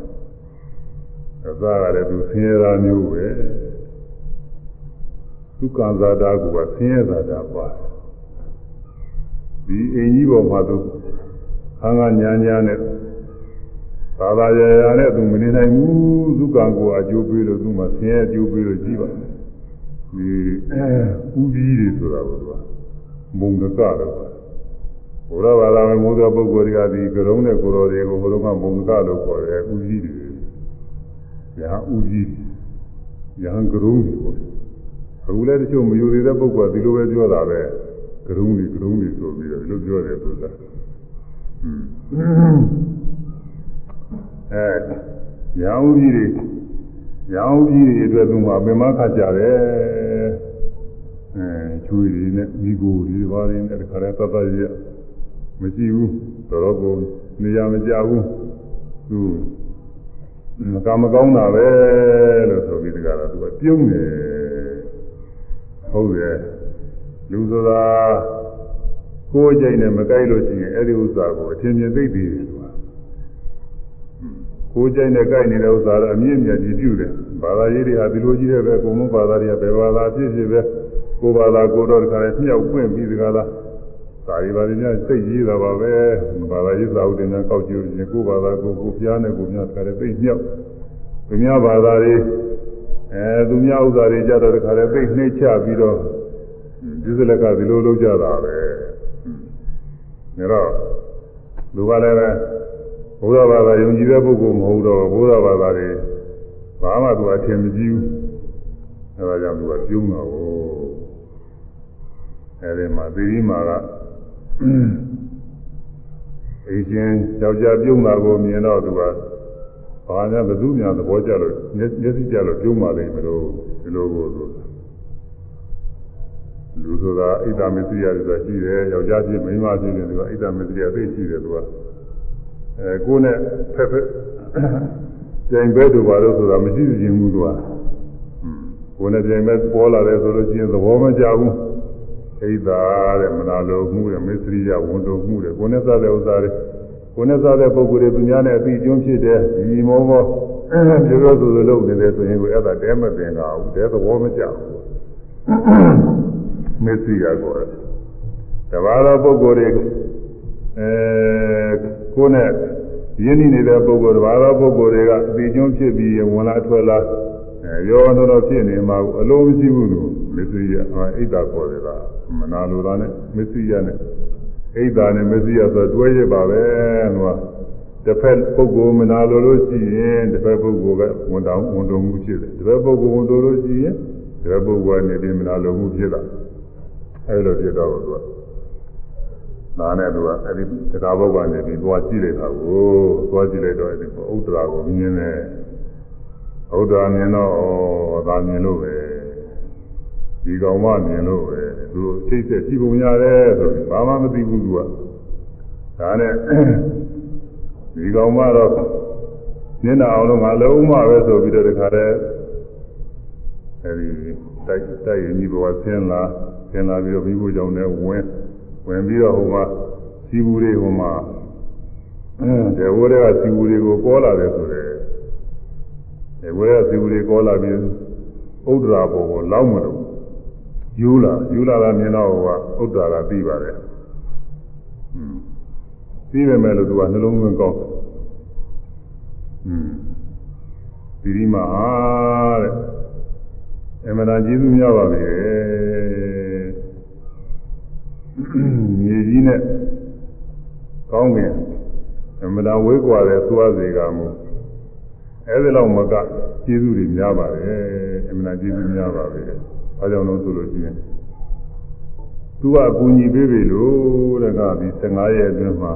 အသားကလည်းသူဆင်းရဲသားမျိုးပဲဒုက္ခဇာတာကဆင်းရဲဇာတာပါဒီအင်ကြီးပေါ်မှာသူခန်းကညာညာနဲ့ သာသာရရနဲ့သူမနေနိုင်ဘူးဒုက္ခကိုအကျိုးပေးလို့သူမှဆင်းရဲအကျိုးပေးလို့ကြည့်ပါဒီဥပြီးတွေဆိုတာကမုံကကတော့ဘုရားဘာသာဝင်မိုးသောပုဂ္ဂိုလ်တွေကဒီကရုံးတဲ့ကိုယ်တော်တွေကိုဘုရားကမုံကလို့ခေါ်တယ်ဥကြီးတွေညာဥကြီးညာကရုံးတွေပေါ့အခုလည်းတချို့မယူသေးတဲ့ပုဂ္ဂိုလ်ကဒီလိုပဲပြောတာပဲကရုံးတွေကရုံးတွေဆိုပြီးတော့ဒီလိုပြောတယ်ဆိုတာ အဲညာဥကြီးတွေညာဥကြီးတွေအတွက်သူမှပင်မခတ်ကြတယ်အဲချွေတွေနဲ့မိကိုတွေဘာတွေနဲ့တခါတည်းသတ်သတ်ရမရှိဘူးတော်တော်ကိုနေရာမကြဘူးသူမကမကောင်းတာပဲလို့ဆိုပြီးတကယ်တော့သူကပြုံးတယ်ဟုတ်တယ်လူဆိုတာကိုယ်ကြိုက်နဲ့မကြိုက်လို့ရှိရင်အဲ့ဒီဥစ္စာကိုအထင်မြင်သိသိတယ်သူ ကကိုယ်ကြိုက်နဲ့ကြိုက်နေတဲ့ဥစ္စာတော့အမြင့်မြတ်ကြီးပြုတယ်ဘာသာရေးတွေဟာဒီလိုကြီးတဲ့ပဲအကုန်လုံးဘာသာတွေကဘယ်ဘာသာဖြစ်ဖြစ်ပဲကိုယ်ဘာသာကိုယ်တော့တခါလဲမြောက်ပွင့်ပြီးတခါလားသာရီပါရင်းများစိတ်ကြီးတာပါပဲဘာသာရေးစာအုပ်တွေနဲ့ကောက်ကြည့်လို့ရှင်ကိုယ်ဘာသာကိုကိုပြားနဲ့ကိုများတခါလဲသိမြောက်သူများဘာသာတွေအဲသူများဥစ္စာတွေကြတော့တခါလဲသိနှိမ့်ချပြီးတော့ဒီစလက်ကဒီလိုလုပ်ကြတာပဲဒါတော့လူကလည်းပဲ ဘုရားဘာသာယုံကြည်တဲ့ပုဂ္ဂိုလ်မဟုတ်တော့ဘုရားဘာသာတွေဘာမှသူအထင်မကြီးဘူးအဲဒါကြောင့်သူကပြုံးတော့အဲဒီမှာသီရိမာကအေးချင်းယောက်ျားပြုံးတာကိုမြင်တော့သူကဘာညာဘယ်သူများသဘောကျလို့မျက်စိကျလို့ပြုံးပါလိမ့်မလို့ဒီလိုကိုသူလူဆိုတာဣဒ္ဓမစ္စရိယဆိုတာရှိတယ်ယောက်ျားဖြစ်မိန်းမဖြစ်တယ်သူကဣဒ္ဓမစ္စရိယသိရှိတယ်သူက အဲကိုယ်နဲ့ဖက်ဖက်ကြိမ်ပဲတို့ပါလို့ဆိုတာမရှိခြင်းဘူးသူကကိုယ်နဲ့ကြိမ်ပဲပေါ်လာတယ်ဆိုလို့ရှိရင်သဘောမကျဘူးဣဒ္ဓာတဲ့မနာလိုမှုတဲ့မစ္စရိယဝန်တုံမှုတဲ့ကိုယ်နဲ့စားတဲ့ဥစ္စာတွေကိုယ်နဲ့စားတဲ့ပုဂ္ဂိုလ်တွေသူများနဲ့အတိအကျုံးဖြစ်တယ်ဒီမောမောပြောပြောဆိုဆိုလုပ်နေတယ်ဆိုရင်ကိုအဲ့ဒါတဲမပင်ကဘူးတဲသဘောမကျဘူးမစ္စရိယကိုတဘာသောပုဂ္ဂိုလ်တွေအဲ ကိုယ်နဲ့ရင်းနှီးနေတဲ့ပုဂ္ဂိုလ်တဘာသောပုဂ္ဂိုလ်တွေကအတိအကျုံးဖြစ်ပြီးဝင်လာထွက်လာအဲရောတော်တော်ဖြစ်နေမှာအလုံးမရှိဘူးသူမစ္စရိယအိတ်တာခေါ်တယ်ကမနာလိုတာနဲ့မစ္စရိယနဲ့အိတ်တာနဲ့မစ္စရိယဆိုတွဲရပါပဲဟိုကတစ်ဖက်ပုဂ္ဂိုလ်မနာလိုလို့ရှိရင်တစ်ဖက်ပုဂ္ဂိုလ်ကဝန်တောင်းဝန်တော်မှုဖြစ်တယ်တစ်ဖက်ပုဂ္ဂိုလ်ဝန်တော်လို့ရှိရင်တစ်ဖက်ပုဂ္ဂိုလ်ကနေပြီးမနာလိုမှုဖြစ်တာအဲလိုဖြစ်တော့သူက နာနဲ့သူကအဲဒီတရားဘုတ်ကနေပြီးသွားကြည့်လိုက်တာကိုသွားကြည့်လိုက်တော့အဲဒီဥဒ္ဒရာကိုမြင်တယ်ဥဒ္ဒရာမြင်တော့ဩဒါမြင်လို့ပဲဒီကောင်မမြင်လို့ပဲသူချိတ်ဆက်ကြည့်ပုံရတယ်ဆိုပြီးဘာမှမသိဘူးသူကဒါနဲ့ဒီကောင်မတော့နင်းနာအောင်လို့ငါလုံးမပဲဆိုပြီးတော့တခါတည်းအဲဒီတိုက်တိုက်ရင်ကြီးဘဝဆင်းလာဆင်းလာပြီးတော့မိဖို့ကြောင့်လည်းဝင် ဝင်ပြီးတော့ဟိုမှာစီဘူးတွေဟိုမှာဒေဝတွေကစီဘူးတွေကိုကောလာတယ်ဆိုတယ်ဒေဝတွေကစီဘူးတွေကောလာပြီးဥဒ္ဒရာပေါ်ကိုလောက်မလို့ယူလာယူလာတာမြင်တော့ဟိုကဥဒ္ဒရာကပြီးပါတယ်ပြီးပဲမဲ့လို့သူကနှလုံးသွင်းကောင်းဒီဒီမှာတဲ့အမှန်တရားကျေးဇူးများပါပဲ မြေကြီးနဲ့ကောင်းကင်အမှန်တရားဝေးကွာတဲ့သွားစေကမူအဲဒီလောက်မကကျေးဇူးတွေများပါတယ်အမှန်တရားကျေးဇူးများပါပဲ။အဲကြောင့်လို့ဆိုလို့ရှိရင်သူကအကူညီပေးပြီလို့တဲ့ကဒီ15ရက်အတွင်းမှာ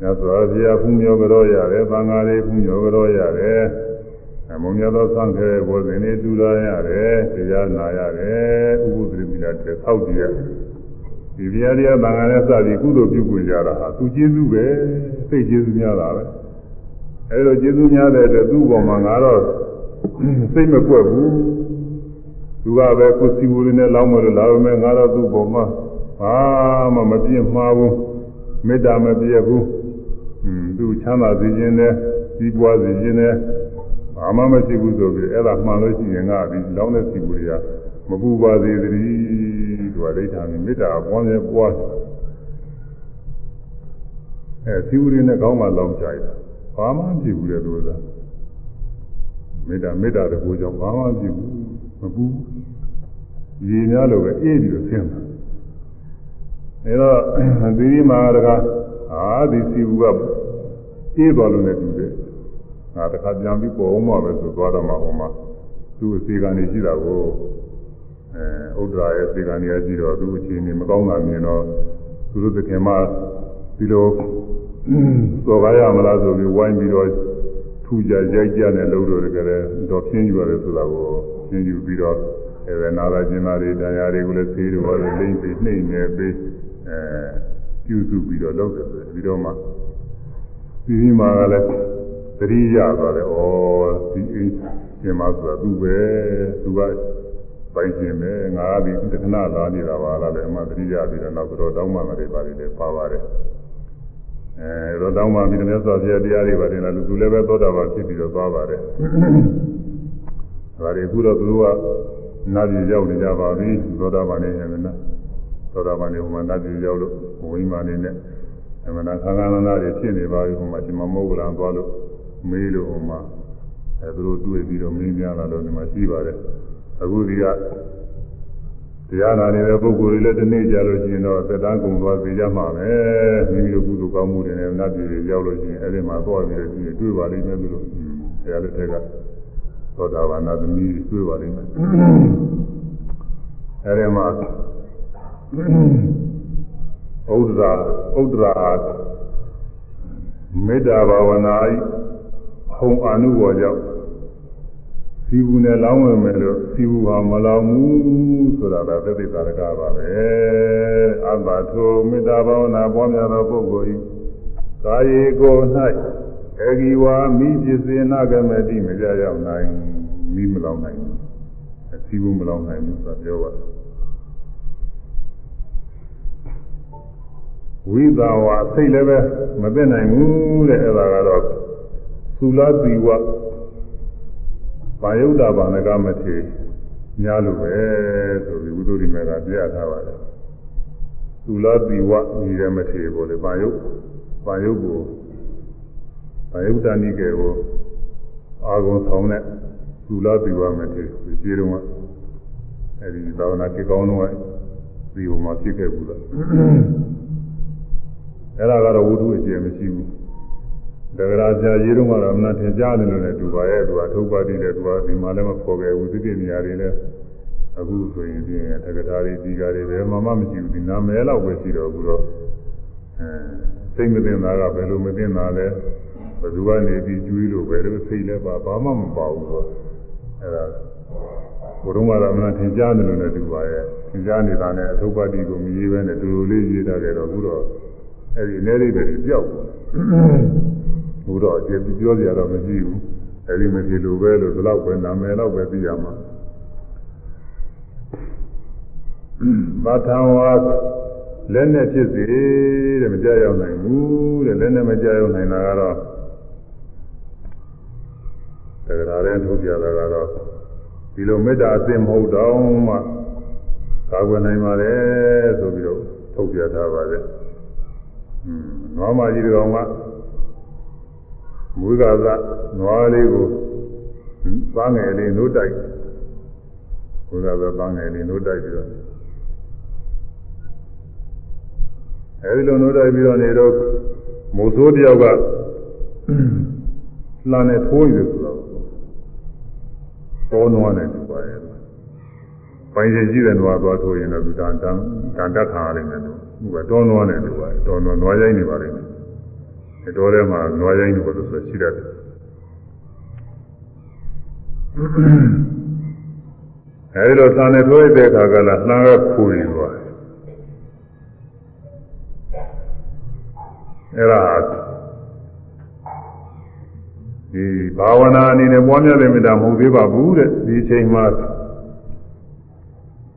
ညသောဘုရားဖူးမြော်ကြောရတယ်၊သံဃာတွေဖူးမြော်ကြောရတယ်။အမုံမြတ်သောသံဃာရဲ့ဘောဇင်တွေတူလာရတယ်၊တရားနာရတယ်၊ဥပုသ္တရိမိလာတဲ့ဆောက်ကြည့်ရတယ်။ ဒီဘုရားတရားသံဃာနဲ့စပြီးကုသိုလ်ပြုပွင့်ကြတာဟာသူကျေးဇူးပဲ။စိတ်ကျေးဇူးများတာပဲ။အဲလိုကျေးဇူးများတဲ့အတွက်သူ့ဘောမှာငါတော့စိတ်မကွက်ဘူး။သူကပဲကိုယ်စီဝူရင်းနဲ့လောင်းမလို့လာပါမယ်ငါတော့သူ့ဘောမှာဘာမှမပြင်းမှားဘူး။မေတ္တာမပြည့်ဘူး။อืมသူချမ်းသာစေခြင်းနဲ့ကြီးပွားစေခြင်းနဲ့ဘာမှမရှိဘူးဆိုပြီးအဲ့ဒါမှန်လို့ရှိရင်ငါဒီလောင်းတဲ့စီကိုတွေကမပူပါစေသတည်း သူကဒိဋ္ဌာန်မေတ္တာပွားမြဲပွားအဲစီဝရီနဲ့ကောင်းမှလောင်းကြရတာဘာမှမဖြစ်ဘူးလေသူကမေတ္တာမေတ္တာတကူကြောင့်ဘာမှမဖြစ်ဘူးမပူရေများလို့ပဲအေးပြီးတော့ဆင်းတာအဲတော့သီရိမာရကအာဒီစီဘူးကအေးသွားလို့လည်းတူတယ်ငါတခါပြန်ပြီးပေါ်အောင်မှပဲဆိုသွားတော့မှဟိုမှာသူ့အစီကနေရှိတာကို အဲဥဒ္ဒရာရဲ့အစီကနေရကြည့်တော့သူ့အခြေအနေမကောင်းတာမြင်တော့သူတို့တခင်မဒီလိုစော်ကားရမလားဆိုပြီးဝိုင်းပြီးတော့ထူကြရိုက်ကြနဲ့လို့တော့တကယ်တော့ဖြင်းယူရတယ်ဆိုတာကိုဖြင်းယူပြီးတော့အဲနာရကျင်မာတွေတရားတွေကိုလည်းသေးတော့လိမ့်ပြီးနှိမ့်နေပြီးအဲပြုစုပြီးတော့လုပ်တယ်ဆိုပြီးတော့မှဒီဒီမှာကလည်းသတိရသွားတယ်ဩဒီအိမ်ရှင်မဆိုတာသူပဲသူက ပိုင်ရှင်ပဲငါကဒီတခဏလာနေတာပါလားလေအမှသတိရပြီးတော့နောက်တော့တောင်းမှလည်းပါလိမ့်တယ်ပါပါတယ်အဲတော့တောင်းမှပြီးတော့မြတ်စွာဘုရားတရားတွေပါတယ်လားလူသူလည်းပဲသောတာပန်ဖြစ်ပြီးတော့သွားပါတယ်ဒါတွေအခုတော့သူတို့ကနာပြည်ရောက်နေကြပါပြီသောတာပန်နေတယ်နော်သောတာပန်နေဟိုမှာနတ်ပြည်ရောက်လို့ဝိမာန်နေနဲ့အမှန်တရားခန္ဓာနာနာတွေဖြစ်နေပါပြီဟိုမှာရှင်မမောဂလံသွားလို့မေးလို့ဟိုမှာအဲသူတို့တွေ့ပြီးတော့မင်းများလာတော့ဒီမှာရှိပါတယ် အခုဒီကတရားနာနေတဲ့ပုဂ္ဂိုလ်တွေလည်းဒီနေ့ကြလို့ရှိရင်တော့သက်တမ်းကုန်သွားစေကြမှာပဲမိမိတို့ကုသိုလ်ကောင်းမှုတွေနဲ့နတ်ပြည်တွေရောက်လို့ရှိရင်အဲဒီမှာသွားပြီးတော့ကြည့်တွေ့ပါလိမ့်မယ်သူတို့တရားလက်ထက်ကသောတာပန်နာသမီးတွေ့ပါလိမ့်မယ်အဲဒီမှာဥဒ္ဒရာဥဒ္ဒရာမေတ္တာဘာဝနာဤဟုံအာနုဘောကြောင့် စီဘူးနဲ့လောင်းဝင်မယ်လို့စီဘူးဟာမလောင်ဘူးဆိုတာကသက်သေသာရကပါပဲအဘထိုမေတ္တာဘာဝနာပွားများသောပုဂ္ဂိုလ်ဤကာယေကို၌အေဂီဝါမိပစ္စေနာကမတိမကြရောက်နိုင်မိမလောင်နိုင်ဘူးစီဘူးမလောင်နိုင်ဘူးဆိုတာပြောပါတယ်ဝိသာဝစိတ်လည်းပဲမသိနိုင်ဘူးတဲ့အဲ့ဒါကတော့သုလသီဝ ဘာယုဒ္ဓဘာနကမထေများလို့ပဲဆိုပြီးဝိသုရိမေကပြရထားပါတယ်သုလသီဝညီရမထေပေါ်လေဘာယုဘာယုကိုဘာယုတဏိကေကိုအာဂုံဆောင်တဲ့သုလသီဝမထေဒီခြေတုံးကအဲဒီသာဝနာကေကောင်းတော့ဒီဟိုမှာဖြစ်ခဲ့ဘူးလားအဲ့ဒါကတော့ဝုဒ္ဓအကျယ်မရှိဘူး တဂရာဇာရေးတော့ကတော့အမှန်ထင်ရှားတယ်လို့လည်းသူပါရဲ့သူကထုတ်ပါတည်တယ်သူကဒီမှာလည်းမဖော်ခဲ့ဘူးသိတဲ့နေရာတွေလည်းအခုဆိုရင်ပြင်တက္ကရာတွေဒီကာတွေပဲမမမရှိဘူးဒီနာမည်လောက်ပဲရှိတော့ဘူးတော့အဲစိတ်မသိတာကဘယ်လိုမသိတာလဲဘယ်သူကနေပြီးကျွေးလို့ပဲလို့စိတ်လည်းပါဘာမှမပါဘူးတော့အဲ့ဒါဘုရုံးကတော့အမှန်ထင်ရှားတယ်လို့လည်းသူပါရဲ့သင်ကြားနေတာနဲ့အထုပ်ပါတိကိုမရေးဘဲနဲ့တူတူလေးရေးထားတယ်တော့ဘူးတော့အဲ့ဒီအနေလေးတွေပြောက်ဘူး တော့ကျေပြောစရာတော့မရှိဘူးအဲ့ဒီမဖြစ်လို့ပဲလို့ဒီလောက်ပဲနာမည်တော့ပဲသိရမှာဘာထံဝါလက်နဲ့ဖြစ်စေတဲ့မကြောက်ရောက်နိုင်ဘူးတဲ့လက်နဲ့မကြောက်ရောက်နိုင်တာကတော့တက္ကရာတဲ့ထုတ်ပြတာကတော့ဒီလိုမေတ္တာအစစ်မဟုတ်တော့မှကာကွယ်နိုင်ပါလေဆိုပြီးတော့ထုတ်ပြထားပါတယ်။อืมနွားမကြီးကောင်က မွေးကာသနွားလေးကိုပန်းငယ်လေးနှုတ်တိုက်မွေးကာသပန်းငယ်လေးနှုတ်တိုက်ပြီးတော့အဲဒီလိုနှုတ်တိုက်ပြီးတော့နေတော့မိုးစိုးတယောက်ကလှမ်းနဲ့ထိုးရည်ဆိုတော့တောနွားနဲ့တူပါရဲ့ပိုင်ရှင်ရှိတဲ့နွားသွားထိုးရင်တော့သူတန်တန်တန်တက်ခါရလိမ့်မယ်လို့သူကတောနွားနဲ့တူပါရဲ့တောနွားနွားရိုင်းနေပါလိမ့်မယ် ဒီတောထဲမှာနွားရိုင်းနေလို့ဆိုရှိတတ်တယ်အဲဒီတော့သံနဲ့ထိုးရတဲ့အခါကလည်းနှာကခူနေသွားတယ်အဲ့ဒါဒီဘာဝနာအနေနဲ့ပွားများတဲ့မေတ္တာမဟုတ်သေးပါဘူးတဲ့ဒီအချိန်မှာ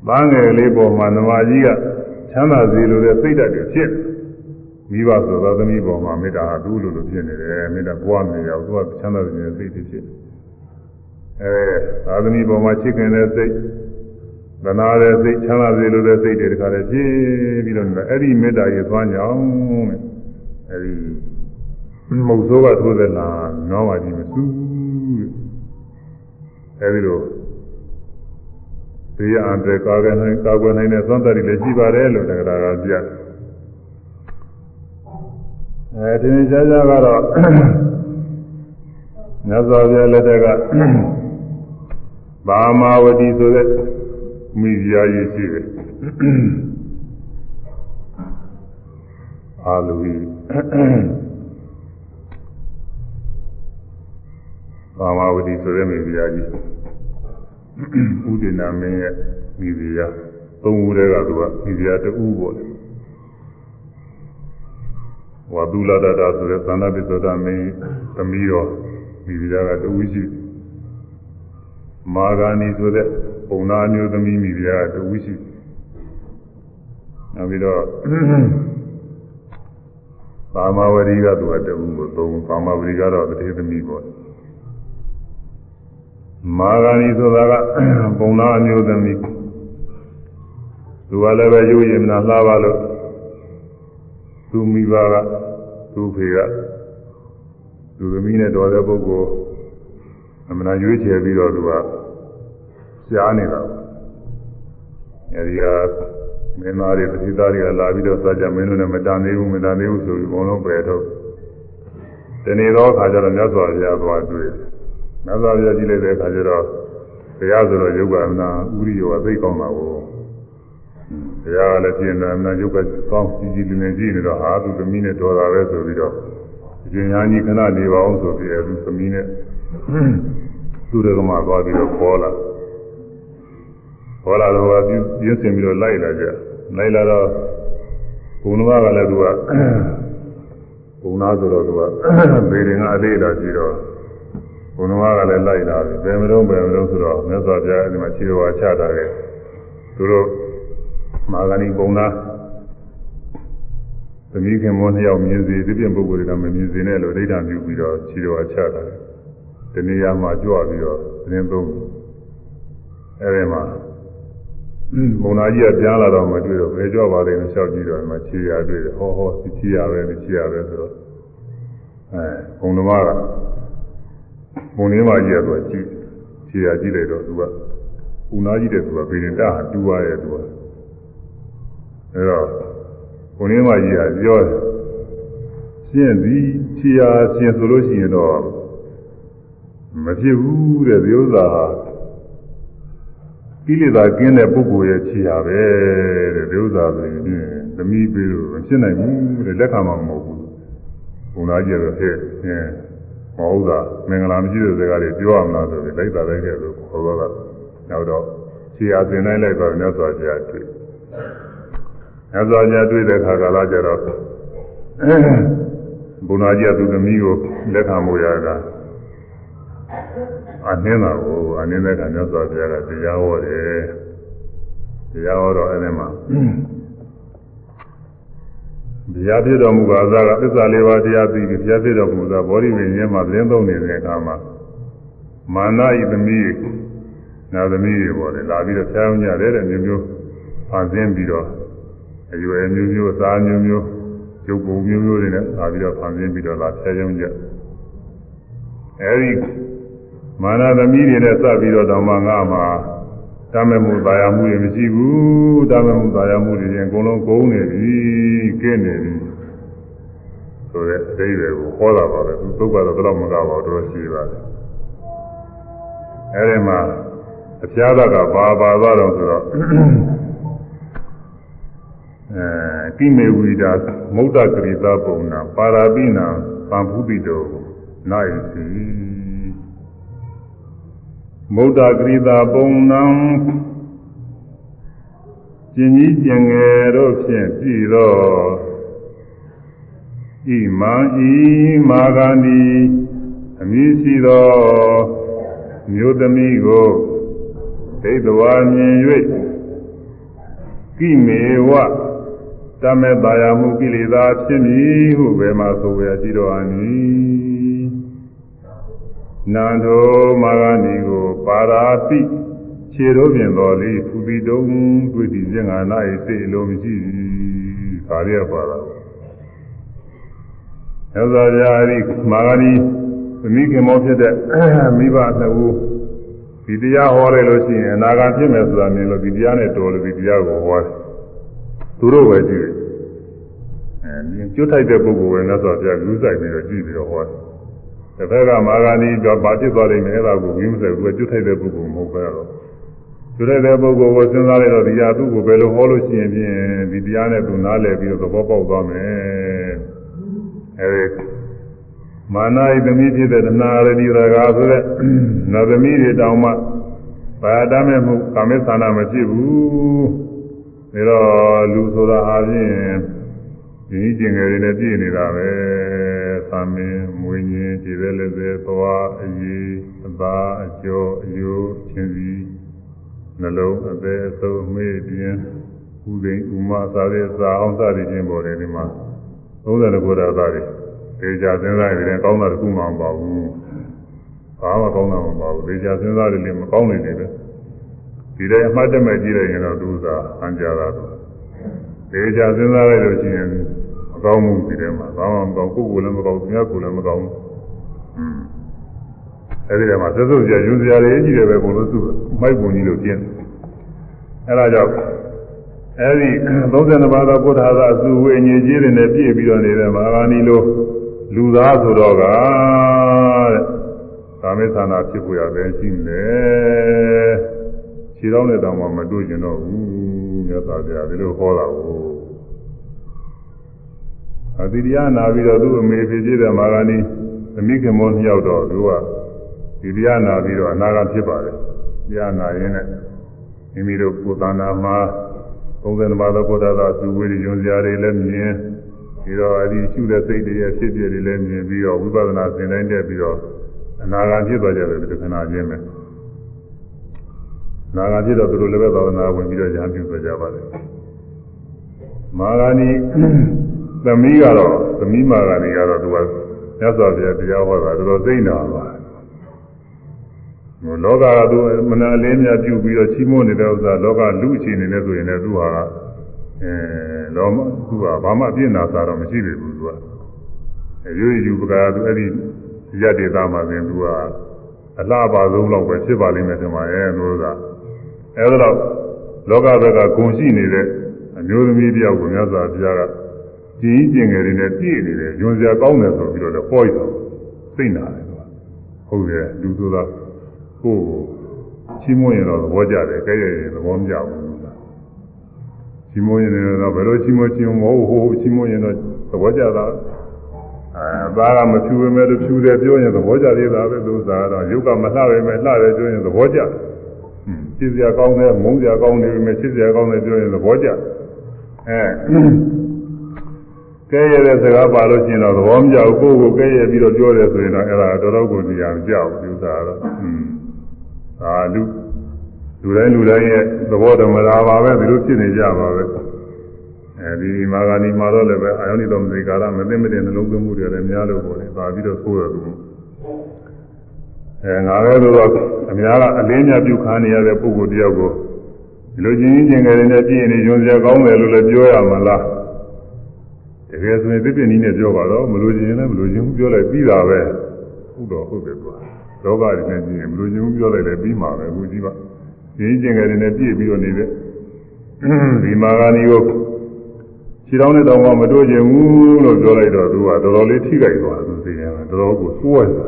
ဘာငယ်လေးပေါ်မှာနမကြီးကချမ်းသာစေလိုတဲ့စိတ်ဓာတ်တွေဖြစ် မိဘဆိုသောသမီးပေါ်မှာမေတ္တာဟာသူ့လိုလိုဖြစ်နေတယ်မေတ္တာပွားနေရောသူကချမ်းသာစေတဲ့စိတ်တွေဖြစ်အဲသာသမီပေါ်မှာချစ်ခင်တဲ့စိတ်သနာတဲ့စိတ်ချမ်းသာစေလိုတဲ့စိတ်တွေတခါတည်းဖြစ်ပြီးတော့အဲ့ဒီမေတ္တာရဲ့သွားကြောင်းတဲ့အဲဒီမုတ်ဆိုးကထိုးတဲ့လာနောပါကြီးမစူးအဲဒီလိုတရားအတဲ့ကာကွယ်နိုင်ကာကွယ်နိုင်တဲ့သွမ်းတတ်တွေလည်းရှိပါတယ်လို့တရားကပြ အဲဒီနေ့ကြာကြာကတော့မြတ်စွာဘုရားလက်ထက်ကဘာမာဝတိဆိုတဲ့မိဖုရားကြီးရှိတယ်အာလူကြီးကာမဝတိဆိုတဲ့မိဖုရားကြီးဥဒိနာမင်းရဲ့မိဖုရားသုံးဦးတည်းကသူကမိဖုရားတူပေါ့လေ ဝါဒုလာဒတာဆိုတဲ့သန္တာပိသောတာမင်းသမီးတော်မိဖုရားကတူရှိမာဂာနီဆိုတဲ့ပုံနာမျိုးသမီးမိဖုရားကတူရှိနောက်ပြီးတော့ကာမဝရီကသူကတူကိုသုံးကာမဝရီကတော့တတိသမီးပေါ့မာဂာနီဆိုတာကပုံနာအမျိုးသမီးသူကလည်းပဲရုပ်ရည်မနာလှပါလို့ သူမိဘကသူဖေကသူသမီးနဲ့တော်တဲ့ပုဂ္ဂိုလ်အမှန်ရွေးချယ်ပြီးတော့သူကရှားနေတာအဲဒီကမင်းသားတွေပတိသားတွေကလာပြီးတော့စကြမင်းတို့နဲ့မတန်သေးဘူးမတန်သေးဘူးဆိုပြီးဘုံလုံးပယ်ထုတ်ဒီနေ့တော့ခါကျတော့မြတ်စွာဘုရားသွားတွေ့တယ်မြတ်စွာဘုရားကြည့်လိုက်တဲ့အခါကျတော့ဘုရားဆိုတော့ယုတ်ကအနာဥရိယောကသိကောင်းတာကို ဘုရားကလည်းပြင်တယ်အနာယုတ်ကကောင်းကြည်ကြည်လင်လင်ကြည့်နေတော့ဟာသူသမီးနဲ့တော်တာပဲဆိုပြီးတော့အရှင်ညာကြီးခဏနေပါအောင်ဆိုပြီးအဲသူသမီးနဲ့သူရကမှသွားပြီးတော့ခေါ်လာခေါ်လာတော့ပြင်းစင်ပြီးတော့လိုက်လာကြလိုက်လာတော့ဘုံတော်ကလည်းသူကဘုံသားဆိုတော့သူကဘေရင်ကအသေးတာရှိတော့ဘုံတော်ကလည်းလိုက်လာတယ်ဘယ်မလို့ဘယ်မလို့ဆိုတော့မြတ်စွာဘုရားအဲဒီမှာခြေတော်ချတာလေသူတို့ မာဂဏီပုံသားသမီးခင်မောနှစ်ယောက်မြင်စေဒီပြင်ပုဂ္ဂိုလ်တွေကမမြင်စေနဲ့လို့ဒိဋ္ဌာပြုပြီးတော့ခြေတော်ချတာတနေရာမှာကြွပြီးတော့သတင်းသုံးအဲဒီမှာဘုံနာကြီးကပြန်လာတော့မတွေ့တော့ဘယ်ကြွပါလဲမလျှောက်ကြည့်တော့မှခြေရတွေ့တယ်ဟောဟောခြေရပဲခြေရပဲဆိုတော့အဲဘုံတော်ကဘုံလေးမကြီးကတော့ကြည့်ခြေရကြည့်လိုက်တော့သူကဦးနာကြီးတဲ့သူကဗေဒင်တာတူရရဲ့သူက အဲတော့ဘုန်းကြီးမကြီးကပြောတယ်ရှင်းသည်ခြေရာရှင်းဆိုလို့ရှိရင်တော့မဖြစ်ဘူးတဲ့ဒီဥစ္စာကိလေသာကင်းတဲ့ပုဂ္ဂိုလ်ရဲ့ခြေရာပဲတဲ့ဒီဥစ္စာဆိုရင်သမီးပေးလို့မဖြစ်နိုင်ဘူးတဲ့လက်ခံမှာမဟုတ်ဘူးဘုရားကြီးကတော့ဟဲ့ရှင်းမဟုတ်တာမင်္ဂလာမရှိတဲ့စကားတွေပြောရမလားဆိုပြီးလိုက်တာလိုက်ခဲ့လို့ခေါ်တော့တာနောက်တော့ခြေရာသင်တိုင်းလိုက်ပါမြတ်စွာဘုရားတွေ့ မြတ်စွာဘုရားတွေ့တဲ့အခါကလာကြတော့ဘုရားကြီးကသူသမီးကိုလက်ခံမို့ရတာအနှင်းတာကိုအနှင်းတဲ့ကမြတ်စွာဘုရားကတရားဟောတယ်တရားဟောတော့အဲ့ဒီမှာတရားပြတော်မူပါသားကသစ္စာလေးပါးတရားသိပြီးတရားပြတော်မူသားဘောဓိဝိညာဉ်မှာသတင်းသုံးနေတဲ့အခါမှာမာနဤသမီးနာသမီးတွေပေါ်တယ်လာပြီးတော့ဖျားအောင်ကြတယ်တဲ့မျိုးမျိုးဖန်ဆင်းပြီးတော့ အရွယ်မျိုးမျိုးအစားမျိုးမျိုးရုပ်ပုံမျိုးမျိုးတွေနဲ့လာပြီးတော့ဖန်ဆင်းပြီးတော့လာဖျားအောင်ကြအဲဒီမာနသမီးတွေနဲ့စပ်ပြီးတော့တောင်မှငါမှာတမ်းမဲ့မှုသာယာမှုတွေမရှိဘူးတမ်းမဲ့မှုသာယာမှုတွေရင်အကုန်လုံးကုန်နေပြီကဲနေပြီဆိုတဲ့အသေးပဲကိုဟောတာပါပဲသူသုတ်ကတော့ဘယ်တော့မကပါဘူးတော်တော်ရှိပါတယ်အဲဒီမှာအပြားကဘာပါသွားတော့ဆိုတော့အဲ တိမေဝိဒာမௌဒ္ဒကရိသပုံနာပါရာပိနာသံဖုတိတောနိုင်စီမௌဒ္ဒကရိသပုံနာကျင်ကြီးကျင်ငယ်တို့ဖြင့်ပြည်သောဣမံဤမာဂန္ဒီအမည်ရှိသောမြို့သမီးကိုဒိဋ္ဌဝါမြင်၍ကိမေဝ တမေတာယာမှုကိလေသာဖြစ်မည်ဟုဘယ်မှာဆိုရရှိတော်အနီနန္ဒောမာဂဏီကိုပါရာတိခြေတော်ပြင်တော်လေးဖူပြီးတုံးတွေ့ဒီစဉ်ငါနာ၏စိတ်အလိုမရှိဘူးခါရပါလားသောသောဗျာဒီမာဂဏီသမီးခင်မောဖြစ်တဲ့မိဘနှစ်ဦးဒီတရားဟောရလို့ရှိရင်အနာဂတ်ဖြစ်မယ်ဆိုတာမြင်လို့ဒီတရားနဲ့တော်လို့ဒီတရားကိုဟောတယ် သူတို့ပဲကြည့်တယ်အဲကျွတ်ထိုက်တဲ့ပုဂ္ဂိုလ်ပဲငါဆိုပြလူဆိုင်ပြီးတော့ကြည့်ပြီးတော့ဟောတယ်တစ်ဖက်ကမာဂဏီကပါဖြစ်သွားလိမ့်မယ်အဲ့ဒါကိုဝိမဆိုင်ဘူးကျွတ်ထိုက်တဲ့ပုဂ္ဂိုလ်မဟုတ်ပဲတော့ကျွတ်ထိုက်တဲ့ပုဂ္ဂိုလ်ကိုစဉ်းစားလိုက်တော့ဒီဟာသူ့ကိုဘယ်လိုဟောလို့ရှိရင်ဖြင့်ဒီတရားနဲ့သူနားလည်ပြီးတော့သဘောပေါက်သွားမယ်အဲဒီမာနဤသမီးဖြစ်တဲ့တဏှာရတိရဂါဆိုတဲ့နတ်သမီးတွေတောင်မှဘာတမ်းမဲ့မှုကာမေသနာမဖြစ်ဘူး ဒါတော့လူဆိုတာအားဖြင့်ဒီကျင်ငယ်တွေနဲ့ပြည့်နေတာပဲသာမင်မွေညင်းခြေသက်လက်သက်သွားအရေးအသာအကျော်အယိုးချင်းစီနှလုံးအသက်အဆုံးမေ့ပြင်းဥဒိဥမစားတဲ့စာအောင်စသည်ချင်းပေါ်တယ်ဒီမှာ30ခုတာသားတွေဒေချာစဉ်းစားရင်ကောင်းတာတခုမှမပါဘူးဘာမှကောင်းတာမပါဘူးဒေချာစဉ်းစားတယ်လည်းမကောင်းနေတယ်ပဲ ဒီတိုင်းအမှတ်တမဲ့ကြည့်လိုက်ရင်တော့သူသာအံကြတာတော့ဒေချာစဉ်းစားလိုက်လို့ရှိရင်မကောင်းဘူးဒီထဲမှာဘာမှမကောင်းကိုယ်ကိုယ်လည်းမကောင်းသူများကိုယ်လည်းမကောင်းဘူးอืมအဲဒီထဲမှာသက်သုစရာယူစရာတွေကြီးတယ်ပဲဘုံလို့စုမိုက်ပုံကြီးလို့ကျင်းအဲဒါကြောင့်အဲဒီ32ပါးသောဘုရားသာအစုဝေညည်ကြီးတွေနဲ့ပြည့်ပြီးတော့နေတဲ့မဟာဂဏီလိုလူသားဆိုတော့ကတဲ့ကာမေသနာဖြစ်ပေါ်ရပဲရှိတယ် ခြေတော်နဲ့တောင်မှမတွေ့ကျင်တော့ဘူးမြတ်စွာဘုရားဒီလိုဟောတာကိုအတိတရားနာပြီးတော့သူ့အမေဖြစ်ဖြစ်တဲ့မဟာဂဏီသမီးခင်မောနှစ်ယောက်တော့သူကဒီတရားနာပြီးတော့အနာဂတ်ဖြစ်ပါတယ်တရားနာရင်းနဲ့မိမိတို့ကိုယ်တဏ္ဍာမှာ30ပါးသောဘုရားသာသူဝေးရုံစရာတွေလည်းမြင်ပြီးတော့အဒီရှုတဲ့စိတ်တွေရဲ့ဖြစ်ပြတွေလည်းမြင်ပြီးတော့ဝိပဿနာသင်တိုင်းတက်ပြီးတော့အနာဂတ်ဖြစ်သွားကြတယ်ဒီခဏချင်းပဲ နာဂတ်ဖြစ်တော့သူတို့လည်းပဲသာသနာဝင်ပြီးတော့ဉာဏ်ပြုသွားကြပါတယ်မာဂာနီသသမီးကတော့သမီးမာကနေကတော့သူကမြတ်စွာဘုရားတရားဟောတာတော်တော်သိနေတာပါလောကကသူမနာအလင်းများပြုပြီးတော့ချီးမွမ်းနေတဲ့ဥစ္စာလောကလူအခြေအနေနဲ့ဆိုရင်လည်းသူဟာအဲလောမသူကဘာမှပြည့်နာစားတော့မရှိပြီဘူးသူကရိုးယူပကာသူအဲ့ဒီရတ္တိသားမှာပြင်သူကအလှပါဆုံးတော့ပဲဖြစ်ပါလိမ့်မယ်ထင်ပါရဲ့လို့က အဲ့ဒါတော့လောကဘက်ကဂုံရှိနေတဲ့အမျိုးသမီးတယောက်ကိုမြတ်စွာဘုရားကကြည်ကျင်ငယ်တွေနဲ့ပြည့်နေတယ်ညွန်စရာကောင်းတယ်ဆိုပြီးတော့လည်းပေါ်ရတော့သိနာတယ်သူကဟုတ်တယ်လူဆိုတာကိုယ်ကိုချီးမွမ်းရင်တော့သဘောကျတယ်ကြဲ့ရဲ့သဘောမကျဘူးချီးမွမ်းရင်တော့ဘယ်လိုချီးမွမ်းချင်မဟုတ်ဟိုချီးမွမ်းရင်တော့သဘောကျတာအဲသားကမဖြူပဲမဲ့လို့ဖြူတယ်ပြောရင်သဘောကျသေးတာပဲသူစားတော့ရုပ်ကမလှပဲမဲ့လှတယ်ပြောရင်သဘောကျတယ် ချစ်စရာကောင်းတယ်မုန်းစရာကောင်းတယ်ပဲချစ်စရာကောင်းတယ်ပြောရင်သဘောကျအဲကဲရတဲ့စကားပါလို့ရှိရင်တော့သဘောမကျဘူးကိုယ့်ကိုကဲရပြီးတော့ပြောတယ်ဆိုရင်တော့အဲ့ဒါတော်တော်ကိုနေရာမကျဘူးဒီဥစ္စာတော့อืมဒါလူလူတိုင်းလူတိုင်းရဲ့သဘောဓမ္မတာပါပဲဒီလိုဖြစ်နေကြပါပဲအဲဒီမာဂာနီမှာတော့လည်းပဲအာယောနိတော်မသိကာရမသိမတဲ့နှလုံးသွင်းမှုတွေလည်းများလို့ပေါ့လေပါပြီးတော့ဆိုးရသူ အဲငါလည်းတော့အများကအလင်းများပြုခါနေရတဲ့ပုဂ္ဂိုလ်တယောက်ကိုဒီလိုချင်းချင်းငယ်တွေနဲ့ကြည့်ရင်ညွန်စရာကောင်းတယ်လို့လည်းပြောရမှာလားတကယ်ဆိုရင်သစ်ပင်ကြီးနဲ့ပြောပါတော့မလို့ချင်းလည်းမလို့ချင်းပြောလိုက်ပြီးတာပဲဟုတ်တော့ဟုတ်တယ်ကွာလောကကြီးနဲ့ကြည့်ရင်မလို့ချင်းပြောလိုက်လည်းပြီးမှာပဲအခုကြည့်ပါချင်းချင်းငယ်တွေနဲ့ပြည့်ပြီးတော့နေတဲ့ဒီမာဂာနီကိုခြေတော်နဲ့တော့မတို့ချင်ဘူးလို့ပြောလိုက်တော့သူကတော်တော်လေးထိကြိုက်သွားသူသိတယ်တော်တော်ကိုစိုးရတာ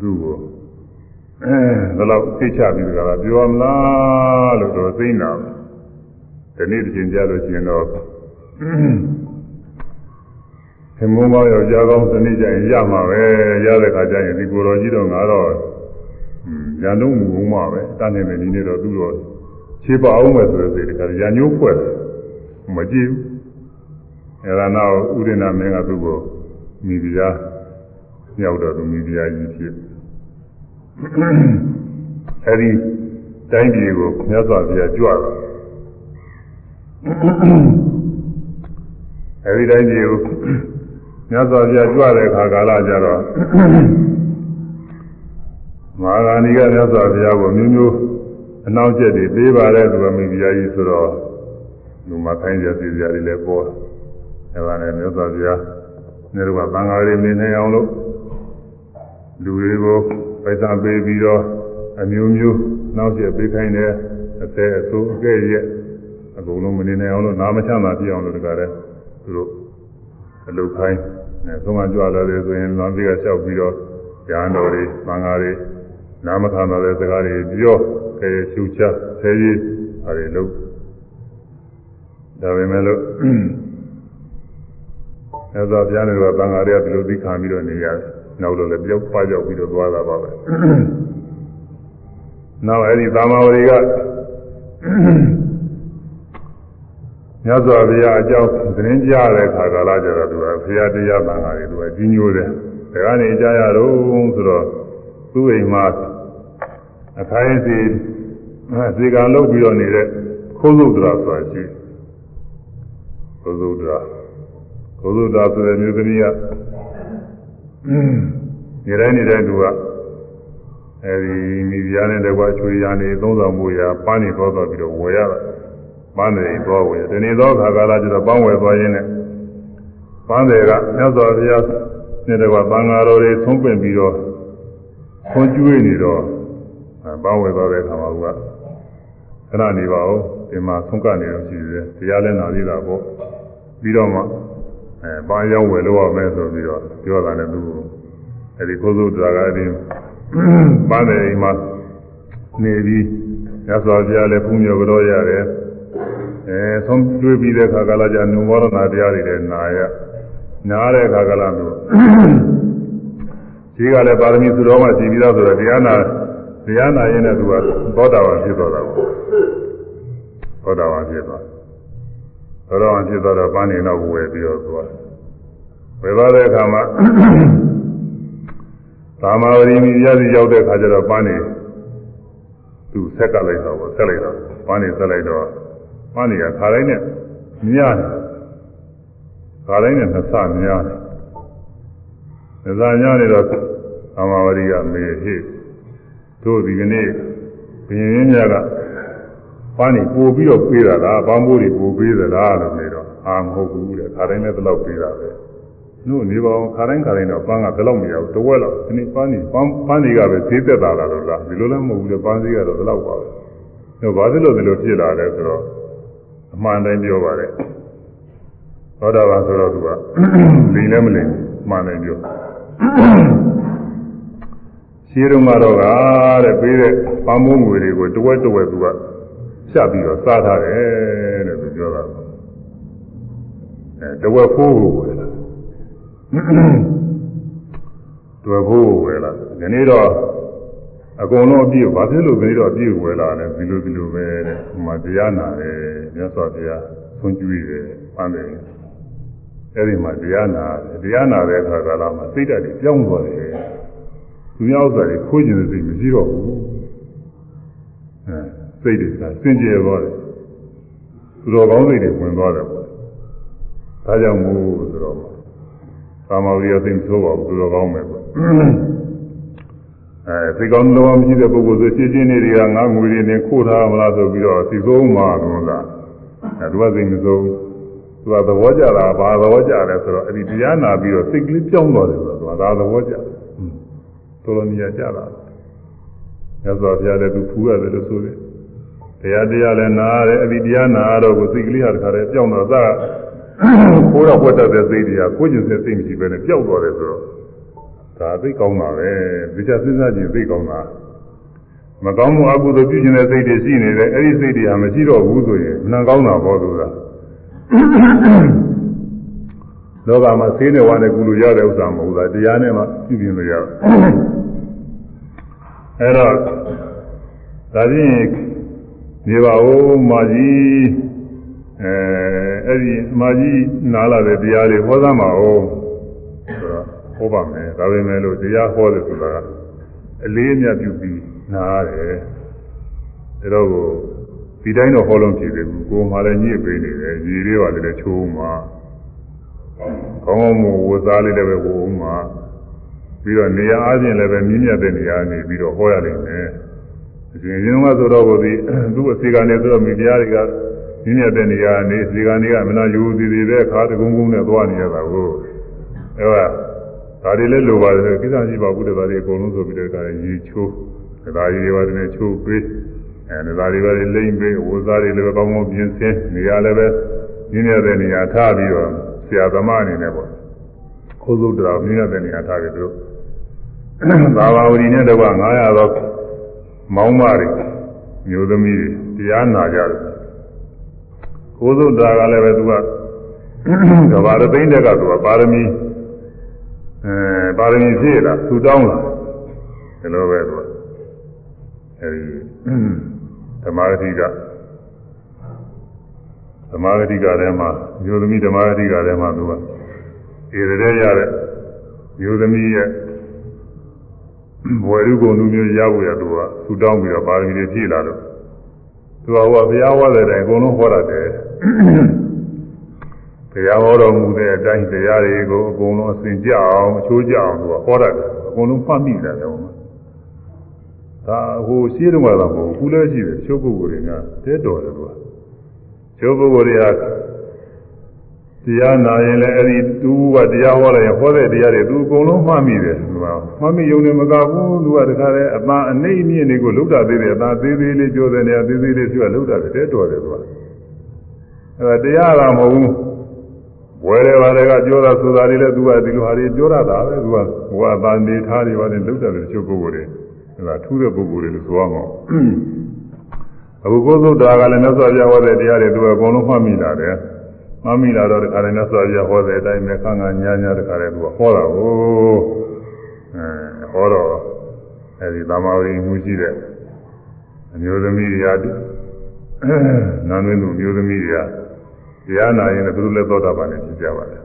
သူ့ကိုအဲဒါတော့သိချပြီးကြတာပြောမလားလို့တော့သိနေတာဒီနေ့တစ်ချိန်ကြားလို့ရှိရင်တော့ခင်မုန်းမောင်ယောက်ျားကောင်းဒီနေ့ကျရင်ရမှာပဲရတဲ့ခါကျရင်ဒီကိုတော်ကြီးတော့ငါတော့ရန်တော့မူအောင်ပါပဲတန်းနေမယ်ဒီနေ့တော့သူ့တော့ခြေပအောင်မယ်ဆိုတဲ့စိတ်ကရန်ညိုးဖွဲ့မကြည့်ဘူးအဲဒါနောက်ဥဒိနာမင်းကသူ့ကိုမိဖုရားမြောက်တော့သူမိဖုရားကြီးဖြစ် အဲဒီတိုင်းပြည်ကိုမြတ်စွာဘုရားကြွတော့အဲဒီတိုင်းပြည်ကိုမြတ်စွာဘုရားကြွတဲ့အခါကာလကျတော့မဟာဂာဏီကမြတ်စွာဘုရားကိုမျိုးမျိုးအနောက်ကျက်တွေပေးပါတဲ့သူကမိဖုရားကြီးဆိုတော့လူမခိုင်းကြစီကြတွေလည်းပေါ်အဲဒါနဲ့မြတ်စွာဘုရားနေတော့ဗံဃာတွေနေနေအောင်လို့ လူတွေကိုပိုက်ဆံပေးပြီးတော့အမျိုးမျိုးနောက်ကျပေးခိုင်းတယ်အသေးအဆိုးအကဲ့ရဲ့အကုန်လုံးမနေနိုင်အောင်လို့နာမချမ်းသာပြအောင်လို့တကားတဲ့သူတို့အလုပ်ခိုင်းအဲသုံးမကြွလာတယ်ဆိုရင်လမ်းပြေကလျှောက်ပြီးတော့ရဟန်းတော်တွေဗံဃာတွေနာမခံတော်တဲ့စကားတွေပြောကဲချူချဆဲကြီးအဲဒီလို့ဒါပေမဲ့လို့အဲသာပြားနေတော့ဗံဃာတွေကဒီလိုသိခံပြီးတော့နေရတယ် နောက်တော့လည်းပြောက်ပါကြောက်ပြီးတော့သွားတာပါပဲနောက်အဲဒီသာမဝရီကမြတ်စွာဘုရားအကြောင်းသတင်းကြားတဲ့ခါကာလကျတော့သူကဘုရားတရားသံဃာတွေသူကကြီးညိုတယ်ဒါကနေကြားရတော့ဆိုတော့သူ့အိမ်မှာအခိုင်းစီဇေကံလုပ်ပြီးတော့နေတဲ့ခိုးစုဒရာဆိုတာရှိခိုးစုဒရာခိုးစုဒရာဆိုတဲ့မျိုးသမီးက နေတိုင်းနေတိုင်းသူကအဲဒီမိဖုရားနဲ့တကွာချွေရနေသုံးဆောင်မှုရာပန်းနေတော့တော့ပြီးတော့ဝယ်ရတာပန်းတယ်တော့ဝယ်ဒီနေ့တော့ခါကာလကျတော့ပန်းဝယ်သွားရင်းနဲ့ပန်းတယ်ကမြတ်စွာဘုရားနဲ့တကွာသံဃာတော်တွေသုံးပင်ပြီးတော့ခွန်ကျွေးနေတော့ပန်းဝယ်သွားတဲ့အခါမှာကခဏနေပါဦးဒီမှာဆုံးကနေလို့ရှိတယ်တရားလဲနာသေးတာပေါ့ပြီးတော့မှ အဲပန်းရောက်ဝယ်လို့ရမယ်ဆိုပြီးတော့ပြောတာနဲ့သူအဲဒီကိုစုတရာကအဲဒီပန်းတယ်အိမ်မှာနေပြီးရသော်ပြလည်းဖူးမြော်ကြောရတယ်အဲဆုံးတွေးပြီးတဲ့အခါကလာကြနုမောရဏတရားတွေလည်းနာရနားတဲ့အခါကလာမျိုးကြီးကလည်းပါရမီသူတော်မှရှိပြီးသားဆိုတော့တရားနာတရားနာရင်လည်းသူကသောတာပန်ဖြစ်သွားတာပေါ့သောတာပန်ဖြစ်သွား သောတာပန်ဖြစ်သွားတော့ပန်းနေတော့ဝယ်ပြီးတော့သွားဝယ်သွားတဲ့အခါမှာသာမာဝရီမိရစီရောက်တဲ့အခါကျတော့ပန်းနေသူဆက်ကလိုက်တော့ဆက်လိုက်တော့ပန်းနေဆက်လိုက်တော့ပန်းနေကခါတိုင်းနဲ့မြားတယ်ခါတိုင်းနဲ့နှစ်ဆများတယ်နှစ်ဆများနေတော့အမဝရီကမေဟိတို့ဒီကနေ့ဘင်းရင်းများက ပန်းနေပို့ပြီးတော့ပေးတာလားပန်းမိုးတွေပို့ပေးသလားလို့နေတော့အာမဟုတ်ဘူးတဲ့ခါတိုင်းလည်းဒီလောက်ပေးတာပဲတို့နေပါအောင်ခါတိုင်းခါတိုင်းတော့ပန်းကဒီလောက်မရဘူးတဝက်လောက်ဒီနေ့ပန်းနေပန်းပန်းတွေကပဲဈေးသက်တာလားလို့လားဒီလိုလည်းမဟုတ်ဘူးလေပန်းဈေးကတော့ဒီလောက်ပါပဲတို့ဘာဖြစ်လို့ဒီလိုဖြစ်လာလဲဆိုတော့အမှန်တိုင်းပြောပါတယ်သောတာပန်ဆိုတော့သူကလိမ်လည်းမလိမ်မှန်တယ်ပြောရှင်းတော့ကတော့ကတဲ့ပေးတဲ့ပန်းမိုးငွေတွေကိုတဝက်တဝက်သူက ဖြတ်ပြီးတော့စားထားတယ်တဲ့သူပြောတာအဲတဝက်ဖိုးကိုဝယ်လာတဝက်ဖိုးကိုဝယ်လာဒီနေ့တော့အကုန်လုံးအပြည့်ဘာဖြစ်လို့ဒီတော့အပြည့်ဝယ်လာလဲဒီလိုဒီလိုပဲတဲ့ဟိုမှာတရားနာတယ်မြတ်စွာဘုရားဆွံ့ကျွေးတယ်ပန်းတယ်အဲ့ဒီမှာတရားနာတရားနာတဲ့အခါကလာမှာစိတ်ဓာတ်တွေပြောင်းသွားတယ်သူများဥစ္စာတွေခိုးကျင်တဲ့စိတ်မရှိတော့ဘူးအဲ စိတ်တွေကစင်ကြယ်သွားတယ်သူတော်ကောင်းစိတ်တွေဝင်သွားတယ်ပေါ့ဒါကြောင့်မို့ဆိုတော့ကာမဝိရစိတ်ဆိုးပါဘူးသူတော်ကောင်းပဲပေါ့အဲစိတ်ကောင်းလုံးဝမရှိတဲ့ပုဂ္ဂိုလ်ဆိုရှင်းရှင်းလေးတွေကငါငွေတွေနဲ့ခိုးထားမလားဆိုပြီးတော့စိတ်ဆိုးမှတော့လားအဲသူကစိတ်မဆိုးသူကသဘောကျတာဘာသဘောကျလဲဆိုတော့အဲ့ဒီတရားနာပြီးတော့စိတ်ကလေးပြောင်းသွားတယ်ဆိုတော့သူကဒါသဘောကျတယ်တော်တော်နေရာကျတာမြတ်စွာဘုရားလည်းသူဖူးရတယ်လို့ဆိုတယ်တ ရားတရားလည်းနာရတယ်အဒီတရားနာတော့ကိုစိတ်ကလေးဟာတခါတည်းပြောင်းတော့သာခိုးတော့ဝတ်တတ်တဲ့စိတ်တွေကကိုယ်ကျင်စိတ်မရှိဘဲနဲ့ပျောက်သွားတယ်ဆိုတော့ဒါသိကောင်းတာပဲဒီချက်စဉ်းစားကြည့်သိကောင်းတာမကောင်းမှုအကုသိုလ်ပြုခြင်းတဲ့စိတ်တွေရှိနေတယ်အဲ့ဒီစိတ်တွေဟာမရှိတော့ဘူးဆိုရင်မနှံကောင်းတာဘောသူကလောကမှာဆေးနဲ့ဝါနဲ့ကုလို့ရတဲ့ဥစ္စာမဟုတ်ဘူးတရားနဲ့မှပြုပြင်လို့ရအဲ့တော့ဒါချင်း နေပါဦးမာကြီးအဲအဲ့ဒီမာကြီးနားလာတဲ့တရားလေးဟောသမှာအောင်ဆိုတော့ဟောပါမယ်ဒါပေမဲ့လို့တရားဟောတယ်ဆိုတာအလေးအမြတ်ပြုပြီးနားရတယ်ဒါတော့ကိုဒီတိုင်းတော့ဟောလုံးဖြစ်ပြီကိုယ်မှလည်းညစ်ပေးနေတယ်ညီလေးပါလည်းချိုးမှကောင်းကောင်းမဝစားလေးလည်းပဲဝုံမှပြီးတော့နေရာအားဖြင့်လည်းပဲမြင့်မြတ်တဲ့နေရာနေပြီးတော့ဟောရလိမ့်မယ်အ ရှင်ရင်ကဆိုတော့ကိုဒီသူ့အစီကနေဆိုတော့မိဖုရားတွေကမြင့်မြတ်တဲ့နေရာနေစီကနေကမနာယူသေးသေးပဲခါတကုန်းကုန်းနဲ့သွားနေရတာကိုအဲဒါဒါတွေလည်းလိုပါတယ်ကိစ္စရှိပါဘူးတဲ့ဒါတွေအကုန်လုံးဆိုပြီးတော့ဒါရေချိုးဒါကြီးတွေပါတယ်ချိုးပေးအဲဒါတွေပဲလိမ့်ပေးဝစားတွေလည်းကောင်းကောင်းပြင်ဆင်နေရာလည်းပဲမြင့်မြတ်တဲ့နေရာထားပြီးတော့ဆရာသမားအနေနဲ့ပေါ့ခိုးစုတ်တော်မြင့်မြတ်တဲ့နေရာထားပြီးသူသာဝဝရီနဲ့တော့900တော့ မောင်းမတွေမျိုးသမီးတွေတရားနာကြတယ်ကိုသုဒ္ဓါကလည်းပဲသူကကဘာရသိန်းတက်ကသူကပါရမီအဲပါရမီဖြည့်လာသူတောင်းလာဒီလိုပဲသူကအဲဒီဓမ္မဂတိကဓမ္မဂတိကထဲမှာမျိုးသမီးဓမ္မဂတိကထဲမှာသူကဧရတဲ့ရတဲ့မျိုးသမီးရဲ့ဘ ဝရုပ်ကုန်လူမျိုးရဖို့ရသူကသူတောင်းပြီးတော့ပါရမီတွေဖြည့်လာတော့သူကဟောဘုရားဟောတဲ့အတိုင်းအကုန်လုံးဟောရတယ်ဘုရားဟောတော်မူတဲ့အတိုင်းတရားတွေကိုအကုန်လုံးအစဉ်ကြအောင်အချိုးကြအောင်သူကဟောရတယ်အကုန်လုံးဖတ်မိတယ်တော့ဒါဟိုရှင်းတော့မှာမဟုတ်ဘူးလည်းရှိတယ်ချိုးပုဂ္ဂိုလ်တွေကတဲတော်တယ်သူကချိုးပုဂ္ဂိုလ်တွေက တရားနာရင်လည်းအဲ့ဒီသူကတရားဟောလိုက်ရင်ဟောတဲ့တရားတွေသူအကုန်လုံးမှတ်မိတယ်သူကမှတ်မိရုံနဲ့မကဘူးသူကတခါတည်းအပန်းအနေအမြင့်တွေကိုလှုပ်တာသေးတယ်အသာသေးသေးလေးပြောတဲ့နေရာသေးသေးလေးသူကလှုပ်တာတဲတော်တယ်သူကအဲ့ဒါတရားကမဟုတ်ဘူးဝယ်တယ်ပါတယ်ကပြောတာဆိုတာတွေလည်းသူကဒီလိုဟာတွေပြောရတာပဲသူကဘဝသာနေထားတွေပါတယ်လှုပ်တာတွေတချို့ပုဂ္ဂိုလ်တွေအဲ့ဒါထူးတဲ့ပုဂ္ဂိုလ်တွေလို့ဆိုရမှာအခုကိုယ်သုဒ္ဓါကလည်းမြတ်စွာဘုရားဟောတဲ့တရားတွေသူကအကုန်လုံးမှတ်မိလာတယ် မမိလာတော့တခါတည်းမြတ်စွာဘုရားဟောတဲ့အတိုင်းပဲခန်းကညာညာတခါတည်းသူကဟောတာကိုအဲဟောတော့အဲဒီသမာဝိမှုရှိတဲ့အမျိုးသမီးတွေကနာမည်သူမျိုးသမီးတွေကတရားနာရင်လည်းသူတို့လည်းသောတာပန်နဲ့ဖြစ်ကြပါတယ်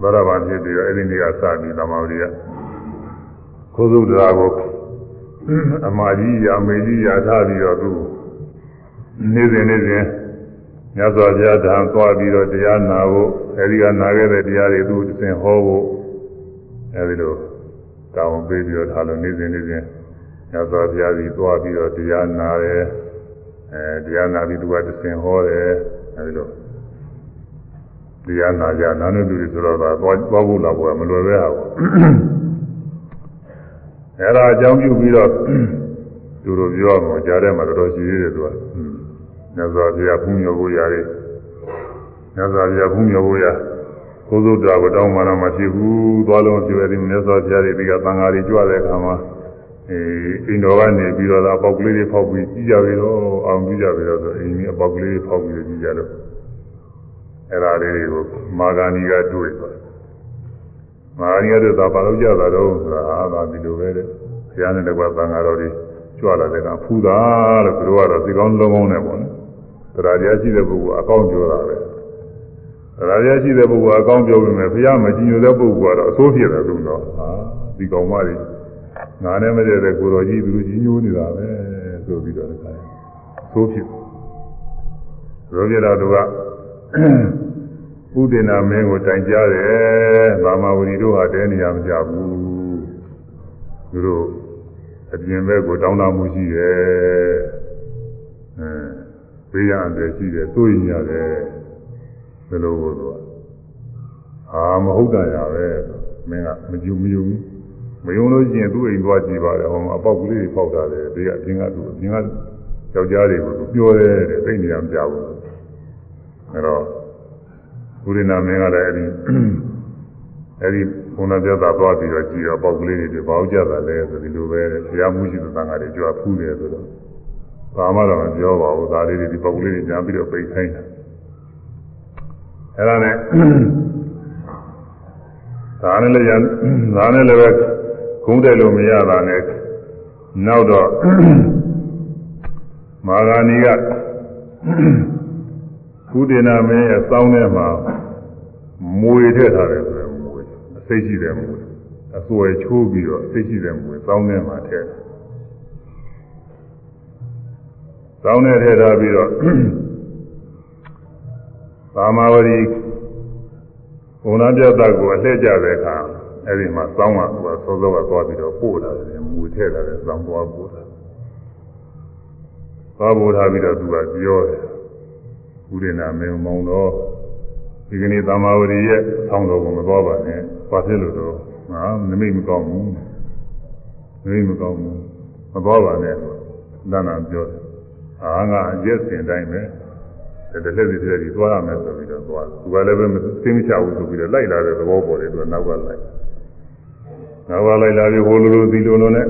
သောတာပန်ဖြစ်ပြီးတော့အဲဒီနေ့ကစပြီးသမာဝိကခိုးစုတရားကိုအမာကြီးရာမေကြီးရာထားပြီးတော့သူနေ့စဉ်နေ့စဉ် မြတ်စွာဘုရားဓမ္မသွားပြီးတော့တရားနာဖို့အဲဒီကနာခဲ့တဲ့တရားတွေသူသင်ဟောဖို့အဲဒီလိုတောင်းပေးပြီးတော့ထားလို့နေ့စဉ်နေ့စဉ်မြတ်စွာဘုရားကြီးသွားပြီးတော့တရားနာတယ်အဲတရားနာပြီးသူကသင်ဟောတယ်အဲဒီလိုတရားနာကြနာနေသူတွေဆိုတော့သွားသွားဖို့လာဖို့ကမလွယ်ပဲဟာပေါ့အဲဒါအကြောင်းပြုပြီးတော့သူတို့ပြောအောင်ကြားထဲမှာတော်တော်ရှိသေးတယ်သူက မြတ်စွာဘုရားဘုညောဖို့ရတယ်မြတ်စွာဘုရားဘုညောဖို့ရကိုယ်စုတော်ကိုတောင်းမှတော့မဖြစ်ဘူးသွားလုံးပြောတယ်မြတ်စွာဘုရားတွေဒီကသံဃာတွေကြွတဲ့အခါမှာအဲအိမ်တော်ကနေပြီးတော့အပေါက်ကလေးတွေဖောက်ပြီးကြည့်ကြပြီတော့အောင်ကြည့်ကြပြီတော့ဆိုအိမ်ကြီးအပေါက်ကလေးတွေဖောက်ပြီးကြည့်ကြတော့အဲ့ဒါလေးတွေကိုမာဂာနီကတွေ့သွားမာဂာနီကတွေ့တာဘာလို့ကြတာတော့ဆိုတာဟာဒါဒီလိုပဲတဲ့ဘုရားနဲ့တကွာသံဃာတော်တွေကြွလာတဲ့ကဖူးတာလို့သူတို့ကတော့ဒီကောင်းလုံးကောင်းနဲ့ပေါ့နော် တရားတရားရှိတဲ့ပုဂ္ဂိုလ်အကောင်းပြောတာပဲတရားတရားရှိတဲ့ပုဂ္ဂိုလ်အကောင်းပြောပြီးမယ်ဘုရားမကြည်ညိုတဲ့ပုဂ္ဂိုလ်ကတော့အဆိုးဖြစ်တယ်သူတော့ဟာဒီကောင်မတွေငါနဲ့မတည့်တဲ့ကိုတော်ကြီးသူတို့ကြီးညိုနေတာပဲဆိုပြီးတော့လည်းဆိုးဖြစ်ရောပြတာတို့ကဥဒေနာမင်းကိုတိုင်ကြားတယ်ဘာမဝရီတို့ဟာတဲနေရမကြဘူးသူတို့အပြင်ဘက်ကိုတောင်းတမှုရှိတယ်အဲ ဘေးရန်တယ်ရှိတယ်စိုးရင်ရတယ်ဘယ်လိုလို့ဆိုအာမဟုတ်တာရပဲမင်းကမကြုံမယုံမယုံလို့ရှိရင်သူ့အိမ်သွားကြည့်ပါတယ်ဟောအပေါက်ကလေးတွေပေါက်တာတယ်ဘေးကအပြင်ကသူအပြင်ကယောက်ျားတွေကိုသူပြောတယ်တဲ့သိနေရမကြဘူးအဲတော့ဘုရင်နာမင်းကလည်းအဲဒီအဲဒီဘုန်းတော်ပြတာသွားပြီးတော့ကြည်တော့ပေါက်ကလေးတွေဘာလို့ကြတာလဲဆိုဒီလိုပဲဆရာမှုရှိတဲ့သံဃာတွေကြွားဖူးတယ်ဆိုတော့ ဘာမှတော့မပြောပါဘူးဒါလေးတွေဒီပေါက်ကလေးတွေညာပြီးတော့ပိတ်ခိုင်းတာအဲဒါနဲ့ဒါနဲ့လည်းဒါနဲ့လည်းပဲခုံးတယ်လို့မရတာနဲ့နောက်တော့မာဂာနီကကုဒေနာမင်းရဲ့စောင်းထဲမှာမွေထည့်ထားတယ်ဆိုရင်မွေအစိတ်ရှိတယ်မွေအစွဲချိုးပြီးတော့အစိတ်ရှိတယ်မွေစောင်းထဲမှာထည့်တယ် စောင်းထဲထည့်ထားပြီးတော့သာမဝရီဘုံနာပြတ်ကိုအလှည့်ကြတဲ့အခါအဲ့ဒီမှာစောင်းကသူကစောစောကသွားပြီးတော့ပို့လာတယ်မွေထည့်လာတယ်စောင်းသွားပို့တာသွားပို့ထားပြီးတော့သူကပြောတယ်ဥဒိနာမေမောင်တော်ဒီကနေ့သမာဝရီရဲ့ဆောင်းတော်ကိုမသွားပါနဲ့ဘာဖြစ်လို့တော့ငါနမိတ်မကောင်းဘူးနမိတ်မကောင်းဘူးမသွားပါနဲ့တဏ္ဍာပြောတယ် အာငါအရက်စင်တိုင်းပဲတလက်စီတဲ့ကြီးသွားရမယ်ဆိုပြီးတော့သွားသူကလည်းပဲသိမချဘူးဆိုပြီးတော့လိုက်လာတဲ့သဘောပေါ်တယ်သူကနောက်ကလိုက်နောက်ကလိုက်လာပြီးဟိုလိုလိုဒီလိုလိုနဲ့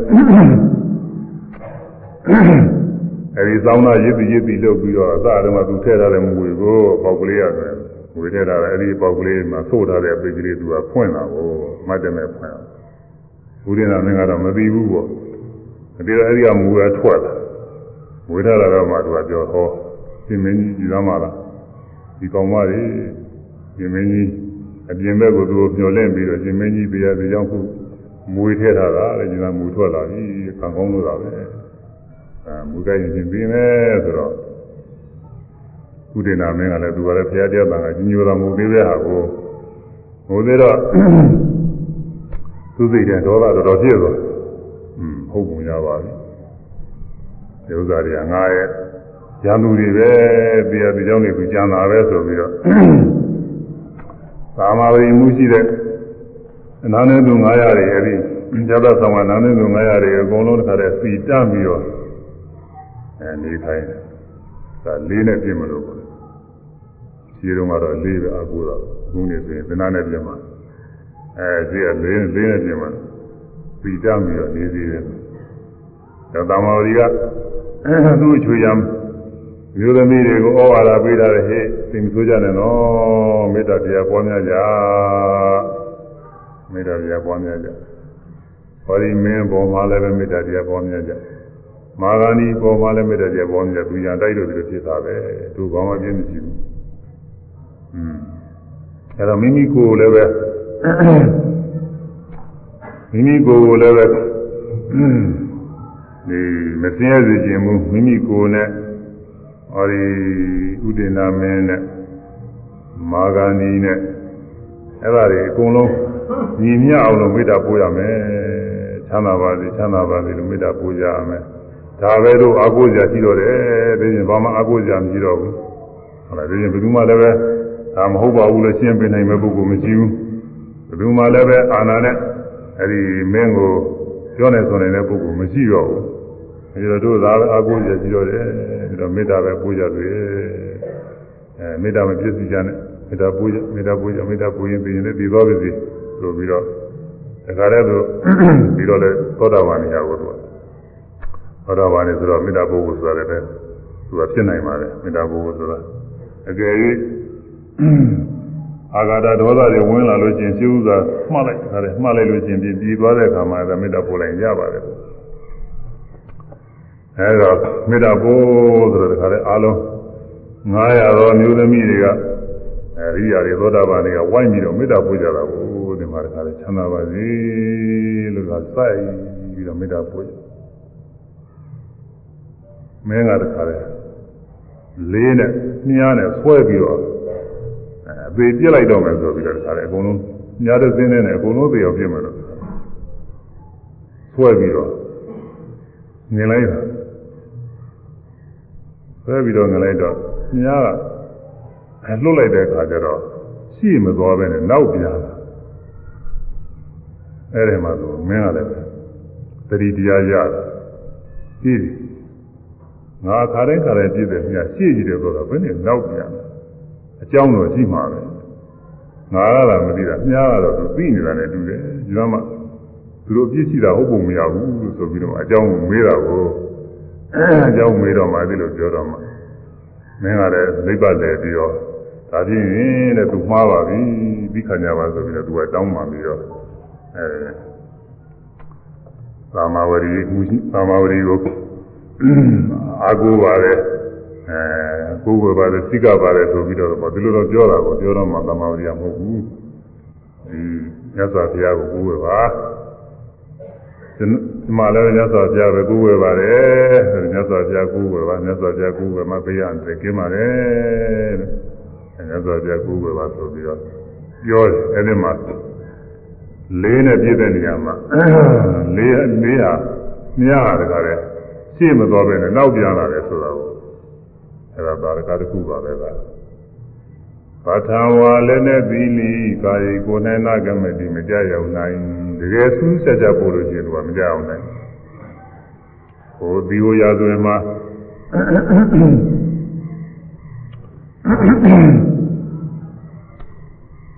အဲဒီသောင်းသားရစ်ပြီးရစ်ပြီးလုပ်ပြီးတော့အစတုန်းကသူထည့်ထားတဲ့မွေကိုပေါက်ကလေးရတယ်မွေထည့်ထားတဲ့အဲဒီပေါက်ကလေးမှာသို့ထားတဲ့ပိတ်ကလေးသူကဖွင့်လာကိုမှတ်တယ်မဲ့ဖွင့်ဘူးရင်တော်မင်းကတော့မသိဘူးပေါ့ဒီတော့အဲဒီကမူရထွက်လာ မွေထားတာတော့မှသူကပြောဟောရှင်မင်းကြီးကြည်သားမလားဒီကောင်မလေးရှင်မင်းကြီးအပြင်ဘက်ကိုသူမျောလင့်ပြီးတော့ရှင်မင်းကြီးတရားစီကြောင့်ခုမွေထည့်ထားတာလေညီမမူထွက်လာပြီခံကောင်းလို့တာပဲအဲမူကြိုက်ရင်ပြင်မယ်ဆိုတော့ကုဒေနာမင်းကလည်းသူကလည်းဖရာတရားတန်ကကြီးညိုတော်မူသေးတဲ့ဟာကိုဟိုသေးတော့သူစိတ်တဲ့ဒေါသတော်တော်ဖြစ်သွားอืมဟုတ်ပုံရပါပြီ ဒီဥစ္စာတွေကငါရဲ့ရန်သူတွေပဲတရားဒီကြောင့်နေသူကြံတာပဲဆိုပြီးတော့သာမာဝတိမှုရှိတဲ့အနာနဲ့သူ900တွေအဲဒီဇာတ်ဆောင်ကနာနဲ့သူ900တွေအကုန်လုံးတစ်ခါတည်းစီတတ်ပြီးတော့အဲနေထိုင်ဒါလေးနဲ့ပြင်မလို့ပေါ့ခြေတုံးကတော့လေးပဲအကူတော့ခုနေဆိုရင်သနာနဲ့ပြင်မှာအဲခြေကလေးလေးနဲ့ပြင်မှာစီတတ်ပြီးတော့နေသေးတယ် ဒါသာမာဝတိကသူ့ချွေရံမျိုးသမီးတွေကိုဩဝါဒပေးတာလေဟဲ့သိမဆိုးကြနဲ့နော်မေတ္တာတရားပွားများကြမေတ္တာတရားပွားများကြဟောဒီမင်းပေါ်မှာလည်းပဲမေတ္တာတရားပွားများကြမာဂာနီပေါ်မှာလည်းမေတ္တာတရားပွားများကြသူရန်တိုက်လို့ဒီလိုဖြစ်တာပဲသူဘာမှပြင်းမရှိဘူးอืมအဲ့တော့မိမိကိုယ်လည်းပဲမိမိကိုယ်ကိုလည်းပဲ ဒီမစင်းရစေခြင်းမူမိမိကိုယ်နဲ့ဟောဒီဥဒိနာမင်းနဲ့မာဂန္ဒီနဲ့အဲ့ဒါတွေအကုန်လုံးညီမျှအောင်လို့မေတ္တာပို့ရမယ်ချမ်းသာပါစေချမ်းသာပါစေလို့မေတ္တာပို့ကြရမယ်ဒါပဲလို့အာကိုးကြရှိတော့တယ်ဒါပြင်ဘာမှအာကိုးကြမရှိတော့ဘူးဟုတ်လားဒါပြင်ဘယ်သူမှလည်းပဲဒါမဟုတ်ပါဘူးလို့ရှင်းပြနိုင်မဲ့ပုဂ္ဂိုလ်မရှိဘူးဘယ်သူမှလည်းပဲအာနာနဲ့အဲ့ဒီမင်းကိုပြောနေဆိုနေတဲ့ပုဂ္ဂိုလ်မရှိတော့ဘူးအဲ ဒီတော့တို့သာပဲအာကိုးကြရှိတော့တယ်ပြီးတော့မေတ္တာပဲပို့ကြတယ်အဲမေတ္တာမပြည့်စုံကြနဲ့မေတ္တာပို့ကြမေတ္တာပို့ကြမေတ္တာပို့ရင်ပြီးရင်လည်းပြီးသွားပြီဆိုပြီးတော့တခါတည်းသူပြီးတော့လေသောတာပန်နေရာကိုသူသောတာပန်နေဆိုတော့မေတ္တာပို့ဖို့ဆိုတာလည်းသူကဖြစ်နိုင်ပါတယ်မေတ္တာပို့ဖို့ဆိုတာအကယ်၍အာဂါတဒေါသတွေဝင်လာလို့ချင်းရှိဥစွာမှတ်လိုက်ခါတယ်မှတ်လိုက်လို့ချင်းပြီးပြီးသွားတဲ့အခါမှာဒါမေတ္တာပို့လိုက်ရပါတယ် အဲတော့မေတ္တာပို့ဆိုတော့တခါတည်းအားလုံး900သောမျိုးသမီးတွေကအဲဒီຢာတွေသောတာပန်တွေကဝိုင်းပြီးတော့မေတ္တာပို့ကြတာကိုဒီမှာတခါလေချမ်းသာပါစေလို့ကစိုက်ပြီးတော့မေတ္တာပို့ကြမင်းကတခါလေလေးနဲ့မြားနဲ့ဆွဲပြီးတော့အသေးပြစ်လိုက်တော့မယ်ဆိုပြီးတော့တခါလေအကုန်လုံးမြားတဲ့စင်းနဲ့အကုန်လုံးသေအောင်ပြစ်မယ်လို့ဆွဲပြီးတော့ငင်လိုက်တာ ဆွဲပြီးတော့ငင်လိုက်တော့မြားကအဲလှုပ်လိုက်တဲ့အခါကျတော့ရှိမသွားပဲနဲ့နောက်ပြန်လာအဲ့ဒီမှာဆိုမင်းကလည်းသတိတရားရတာကြည့်ငါခါတိုင်းခါတိုင်းပြည့်တယ်မြတ်ရှေ့ကြည့်တယ်ဆိုတော့ဘယ်နဲ့နောက်ပြန်အကြောင်းတော့ရှိမှာပဲငါကလာမသိတာမြားကတော့သူသိနေတာနဲ့တူတယ်ဒီတော့မှသူတို့ပြည့်ရှိတာဟုတ်ပုံမရဘူးလို့ဆိုပြီးတော့အကြောင်းကိုမေးတာကို အကြောင်းမေးတော့မှအဲ့လိုပြောတော့မှမင်းကလည်းလိပ်ပတ်တယ်ပြီးတော့ဒါဖြင့်တဲ့သူမှားပါပြီပြီးခံကြပါဆိုပြီးတော့သူကတောင်းပန်ပြီးတော့အဲသာမဝရီသာမဝရီကိုအာကိုပါလေအဲကိုယ်ပါလေစိကပါလေဆိုပြီးတော့ဒီလိုတော့ပြောတာကိုပြောတော့မှသာမဝရီကမဟုတ်ဘူးဒီမြတ်စွာဘုရားကိုကိုယ်ပါ ဒီမှာလည်းမြတ်စွာဘုရားပဲကိုယ်ဝယ်ပါတယ်မြတ်စွာဘုရားကိုယ်ဝယ်ပါမြတ်စွာဘုရားကိုယ်ဝယ်မှပေးရတဲ့ကင်းပါတယ်တဲ့မြတ်စွာဘုရားကိုယ်ဝယ်ပါဆိုပြီးတော့ပြောတယ်အဲ့ဒီမှာလေးနဲ့ပြည့်တဲ့နေရာမှာလေးလေးဟာမြားတကားလေရှေ့မသွားပဲနဲ့နောက်ပြန်လာတယ်ဆိုတာကိုအဲ့ဒါဘာတကားတစ်ခုပါပဲလား ပထဝါလည်းနဲ့သီလီကာယကိုယ်၌နာကမတိမကြရောက်နိုင်တကယ်ဆူးဆက်ကြပို့လို့ရှိရင်တော့မကြအောင်နိုင်ဟိုဒီဟိုရာဇဝင်မှာ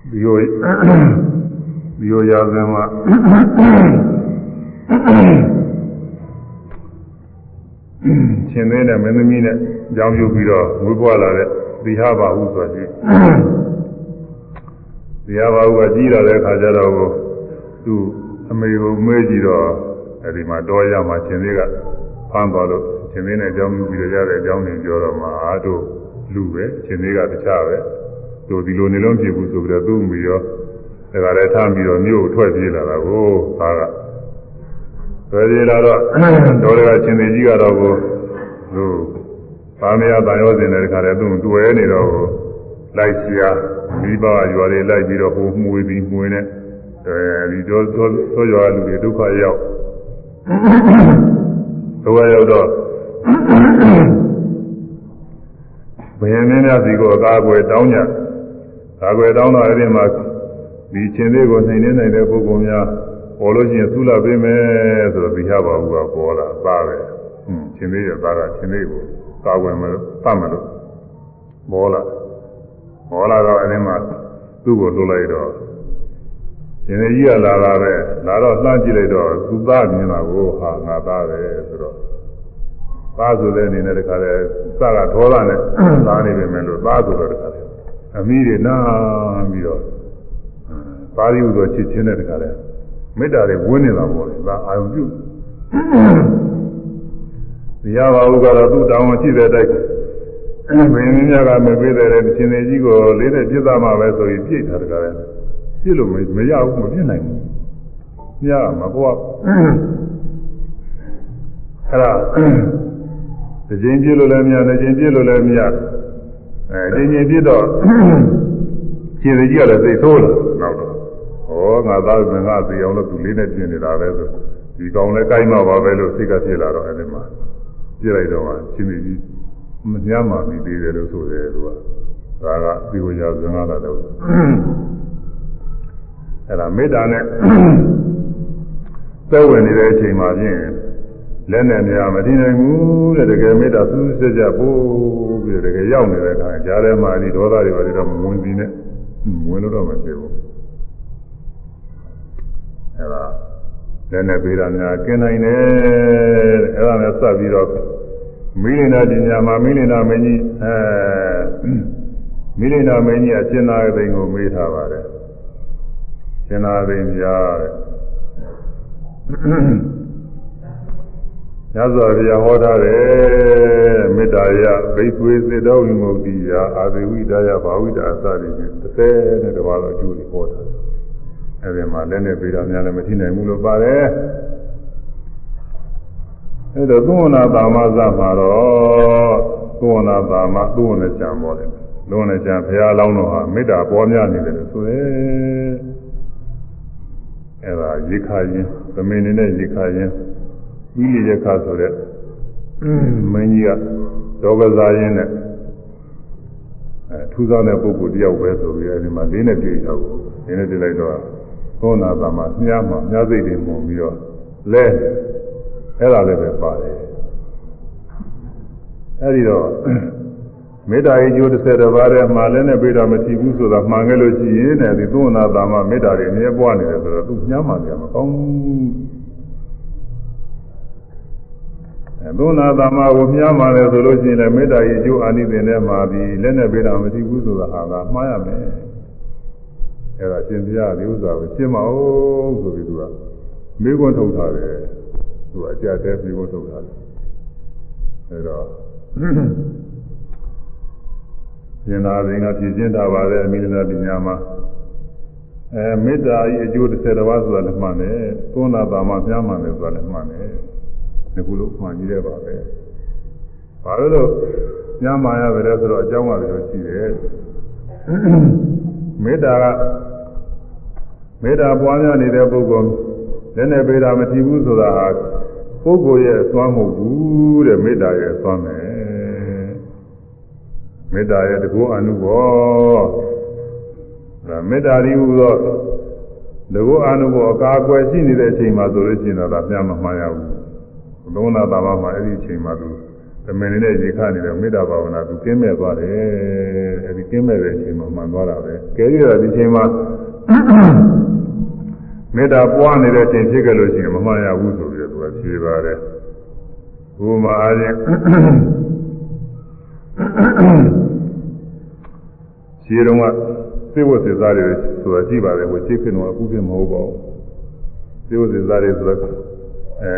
ဒီဟိုဒီဟိုရာဇဝင်မှာရှင်သေးနဲ့မင်းသမီးနဲ့ကြောင်းပြုပြီးတော့ဝေးပွားလာတဲ့ သီဟဘာဟုဆိုကြည့်သီဟဘာဟုကကြီးလာတဲ့အခါကျတော့သူအမေကိုမေးကြည့်တော့အဲဒီမှာတော်ရမှာရှင်သေးကဖမ်းသွားလို့ရှင်သေးနဲ့ကြောင်းပြုပြီးတော့ရတဲ့အကြောင်းတွေပြောတော့မှအားတို့လူပဲရှင်သေးကတခြားပဲတို့ဒီလိုနေလုံးဖြစ်ဘူးဆိုပြီးတော့သူ့မိရောဒါကြလည်းထားပြီးတော့မြို့ထွက်ပြေးလာတာကိုသားကထွက်ပြေးလာတော့တော်ရကရှင်သေးကြီးကတော့ကိုသူ သာမယတန်ရောစင်တဲ့ခါတည်းသူတွေ့နေတော့လိုက်ရှာမိဘရွာတွေလိုက်ပြီးတော့ဟိုမှုေးပြီးမှုေးနေအဲဒီတော့သောရွာလူတွေဒုက္ခရောက်ဒုက္ခရောက်တော့ဘယင်းမင်းများစီကိုအကာအကွယ်တောင်းကြကာကွယ်တောင်းတော့အဲ့ဒီမှာဒီချင်းလေးကိုနှိမ်နေနိုင်တဲ့ပုဂ္ဂိုလ်များပေါ်လို့ရှိရင်သုလပေးမယ်ဆိုတော့ဒီဟပါဘူးကပေါ်လာသားပဲဟွန်းချင်းလေးရဲ့သားကချင်းလေးကို ကာကွယ်မလို့သတ်မလို့မောလာမောလာတော့အဲဒီမှာသူ့ကိုလွတ်လိုက်တော့ရှင်ကြီးကလာတာပဲလာတော့လှမ်းကြည့်လိုက်တော့သူသားမြင်လာကိုဟာငါသားပဲဆိုတော့သားဆိုတဲ့အနေနဲ့တခါလဲစကဒေါသနဲ့သားနေပြီမယ်လို့သားဆိုတော့တခါလဲအမိတွေနားပြီးတော့ပါရီဥသောချစ်ချင်းတဲ့တခါလဲမေတ္တာတွေဝင်းနေတာပေါ့လေဒါအာယုံပြု တရားပါဟုကတော့သူ့တောင်းရှိတဲ့အတိုင်းမင်းမြတ်ကမပေးတဲ့ရှင်သေးကြီးကိုလေးနဲ့ပြစ်သားမှာပဲဆိုရင်ပြိတ်တာတကားလဲပြစ်လို့မရဘူးမပြစ်နိုင်ဘူးညမကွာအဲ့ဒါတစ်ချိန်ပြည့်လို့လည်းမရတစ်ချိန်ပြည့်လို့လည်းမရအဲတစ်ချိန်ပြည့်တော့ခြေစကြီးကလည်းသိဆိုးလာနောက်တော့ဩငါသားကငါသိအောင်လို့သူလေးနဲ့ပြင်နေတာပဲဆိုဒီကောင်လည်းကိုင်းမှာပါပဲလို့စိတ်ကဖြစ်လာတော့အဲဒီမှာ ပြည့်လိုက်တော့ခြေစကြီးမညမ်းမှပြီးသေးတယ်လို့ဆိုတယ်သူကဒါကဒီကိုရောက်စငါလာတော့အဲ့ဒါမေတ္တာနဲ့သက်ဝင်နေတဲ့အချိန်မှာဖြင့်လက်နဲ့များမတည်နိုင်ဘူးတဲ့တကယ်မေတ္တာစူးစက်ကြပို့ပြီးတကယ်ရောက်နေတဲ့အခါကြားထဲမှာဒီဒေါသတွေပါတွေတော့မဝင်ပြီးနဲ့ဝင်လို့တော့မဖြစ်ဘူးအဲ့ဒါလက်နဲ့ပေးတာများกินနိုင်တယ်အဲ့ဒါနဲ့စပ်ပြီးတော့ မိလိနာပညာမှာမိလိနာမင်းကြီးအဲမိလိနာမင်းကြီးအရှင်သာသိန်ကိုမေးထားပါတယ်ရှင်သာသိန်ကြားတဲ့ညဇောဘုရားဟောထားတယ်မေတ္တာရဘိသွေစေတောဝိမု ക്തി ယအာသေဝိဒါယဘာဝိဒါအစရည်ဖြင့်30နဲ့တပါးတော့အကျိုးတွေဟောထားတယ်အဲဒီမှာလည်းနဲ့ပေတာများလည်းမထိနိုင်ဘူးလို့ပါတယ် အဲဒါသုဝနာတာမဇမှာတော့သုဝနာတာမသုဝနာချံပေါ်တယ်သုဝနာချံဘုရားလောင်းတော်ဟာမေတ္တာပေါ်များနေတယ်လို့ဆိုရဲအဲဒါရေခါရင်သမင်နေတဲ့ရေခါရင်ပြီးလေရခဆိုတဲ့မင်းကြီးကဒေါကစားရင်းနဲ့အဲထူးဆန်းတဲ့ပုဂ္ဂိုလ်တယောက်ပဲဆိုပြီးအဲဒီမှာလေးနဲ့တွေ့တော့လေးနဲ့တွေ့လိုက်တော့သောနာသမမြားမှာမြားစိတ်တွေမှုန်ပြီးတော့လဲ အဲ့ဒါလည်းပဲပါတယ်အဲဒီတော့မေတ္တာရေးကျိုး30တပါးထဲမှာလည်းနဲ့ပြတာမထီဘူးဆိုတာမှန်ခဲ့လို့ရှိရင်တဲ့ဒီသောနာသမမေတ္တာတွေအမြဲပွားနေတယ်ဆိုတော့သူညှမ်းမှလည်းမကောင်းဘူးသုနာသမကိုမြားမှလည်းဆိုလို့ရှိရင်လည်းမေတ္တာရေးကျိုးအာနိသင်ထဲမှာဒီလက်နဲ့ပြတာမထီဘူးဆိုတာဟာကမှားရမယ်အဲ့ဒါရှင်ပြဒီဥစ္စာကိုရှင်းမအောင်ဆိုပြီးသူကမေးခွန်းထုတ်ထားတယ် သူကအကြတဲ့မေးခွန်းထုတ်ထားတယ်အဲ့တော့ရှင်သာသင်္ကပြည်ရှင်းတာပါလေအမိလနာပညာမှာအဲမေတ္တာဤအကျိုး30ပါးဆိုတာလည်းမှန်တယ်သုံးနာတာမှပြားမှန်တယ်ဆိုတာလည်းမှန်တယ်ဒီကုလို့မှန်ကြီးတယ်ပါပဲဘာလို့လို့ညမှာရပဲလဲဆိုတော့အကြောင်းကလည်းရှိတယ်မေတ္တာကမေတ္တာပွားများနေတဲ့ပုဂ္ဂိုလ် လည်းနဲ့ပေတာမထီဘူးဆိုတာဟာပုဂ္ဂိုလ်ရဲ့အစွမ်းမဟုတ်ဘူးတဲ့မေတ္တာရဲ့အစွမ်းပဲမေတ္တာရဲ့တကောအနုဘောဒါမေတ္တာဒီဟူသောတကောအနုဘောအကာအကွယ်ရှိနေတဲ့အချိန်မှာဆိုလို့ရှိရင်တော့ဒါပြန်မမှန်ရဘူးသုံးနာတာမှာအဲ့ဒီအချိန်မှာသူသမင်နေတဲ့ရေခနေတဲ့မေတ္တာဘာဝနာသူကင်းမဲ့သွားတယ်အဲဒီကင်းမဲ့တဲ့အချိန်မှာမှန်သွားတာပဲကဲရတာဒီချိန်မှာ မေတ္တာပွားနေတဲ့အချိန်ဖြစ်ခဲ့လို့ရှိရင်မမှန်ရဘူးဆိုပြီးတော့သူကဖြေပါတယ်ဘုမာအားဖြင့်ခြေတော်ကစေဝစေသားတွေဆိုတာကြည့်ပါလေဟိုခြေခင်တော့အခုဖြစ်မဟုတ်ပါဘူးစေဝစေသားတွေဆိုတော့အဲ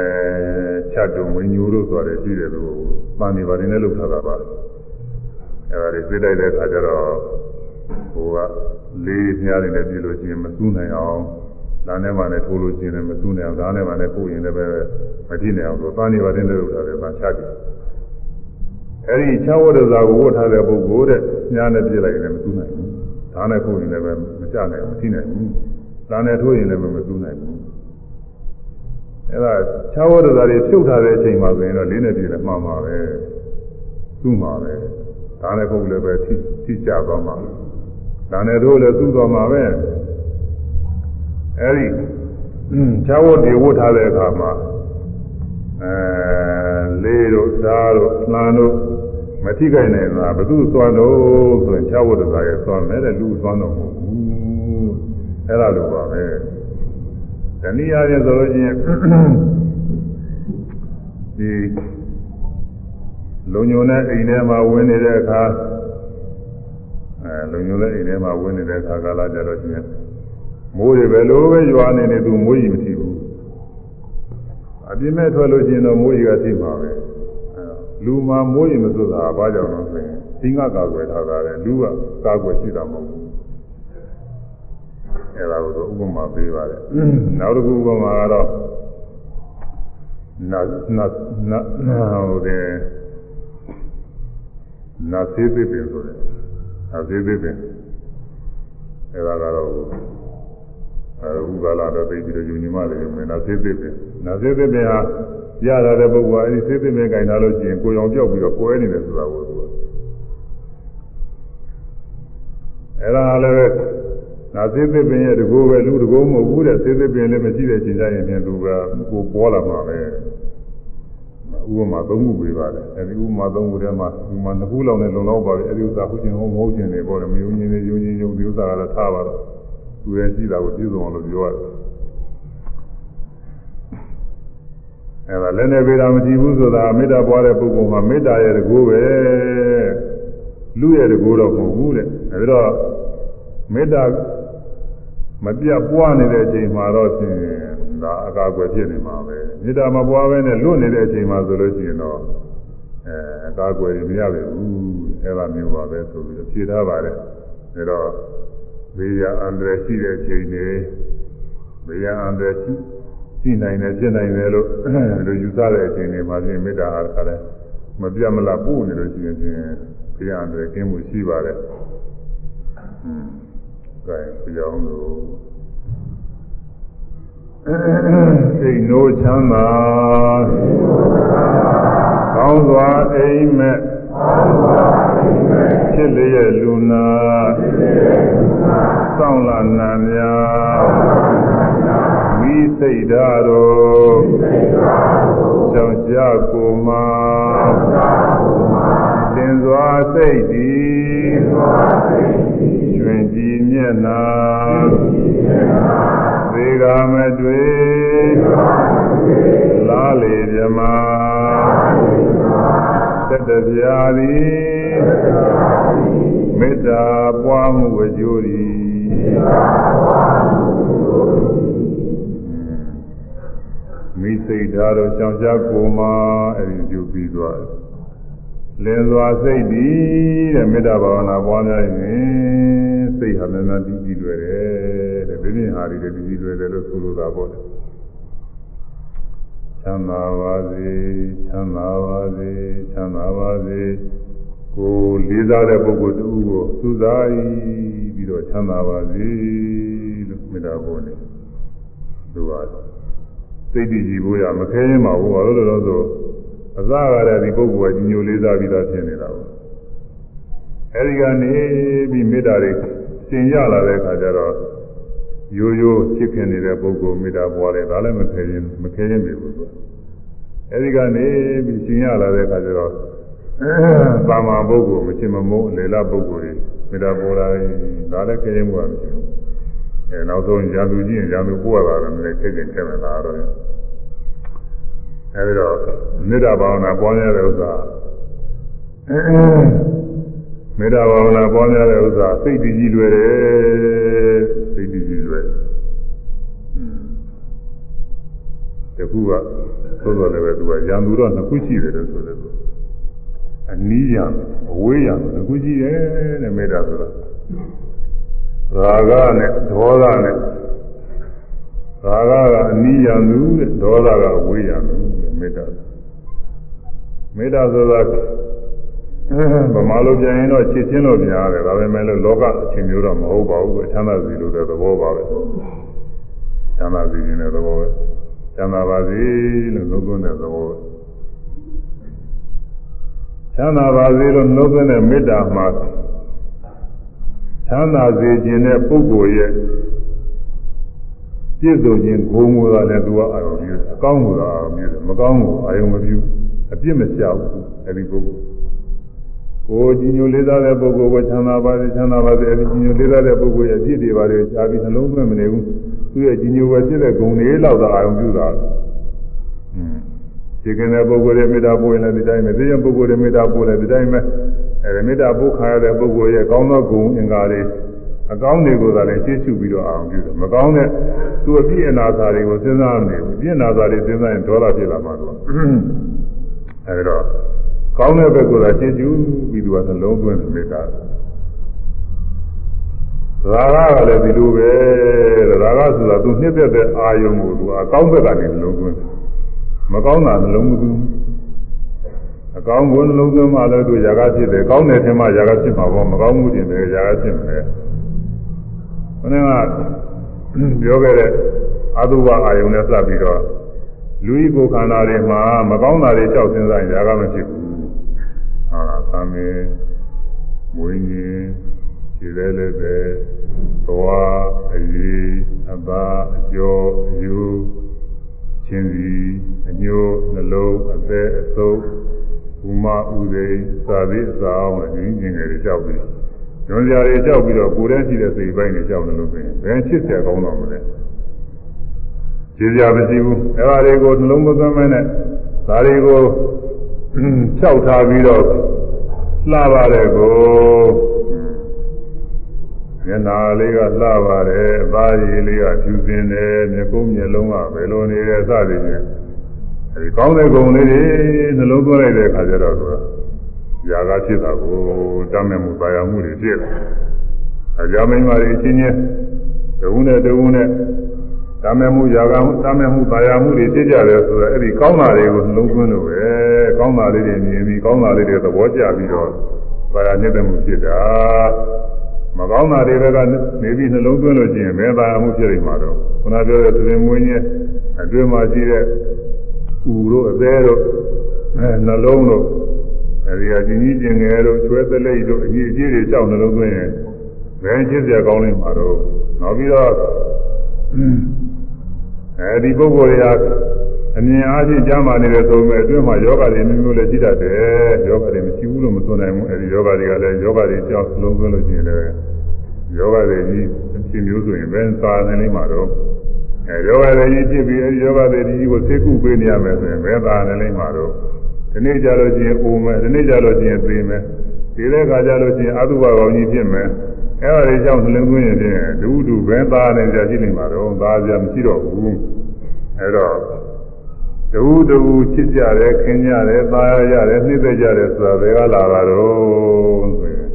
ချက်တုံဝင်းညူတို့ဆိုတာရှိတယ်လို့ပန်းနေပါတယ်နဲ့လောက်ထားတာပါအဲဒါတွေသိတိုက်တဲ့အခါကျတော့ဟိုကလေးမြားတွေနဲ့ပြည်လို့ရှိရင်မစူးနိုင်အောင် လမ်းထဲမှာလည်းထိုးလို့ရှိရင်မစူးနိုင်အောင်ဓာတ်ထဲမှာလည်းပို့ရင်လည်းပဲမထိနိုင်အောင်ဆိုပန်းနေပါတယ်နဲ့လောက်ထားတယ်ပန်းချက်တယ်အဲဒီချဝတ္တဇာကိုဝတ်ထားတဲ့ပုဂ္ဂိုလ်တဲ့ညာနဲ့ပြစ်လိုက်ရင်လည်းမစူးနိုင်ဘူးဓာတ်နဲ့ပို့ရင်လည်းမချနိုင်ဘူးမထိနိုင်ဘူးလမ်းနဲ့ထိုးရင်လည်းမစူးနိုင်ဘူးအဲ့ဒါခြားဝတ္တသာတွေဖြုတ်ထားတဲ့အချိန်မှာဆိုရင်တော့လေးနဲ့ပြည့်လည်းမှန်ပါပဲသူ့မှာပဲဒါနဲ့ပုတ်လည်းပဲထိထိကြသွားမှာဒါနဲ့တို့လည်းသူ့သွားမှာပဲ အဲ့ဒီခြားဝတ်တွေဝတ်ထားတဲ့အခါမှာအဲလေးတို့ဓာတ်တို့နှမ်းတို့မထိခိုက်နိုင်တာဘသူစွမ်းတော့ဆိုရင်ခြားဝတ္တသာရဲ့စွမ်းမယ်တဲ့လူစွမ်းတော့မဟုတ်ဘူးအဲ့ဒါလိုပါပဲတနည်းအားဖြင့်ဆိုလို့ရှိရင်ဒီလုံညုံတဲ့အိမ်ထဲမှာဝင်နေတဲ့အခါအဲလုံညုံတဲ့အိမ်ထဲမှာဝင်နေတဲ့အခါကာလကြတော့ချင်း မိုးတွေပဲလို့ပဲရွာနေနေသူမိုးကြီးမထီဘူးအပြင်းမဲ့ထွက်လို့ရှိရင်တော့မိုးကြီးကသိမှာပဲလူမှာမိုးကြီးမစိုးတာဘာကြောင့်လဲဆိုရင်သင်္ကကာကွယ်ထားတာလေလူကကာကွယ်ရှိတာမဟုတ်ဘူးအဲဒါကိုဥပမာပေးပါတယ်နောက်တစ်ခုဥပမာကတော့နတ်နတ်နတ်ဟိုတဲ့နာသေးသေးပင်ဆိုတယ်နာသေးသေးပင်အဲဒါကတော့ အဲဥပါလာတော့သိပြီးတော့ယူညီမလေးမယ်နာသေးသေးပင်နာသေးသေးပင်ဟာရတာတဲ့ပုဂ္ဂိုလ်အဲဒီသေးသေးပင်ကင်ထားလို့ရှိရင်ကိုယ်အောင်ပြောက်ပြီးတော့ကွဲနေတယ်ဆိုတာကိုသူကအဲဒါလည်းနာသေးသေးပင်ရဲ့တကူပဲလူတကူမဟုတ်ဘူးတဲ့သေးသေးပင်လည်းမရှိတဲ့ချိန်ကျရင်ပြန်သူကကိုပေါ်လာမှာပဲဥပမာ၃ခုပေးပါတယ်အဲဒီဥပမာ၃ခုထဲမှာဥပမာ၂ခုလောက်နဲ့လုံလောက်ပါပြီအဲဒီဥစ္စာဟုတ်ချင်းဟုတ်မဟုတ်ချင်းတွေပေါ့လေမယုံချင်းတွေယုံချင်းယုံဒီဥစ္စာကတော့ထားပါတော့ သူရဲ့ရှိတာကိုပြည့်စုံအောင်လို့ပြောရတယ်အဲဒါလည်းနဲ့ပေတာမကြည့်ဘူးဆိုတာမေတ္တာပွားတဲ့ပုဂ္ဂိုလ်မှာမေတ္တာရဲ့တကူပဲလူရဲ့တကူတော့မဟုတ်ဘူးတဲ့အဲဒီတော့မေတ္တာမပြတ်ပွားနေတဲ့အချိန်မှာတော့ဖြင့်ဒါအကာအကွယ်ဖြစ်နေမှာပဲမေတ္တာမပွားဘဲနဲ့လွတ်နေတဲ့အချိန်မှာဆိုလို့ရှိရင်တော့အဲအကာအကွယ်မရပါဘူးအဲလိုမျိုးပါပဲဆိုပြီးဖြေထားပါတယ်ဒါတော့ ဘေးရအန္တရာယ်ရှိတဲ့အချိန်တွေဘေးရအန္တရာယ်ရှိရှိနိုင်တယ်ဖြစ်နိုင်တယ်လို့လူယူဆတဲ့အချိန်တွေမှာပြင်မေတ္တာအားခါလဲမပြတ်မလားပို့နေလို့ရှိရင်ဖြင့်ဘေးရအန္တရာယ်ကင်းမှုရှိပါတယ်อืมကဲပြောင်းလို့စိတ်နိုးချမ်းသာကောင်းစွာအိမ်မက် ဖြစ်လျက်လူနာစောင့်လာနာများမိစိတ်ဓာတ်တော်ကြောင့်ကြကိုမှာတင်စွာစိတ်သည်ကျွင်ကြည်မျက်နာသေကမတွေ့လားလေမြမ တတပြာသည်မေတ္တာပွားမှုအကျိုးသည်မိစိတ်ဓာတ်တို့ရှောင်ရှားကိုမှာအဲဒီကျုပ်ပြီးသွားတယ်လင်းစွာစိတ်ဒီတဲ့မေတ္တာဘာဝနာပွားများရင်စိတ်ဟာမြန်မြန်တည်တည်လွယ်တယ်တဲ့ဒီနေ့ဟာဒီတည်တည်လွယ်တယ်လို့ဆိုလိုတာပေါ့လေချ မ်းသာပါစေချမ်းသာပါစေချမ်းသာပါစေကိုလေးစားတဲ့ပုဂ္ဂိုလ်တူကိုသုသာဤပြီးတော့ချမ်းသာပါစေလို့မေတ္တာပို့နေသူကစိတ်တည်ကြည်ဖို့ရမခဲရင်ပါဘူးဘာလို့လဲဆိုအစကားတဲ့ဒီပုဂ္ဂိုလ်ကကြီးညိုလေးစားပြီးသားဖြစ်နေတာပေါ့အဲဒီကနေပြီးမေတ္တာတွေသင်ရလာတဲ့အခါကျတော့ရိုးရိုးဖြစ်ခင်နေတဲ့ပုဂ္ဂိုလ်မေတ္တာပွားတယ်ဒါလည်းမခဲရင်မခဲရင်ပြီဘူးသူ အဲဒီကနေပြီးသင်ရလာတဲ့အခါကျတော့သာမန်ပုဂ္ဂိုလ်မချင်မမိုးလေလပုဂ္ဂိုလ်တွေမေတ္တာပေါ်လာရင်ဒါလည်းခဲရင်မှုမရှိဘူးအဲနောက်ဆုံးရာသူကြီးရင်ရာသူပို့ရတာလည်းနည်းခဲချင်းခဲမယ်ဒါတော့အဲဒီတော့မေတ္တာဘာဝနာပွားများတဲ့ဥစ္စာမေတ္တာဘာဝနာပွားများတဲ့ဥစ္စာစိတ်တည်ကြည်လွယ်တယ်စိတ်တည်ကြည်လွယ်တခုက သို့တော်လည်းပဲသူကရံသူတော့နှစ်ခုရှိတယ်လို့ဆိုတယ်အနီးရံအဝေးရံနှစ်ခုရှိတယ်တဲ့မေတ္တာဆိုတာရာဂနဲ့ဒေါသနဲ့ရာဂကအနီးရံသူတဲ့ဒေါသကအဝေးရံသူမေတ္တာမေတ္တာဆိုတာဗမာလိုပြန်ရင်တော့ချစ်ချင်းလို့ပြန်ရတယ်ဒါပေမဲ့လို့လောကအချင်းမျိုးတော့မဟုတ်ပါဘူးချမ်းသာစီလို့တဲ့သဘောပါပဲချမ်းသာစီခြင်းတဲ့သဘောပဲ ချမ်းသာပါစေလို့နှုတ်သွင်းတဲ့သဘောပဲချမ်းသာပါစေလို့နှုတ်သွင်းတဲ့မေတ္တာမှာချမ်းသာစေခြင်းတဲ့ပုဂ္ဂိုလ်ရဲ့ပြည့်စုံခြင်းဂုဏ်ကိုလည်းသူကအာရုံပြုတယ်အကောင်းကိုအာရုံပြုတယ်မကောင်းကိုအာရုံမပြုအပြစ်မရှာဘူးအဲဒီပုဂ္ဂိုလ်ကိုကြီးညိုလေးစားတဲ့ပုဂ္ဂိုလ်ကိုချမ်းသာပါစေချမ်းသာပါစေအဲဒီကြီးညိုလေးစားတဲ့ပုဂ္ဂိုလ်ရဲ့အပြစ်တွေပါလေရှားပြီးနှလုံးသွင်းမနေဘူး သူရဲ့ကြီးညိုပဲဖြစ်တဲ့ဂုဏ်တွေလောက်သာအာရုံပြုတာอืมဒီကနေ့ပုဂ္ဂိုလ်ရဲ့မေတ္တာပို့ရင်လည်းဒီတိုင်းပဲဒီရင်ပုဂ္ဂိုလ်ရဲ့မေတ္တာပို့လည်းဒီတိုင်းပဲအဲဒီမေတ္တာပို့ခါရတဲ့ပုဂ္ဂိုလ်ရဲ့ကောင်းသောဂုဏ်အင်္ဂါတွေအကောင်းတွေကိုသာလည်းရှင်းရှုပြီးတော့အောင်ပြုတယ်မကောင်းတဲ့သူအပြည့်အနာစာတွေကိုစဉ်းစားနေဘူးအပြည့်အနာစာတွေစဉ်းစားရင်ဒေါသဖြစ်လာမှာတော့အဲဒီတော့ကောင်းတဲ့ဘက်ကသာရှင်းရှုပြီးသူကနှလုံးသွင်းမေတ္တာ ရာဂကလည်းဒီလိုပဲရာဂဆိုတာသူနှစ်သက်တဲ့အာယုံကိုသူအကောင်းဘက်ကနေလုံးသွင်းတယ်မကောင်းတာနှလုံးမသွင်းအကောင်းကိုနှလုံးသွင်းမှလည်းသူရာဂဖြစ်တယ်ကောင်းတယ်ထင်မှရာဂဖြစ်မှာပေါ့မကောင်းမှုတင်တယ်ရာဂဖြစ်မယ်ခဏကပြောခဲ့တဲ့အတုဝအာယုံနဲ့စပ်ပြီးတော့လူဤကိုယ်ခန္ဓာတွေမှာမကောင်းတာတွေကြောက်စင်းစားရင်ရာဂမဖြစ်ဘူးဟုတ်လားသံမေမွေးငင်း ခြေလဲလည်းပဲသွားအရေးအပါအကျော်အယူချင်းစီအညိုးနှလုံးအသက်အဆုပ်ဥမဥဒိစာသည့်စာအောင်နဲ့ညီငယ်တွေကြောက်ပြီးညွန်ကြရတွေကြောက်ပြီးတော့ကိုယ်တန်းရှိတဲ့စိတ်ပိုင်းတွေကြောက်နေလို့ပြင်ဘယ်ချစ်ဆက်ကောင်းတော့မလဲခြေကြမရှိဘူးအဲ့ဒါတွေကိုနှလုံးမသွင်းမနဲ့ဒါတွေကိုဖြောက်ထားပြီးတော့လှပါတယ်ကို မျက်နာလေးကလှပါတယ်အသားရည်လေးကဖြူစင်တယ်မျက်ကုံးမျက်လုံးကဘယ်လိုနေလဲစသည်ဖြင့်အဲဒီကောင်းတဲ့ဂုဏ်လေးတွေနှလုံးသွင်းလိုက်တဲ့အခါကျတော့သူကຢာကဖြစ်တာကိုတမ်းမဲ့မှုပါရမှုတွေဖြစ်တယ်အကြမိန်မာတွေအချင်းချင်းတဝုနဲ့တဝုနဲ့တမ်းမဲ့မှုຢာကတမ်းမဲ့မှုပါရမှုတွေဖြစ်ကြတယ်ဆိုတော့အဲ့ဒီကောင်းတာတွေကိုနှလုံးသွင်းလို့ပဲကောင်းတာလေးတွေမြင်ပြီးကောင်းတာလေးတွေသဘောကျပြီးတော့ပါရနေတဲ့မှုဖြစ်တာ မကောင်းတာတွေကနေပြီးနှလုံးသွင်းလို့ရှိရင်ဘယ်သာမှုဖြစ်နေမှာတော့ခုနပြောတဲ့သင်မွေးခြင်းအတွင်းမှာရှိတဲ့ဥတို့အသေးတို့အဲနှလုံးတို့အဲဒီအချင်းကြီးကျင်ငယ်တို့ချွဲသလိပ်တို့အကြီးအကြီးတွေကြောက်နှလုံးသွင်းရင်ဘယ်ချစ်စရာကောင်းနေမှာတော့နောက်ပြီးတော့အဲဒီပုဂ္ဂိုလ်တွေဟာ အမြင်အားဖြင့်ကြားမှနေတယ်ဆိုပေမဲ့အတွင်းမှာယောဂတွေမျိုးမျိုးလည်းရှိတတ်တယ်ယောဂတွေမရှိဘူးလို့မဆိုနိုင်ဘူးအဲဒီယောဂတွေကလည်းယောဂတွေကြောက်လုံးသွင်းလို့ရှိရင်လည်းယောဂတွေကြီးအဖြစ်မျိုးဆိုရင်ဘယ်သာနေလိမ့်မှာတော့အဲယောဂတွေကြီးဖြစ်ပြီးအဲဒီယောဂတွေကြီးကိုသိကုပေးနေရမယ်ဆိုရင်ဘယ်သာနေလိမ့်မှာတော့ဒီနေ့ကြလို့ရှိရင်အိုမယ်ဒီနေ့ကြလို့ရှိရင်သိမယ်ဒီတဲ့ခါကြလို့ရှိရင်အတုဘကောင်းကြီးဖြစ်မယ်အဲဒါတွေကြောင့်နှလုံးသွင်းရင်ဖြင့်ဒုဒုဘယ်သာနေကြရှိနေမှာတော့သာကြမရှိတော့ဘူးအဲတော့ တူတူချစ်ကြတယ်ခင်ကြတယ်သားရရတယ်နှိမ့်သက်ကြတယ်ဆိုတာဘယ်ကလာတာတော့ဆိုရင်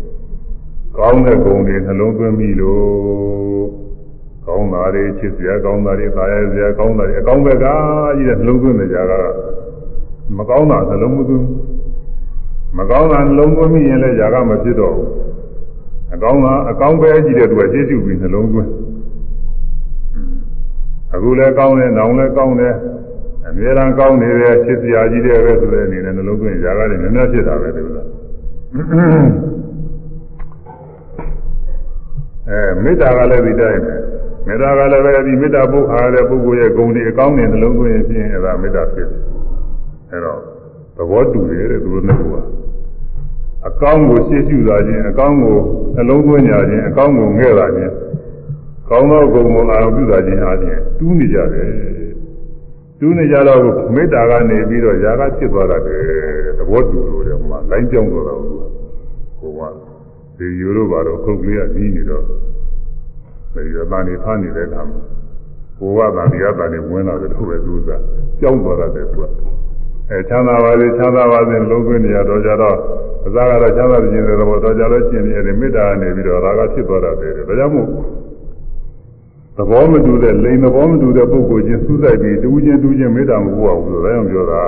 ကောင်းတဲ့ဂုဏ်တွေနှလုံးသွင်းပြီလို့ကောင်းတာတွေချစ်စရာကောင်းတာတွေသားရစရာကောင်းတာတွေအကောင်းဘက်ကကြီးတဲ့နှလုံးသွင်းတဲ့ကြတာမကောင်းတာနှလုံးမသွင်းမကောင်းတာနှလုံးသွင်းမိရင်လည်းຢာကမဖြစ်တော့ဘူးအကောင်းတာအကောင်းပဲကြီးတဲ့သူကရှင်းရှုပြီးနှလုံးသွင်းအခုလည်းကောင်းတယ်နောင်လည်းကောင်းတယ် အမြဲတမ်းကောင်းနေတဲ့ချစ်စရာကြီးတဲ့ပဲဆိုတဲ့အနေနဲ့နှလုံးသွင်းຢာကလည်းများများဖြစ်တာပဲဒီလိုအဲမေတ္တာကလည်းဒီတိုင်းပဲမေတ္တာကလည်းပဲဒီမေတ္တာပုဂ္ဂါတဲ့ပုဂ္ဂိုလ်ရဲ့ဂုဏ်တွေအကောင်းနဲ့နှလုံးသွင်းရင်ဖြင့်အဲဒါမေတ္တာဖြစ်တယ်အဲတော့သဘောတူတယ်တဲ့သူတို့နှစ်ခုကအကောင်းကိုရှေ့ရှုတာချင်းအကောင်းကိုနှလုံးသွင်းကြခြင်းအကောင်းကိုငဲ့တာချင်းကောင်းသောဂုဏ်ကိုအာရုံပြုတာချင်းအားဖြင့်တူးနေကြတယ် တူးနေကြတော့မေတ္တာကနေပြီးတော့ຢာကဖြစ်သွားတာတယ်သဘောတူလို့တယ်ဟိုမှာလိုင်းကြောင်းတော့တော့ဟိုကဒီယူလို့ပါတော့ခုတ်ကလေးကနီးနေတော့ဒီရတာနေဖားနေတဲ့အခါမှာဘိုးကသာဒီကသာနေဝင်လာတယ်လို့ပဲသူကကြောင်းသွားတယ်သူကအဲချမ်းသာပါစေချမ်းသာပါစေလုံးသွင်းနေရတော့ကြတော့အစားကတော့ချမ်းသာခြင်းတဲ့ဘောတော့ကြလို့ရှိရင်ဒီမေတ္တာကနေပြီးတော့ရာဂဖြစ်သွားတာပဲဒါကြောင့်မို့ သဘောမတူတဲ့လိန်သဘောမတူတဲ့ပုဂ္ဂိုလ်ချင်းစူးစိုက်ပြီးတူးချင်းတူးချင်းမေတ္တာမပို့အောင်ဆိုတော့ဒါကြောင့်ပြောတာ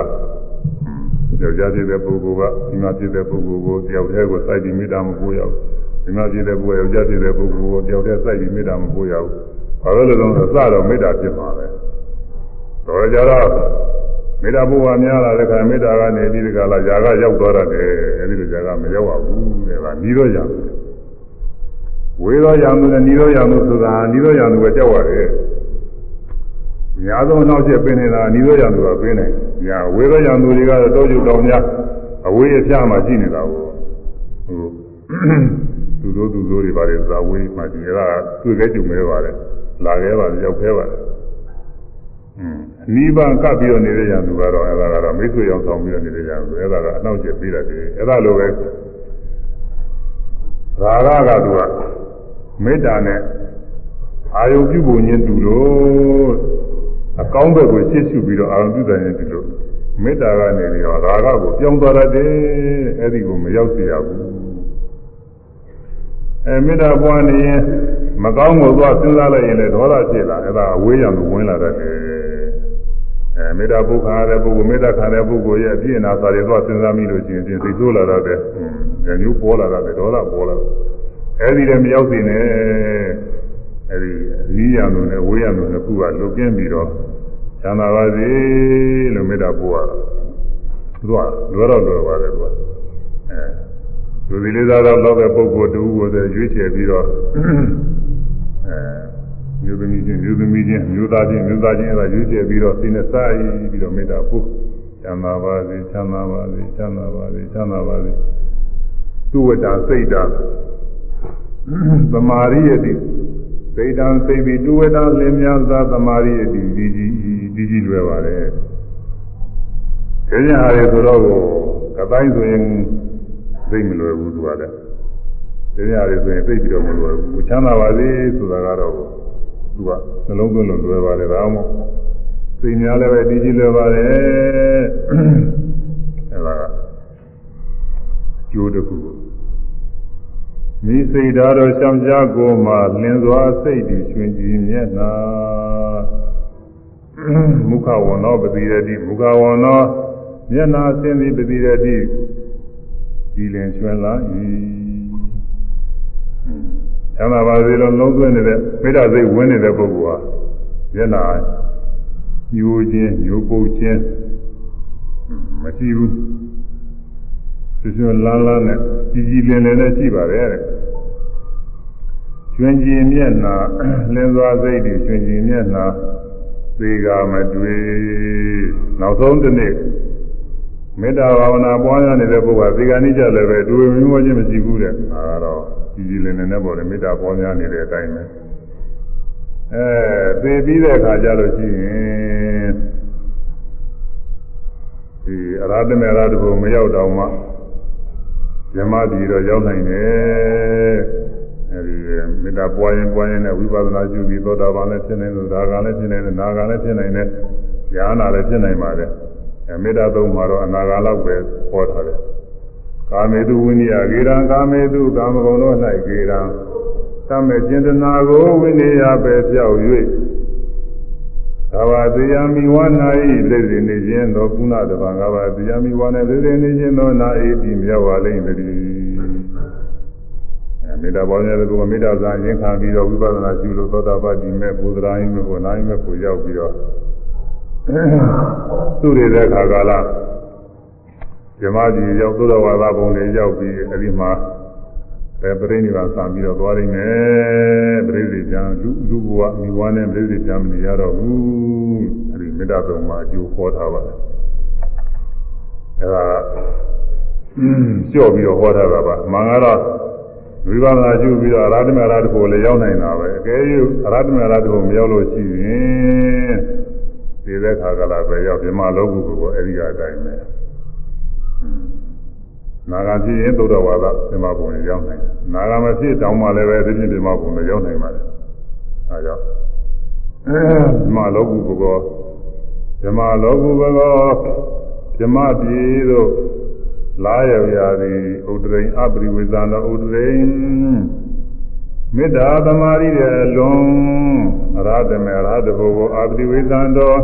ယောက်ျားဖြစ်တဲ့ပုဂ္ဂိုလ်ကဒီမှာဖြစ်တဲ့ပုဂ္ဂိုလ်ကိုတယောက်တည်းကိုစိုက်ပြီးမေတ္တာမပို့ရဘူးဒီမှာဖြစ်တဲ့ပုဂ္ဂိုလ်ယောက်ျားဖြစ်တဲ့ပုဂ္ဂိုလ်ကိုတယောက်တည်းစိုက်ပြီးမေတ္တာမပို့ရဘူးဘာလို့လဲဆိုတော့အစတော့မေတ္တာဖြစ်မှာပဲတော့ကြတော့မေတ္တာဘုရားများလာတဲ့ခါမေတ္တာကနေပြီးဒီကလာຢာကရောက်သွားတယ်အဲဒီလိုຢာကမရောက်ပါဘူးတဲ့ကနီးတော့ຢာ ဝေသောရာမှုနဲ့နိရောရာမှုဆိုတာနိရောရာမှုပဲကြောက်ရတယ်။များသောနောက်ချက်ပင်နေတာနိရောရာမှုကပင်နေ။ညာဝေသောရာမှုတွေကတော့တောကျုပ်တော်များအဝေးအပြားမှာရှိနေတာကိုဟိုသူတို့သူတို့တွေပါတယ်ဇာဝေးမှာဒီကတွေ့ခဲ့ကြုံမဲပါတယ်။လာခဲ့ပါတယ်ရောက်ခဲ့ပါတယ်။အင်းနိဗ္ဗာန်ကပ်ပြီးတော့နေတဲ့ရာသူကတော့အဲ့ဒါကတော့မိတ်ဆွေရောက်ဆောင်ပြီးတော့နေတဲ့ရာသူအဲ့ဒါကအနောက်ချက်ပြေးတာတည်းအဲ့ဒါလိုပဲရာဂကသူက မေတ္တာနဲ့အာယုပြုပုံချင်းတူလို့အကောင်းဘက်ကိုရှေ့ရှုပြီးတော့အာယုပြုတယ်တူလို့မေတ္တာကနေပြီးတော့ရာဂကိုပြောင်းသွားတတ်တယ်အဲ့ဒီကိုမရောက်စေရဘူးအဲမေတ္တာပွားနေရင်မကောင်းကိုသွားစဉ်းစားလိုက်ရင်လည်းဒေါသဖြစ်လာအဲ့ဒါအဝေးရံကိုဝင်လာတတ်တယ်အဲမေတ္တာပုဂ္ဂါတဲ့ပုဂ္ဂိုလ်မေတ္တာခံတဲ့ပုဂ္ဂိုလ်ရဲ့အပြည့်အနာစာတွေသွားစဉ်းစားမိလို့ရှိရင်ပြင်စိတ်ဆိုးလာတဲ့ဉာဏ်မျိုးပေါ်လာတဲ့ဒေါသပေါ်လာ အဲဒီတည်းမရောက်စေနဲ့အဲဒီနီးရံလို့နဲ့ဝေးရံလို့နှစ်ခုကလွတ်ကင်းပြီးတော့ချမ်းသာပါစေလို့မေတ္တာပို့ရတာသူကလွယ်တော့လွယ်ပါတယ်သူကအဲလူဒီလေးစားတော့လောက်တဲ့ပုဂ္ဂိုလ်တူကိုဆိုရွေးချယ်ပြီးတော့အဲမျိုးသမီးချင်းမျိုးသမီးချင်းမျိုးသားချင်းမျိုးသားချင်းအဲ့ဒါရွေးချယ်ပြီးတော့စိနဲ့စားရည်ပြီးတော့မေတ္တာပို့ချမ်းသာပါစေချမ်းသာပါစေချမ်းသာပါစေချမ်းသာပါစေသူဝတ္တစိတ်တာ သမာရိယတိစိတ်တံစိတ်ပြီးသူဝတ္တလင်းများသာသမာရိယတိဒီကြီးဒီကြီးလွယ်ပါတယ်။ကျင်းရဟာတွေဆိုတော့ကတိုင်းဆိုရင်သိမလွယ်ဘူးသူကလည်းကျင်းရဟာတွေဆိုရင်သိပြီးတော့မလွယ်ဘူးချမ်းသာပါစေဆိုတာကတော့သူကနှလုံးသွင်းလို့လွယ်ပါတယ်ဒါမှမဟုတ်စိတ်များလည်းပဲဒီကြီးလွယ်ပါတယ်အဲဒါကအကျိုးတစ်ခု မိစိတ်ဓာတ်တော်ရှောင်ရှားကိုမှလင်းစွာစိတ်တည်ရှင်ကြည်မျက်နာမုခဝန္နောပတိရတိမုခဝန္နောမျက်နာဆင်းသည်ပတိရတိကြည်လင်ကျွမ်းလာ၏ချမ်းသာပါစေလို့လုံးသွင်းနေတဲ့မေတ္တာစိတ်ဝင်နေတဲ့ပုဂ္ဂိုလ်ဟာမျက်နာညိုခြင်းညိုပုတ်ခြင်းမရှိဘူး ကျွကျွလန်းလန်းနဲ့ကြည်ကြည်လင်လင်နဲ့ရှိပါတယ်တဲ့ကျွင်ကြည်မျက်နာလင်းသွားစိတ်တွေကျွင်ကြည်မျက်နာသေကမတွေ့နောက်ဆုံးတစ်နေ့မေတ္တာဘာဝနာပွားရနေတဲ့ပုဂ္ဂိုလ်ကသေကနိကြလည်းပဲတွေ့မျိုးချင်းမရှိဘူးတဲ့ဒါကတော့ကြည်ကြည်လင်လင်နဲ့ပေါ့လေမေတ္တာပွားများနေတဲ့အတိုင်းပဲအဲသေပြီးတဲ့အခါကျလို့ရှိရင်ဒီအရာတမေရာတဘုံမရောက်တော့မှ ဇမတိတော့ရောက်နိုင်တယ်အဲဒီမေတ္တာပွားရင်ပွားရင်နဲ့ဝိပဿနာရှုပြီးသောတာပန်လည်းဖြစ်နိုင်တယ်ဒါကလည်းဖြစ်နိုင်တယ်နာကလည်းဖြစ်နိုင်တယ်ဉာဏ်နာလည်းဖြစ်နိုင်ပါတယ်အဲမေတ္တာသုံးမှာတော့အနာဂါလောက်ပဲဟောထားတယ်ကာမေတုဝိနိယဂေရံကာမေတုကာမဂုဏ်တို့၌ဂေရံသမေကျင်တနာကိုဝိနိယပဲပြောက်၍ ကဘာတရားမိဝနာဤသိစေနေခြင်းသောကုဏတပံကဘာတရားမိဝနာသိစေနေခြင်းသောနာဤပြီးမြောက်ပါလိမ့်တည်းအဲမေတ္တာပေါ်နေတဲ့ကုမေတ္တာဇာရင်ခံပြီးတော့ဝိပဿနာရှုလို့သောတာပတိမဲ့ဘုဒ္ဓရာယိမဲ့ကိုနာယိမဲ့ကိုရောက်ပြီးတော့သူရတဲ့ခါကာလဇမကြီးရောက်သုဒ္ဓဝါဒဘုံတွေရောက်ပြီးအဲဒီမှာ ပဲပြိဋိဘာစံပြီးတော့သွားရင်းနဲ့ပြိဋိကျမ်းလူလူဘဝမိဝါနဲ့ပြိဋိကျမ်းမနေရတော့ဘူးအဲဒီမေတ္တာသုံးပါအကျိုးဟောထားပါတယ်အဲဒါကြော့ပြီးတော့ဟောထားတာပါမှန်ကတော့ဝိပဿနာကျူပြီးတော့အရဟတမေရတ္တကိုလည်းရောက်နိုင်တာပဲအကယ်၍အရဟတမေရတ္တကိုမရောက်လို့ရှိရင်ဒီတဲ့ခါကလာပဲရောက်ပြမလောကုကိုအဲဒီကအတိုင်းပဲ နာဂဖြစ်ရင်သုဒ္ဓဝါဒပြမဘုံရောက်နိုင်တယ်နာဂမဖြစ်တောင်းမှလည်းပဲဒီပြင်ပြမဘုံလည်းရောက်နိုင်ပါတယ်အဲကြောင့်ပြမလောကုကိုပြမလောကုကိုပြမပြည်တို့လာရရာသည်ဥဒရိန်အပရိဝေဇာနောဥဒရိန်မေတ္တာသမာဓိရဲ့လွန်အရဟတမေအရဟတဘုကိုအပရိဝေဇာတော်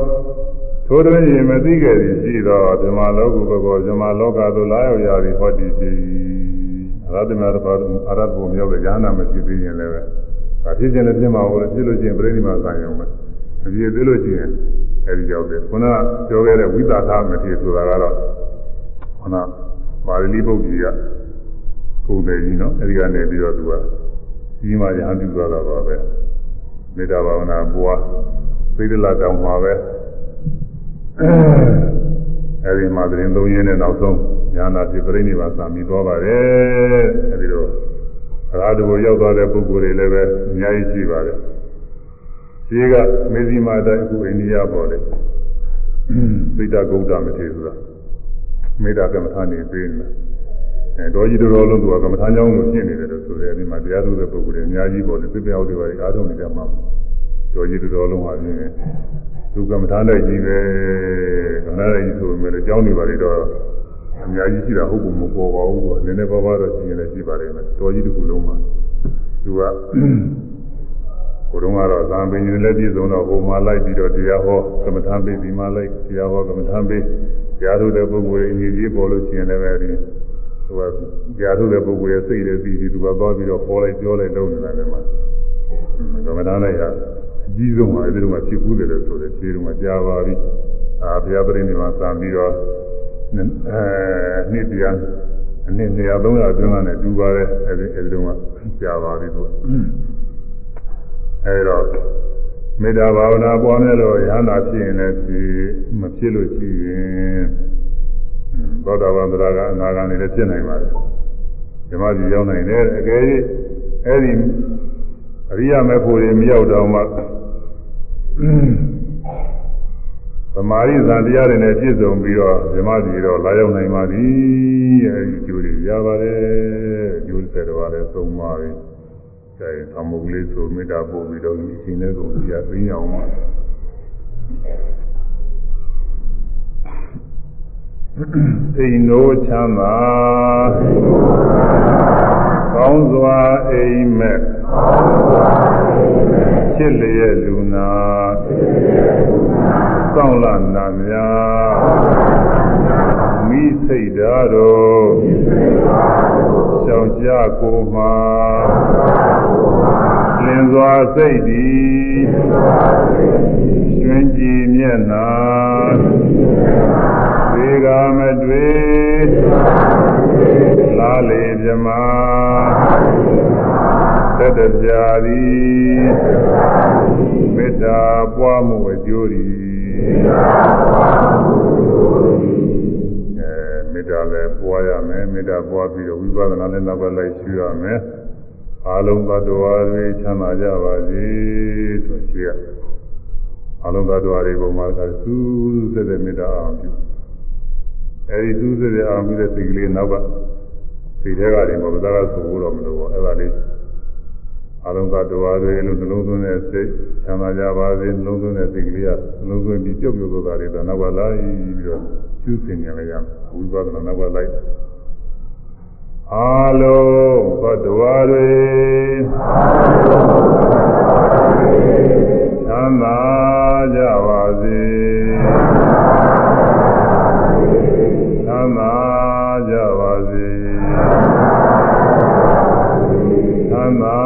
ထိုတွင်ရင်မသိခဲ့သည်ရှိသောဓမ္မလောကုဘကောဓမ္မလောကသို့လာရောက်ရာသည်ဟောတည်ဖြစ်အရဟတမေအရဟတအရဟတဘုမြောက်တဲ့ဉာဏ်နာမဖြစ်သေးရင်လည်းပဲဒါဖြစ်ခြင်းလည်းဖြစ်မှာဟုတ်တယ်ဖြစ်လို့ရှိရင်ပြိဋိမာသံယုံပဲမဖြစ်သေးလို့ရှိရင်အဲဒီကြောက်တယ်ခုနကပြောခဲ့တဲ့ဝိသကာမဖြစ်ဆိုတာကတော့ခုနပါဠိပုဒ်ကြီးကပုံတယ်ကြီးနော်အဲဒီကနေပြီးတော့သူကကြီးမှရဟန်းပြုသွားတာပါပဲမေတ္တာဘာဝနာပွားသိဒလတောင်မှာပဲ အဲဒီမှာသတင်းသုံးရင်းနဲ့နောက်ဆုံးညာနာဖြစ်ပြိဋိဘာသာမိသွားပါတယ်အဲဒီတော့အရာတူကိုရောက်သွားတဲ့ပုဂ္ဂိုလ်တွေလည်းပဲအများကြီးရှိပါတယ်ရှိကမေဇီမာတိုင်းအခုအိန္ဒိယပေါ်တယ်သိတ္တဂௌတမထေဆိုတာမေတ္တာကမ္မထာနေပေးနေတာအဲတော်ကြီးတော်လုံးသူကကမ္မထာကြောင်းလို့ဖြစ်နေတယ်လို့ဆိုတယ်ဒီမှာတရားထုတဲ့ပုဂ္ဂိုလ်တွေအများကြီးပေါ်တယ်သိပြောက်တွေပါအားထုတ်နေကြမှာတော်ကြီးတော်လုံးဟာပြင်းတယ် သူကမ္မထာနဲ့ကြီးပဲကမ္မထာနဲ့ကြီးဆိုပေမဲ့ကြောင်းနေပါလေတော့အများကြီးရှိတာဟုတ်ဘူးမပေါ်ပါဘူးကွာနည်းနည်းပါးပါးတော့ရှိရင်လည်းရှိပါလိမ့်မယ်တော်ကြီးတစ်ခုလုံးမှာသူကကိုယ်တော်ကတော့သံပင်ကြီးလည်းပြည့်စုံတော့ဟိုမှာလိုက်ပြီးတော့တရားဟောကမ္မထာပေးဒီမှာလိုက်တရားဟောကမ္မထာပေးတရားထုတ်တဲ့ပုဂ္ဂိုလ်ရဲ့အညီကြီးပေါ်လို့ရှိရင်လည်းပဲဒီဟိုကတရားထုတ်တဲ့ပုဂ္ဂိုလ်ရဲ့စိတ်လည်းပြီးပြီးသူကသွားပြီးတော့ဟောလိုက်ပြောလိုက်လုပ်နေတာလည်းမှာကမ္မထာလိုက်ရအ ကြီးဆုံးပါအဲဒီတော့မှဖြစ်ဘူးတယ်လို့ဆိုတယ်ခြေတော်မှာကြားပါပြီအာဘုရားပရိနိဗ္ဗာန်စံပြီးတော့အဲနှစ်တရားအနည်း200 300အတွင်းကနေတူပါတယ်အဲဒီအဲဒီတော့မှကြားပါပြီသူအဲဒီတော့မေတ္တာဘာဝနာပွားများလို့ရဟန္တာဖြစ်ရင်လည်းဖြစ်မဖြစ်လို့ရှိရင်သောတာပန်သရကအနာဂါနေလည်းဖြစ်နိုင်ပါတယ်ဓမ္မကြီးရောက်နိုင်တယ်အကယ်၍အဲဒီအရိယာမေဖို့တွေမရောက်တော့မှ သမာဓိဇာတရားတွေနဲ့ပြည့်စုံပြီးတော့ဓမ္မကြီးတော့လာရောက်နိုင်ပါသည်အဲဒီကျိုးတွေရပါတယ်ကျိုးဆက်တော်လည်းသုံးပါပြီအဲသမုတ်လေးဆိုမေတ္တာပို့ပြီးတော့ဒီအချိန်လေးကိုပြသိအောင်ပါအိမ်တို့ချမ်းသာကောင်းစွာအိမ်မက်ချစ် လျက်လူနာစောင့်လာနာများမိစိတ်ဓာတ်တော်ရှောင်ရှားကိုမှာလင်းစွာစိတ်သည်ကျွင်ကြည်မျက်နာသေကမတွေ့လားလေမြမ သက်တပြာသည်မေတ္တာပွားမှုအကျိုးသည်အဲမေတ္တာလည်းပွားရမယ်မေတ္တာပွားပြီးတော့ဝိပဿနာလည်းနောက်ကလိုက်ရှုရမယ်အာလုံးသတ္တဝါတွေချမ်းသာကြပါစေဆိုရှိရအာလုံးသတ္တဝါတွေပုံမှာကစူးစဲတဲ့မေတ္တာအောင်ပြုအဲဒီစူးစဲတဲ့အောင်ပြုတဲ့စိတ်ကလေးနောက်ကစိတ်ထဲကနေမပဇာကဆိုလို့တော့မလို့ပေါ့အဲ့ဒါလေး အလုံးသတ္တဝါတွေလို့နှလုံးသွင်းတဲ့စိတ်ချမ်းသာကြပါစေနှလုံးသွင်းတဲ့စိတ်ကလေးကနှလုံးသွင်းပြီးပြုတ်ပြုတ်သွားတာတွေတော့နောက်ကလိုက်ပြီးတော့ကျူးစင်ကြရရဝိပဿနာနောက်ကလိုက်အာလုံးသတ္တဝါတွေချမ်းသာကြပါစေချမ်းသာကြပါစေချမ်းသာ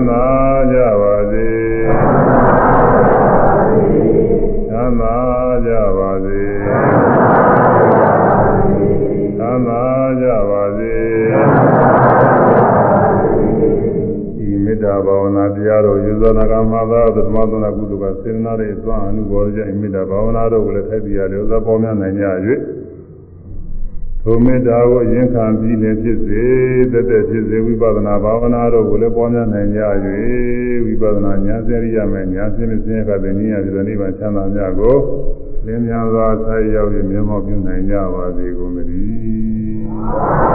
မ်းသာကြပါစေချမ်းသာကြပါစေချမ်းသာကြပါစေဤမေတ္တာဘာဝနာတရားတော်ယူဇနာကမသာသမသနာကုသကစေနာရဲ့သွားအနုဘောကြဤမေတ္တာဘာဝနာတော်ကိုလည်းထိုက်ပြရတယ်ဥစ္စာပေါများနိုင်ကြ၍ ထိုမေတ္တာကိုရင်ခံပြီးလည်းဖြစ်စေတသက်ဖြစ်စေဝိပဿနာဘာဝနာတို့ကိုလည်းပေါ်များနိုင်ကြ၍ဝိပဿနာဉာဏ်စေရိယမဲ့ဉာဏ်စင်းစင်းကတည်းကဉာဏ်ပြည့်နိဗ္ဗာန်ချမ်းသာများကိုလင်းမြန်စွာဆက်ရောက်ပြီးမြတ်မောပြုနိုင်ကြပါစေကုန်သတည်း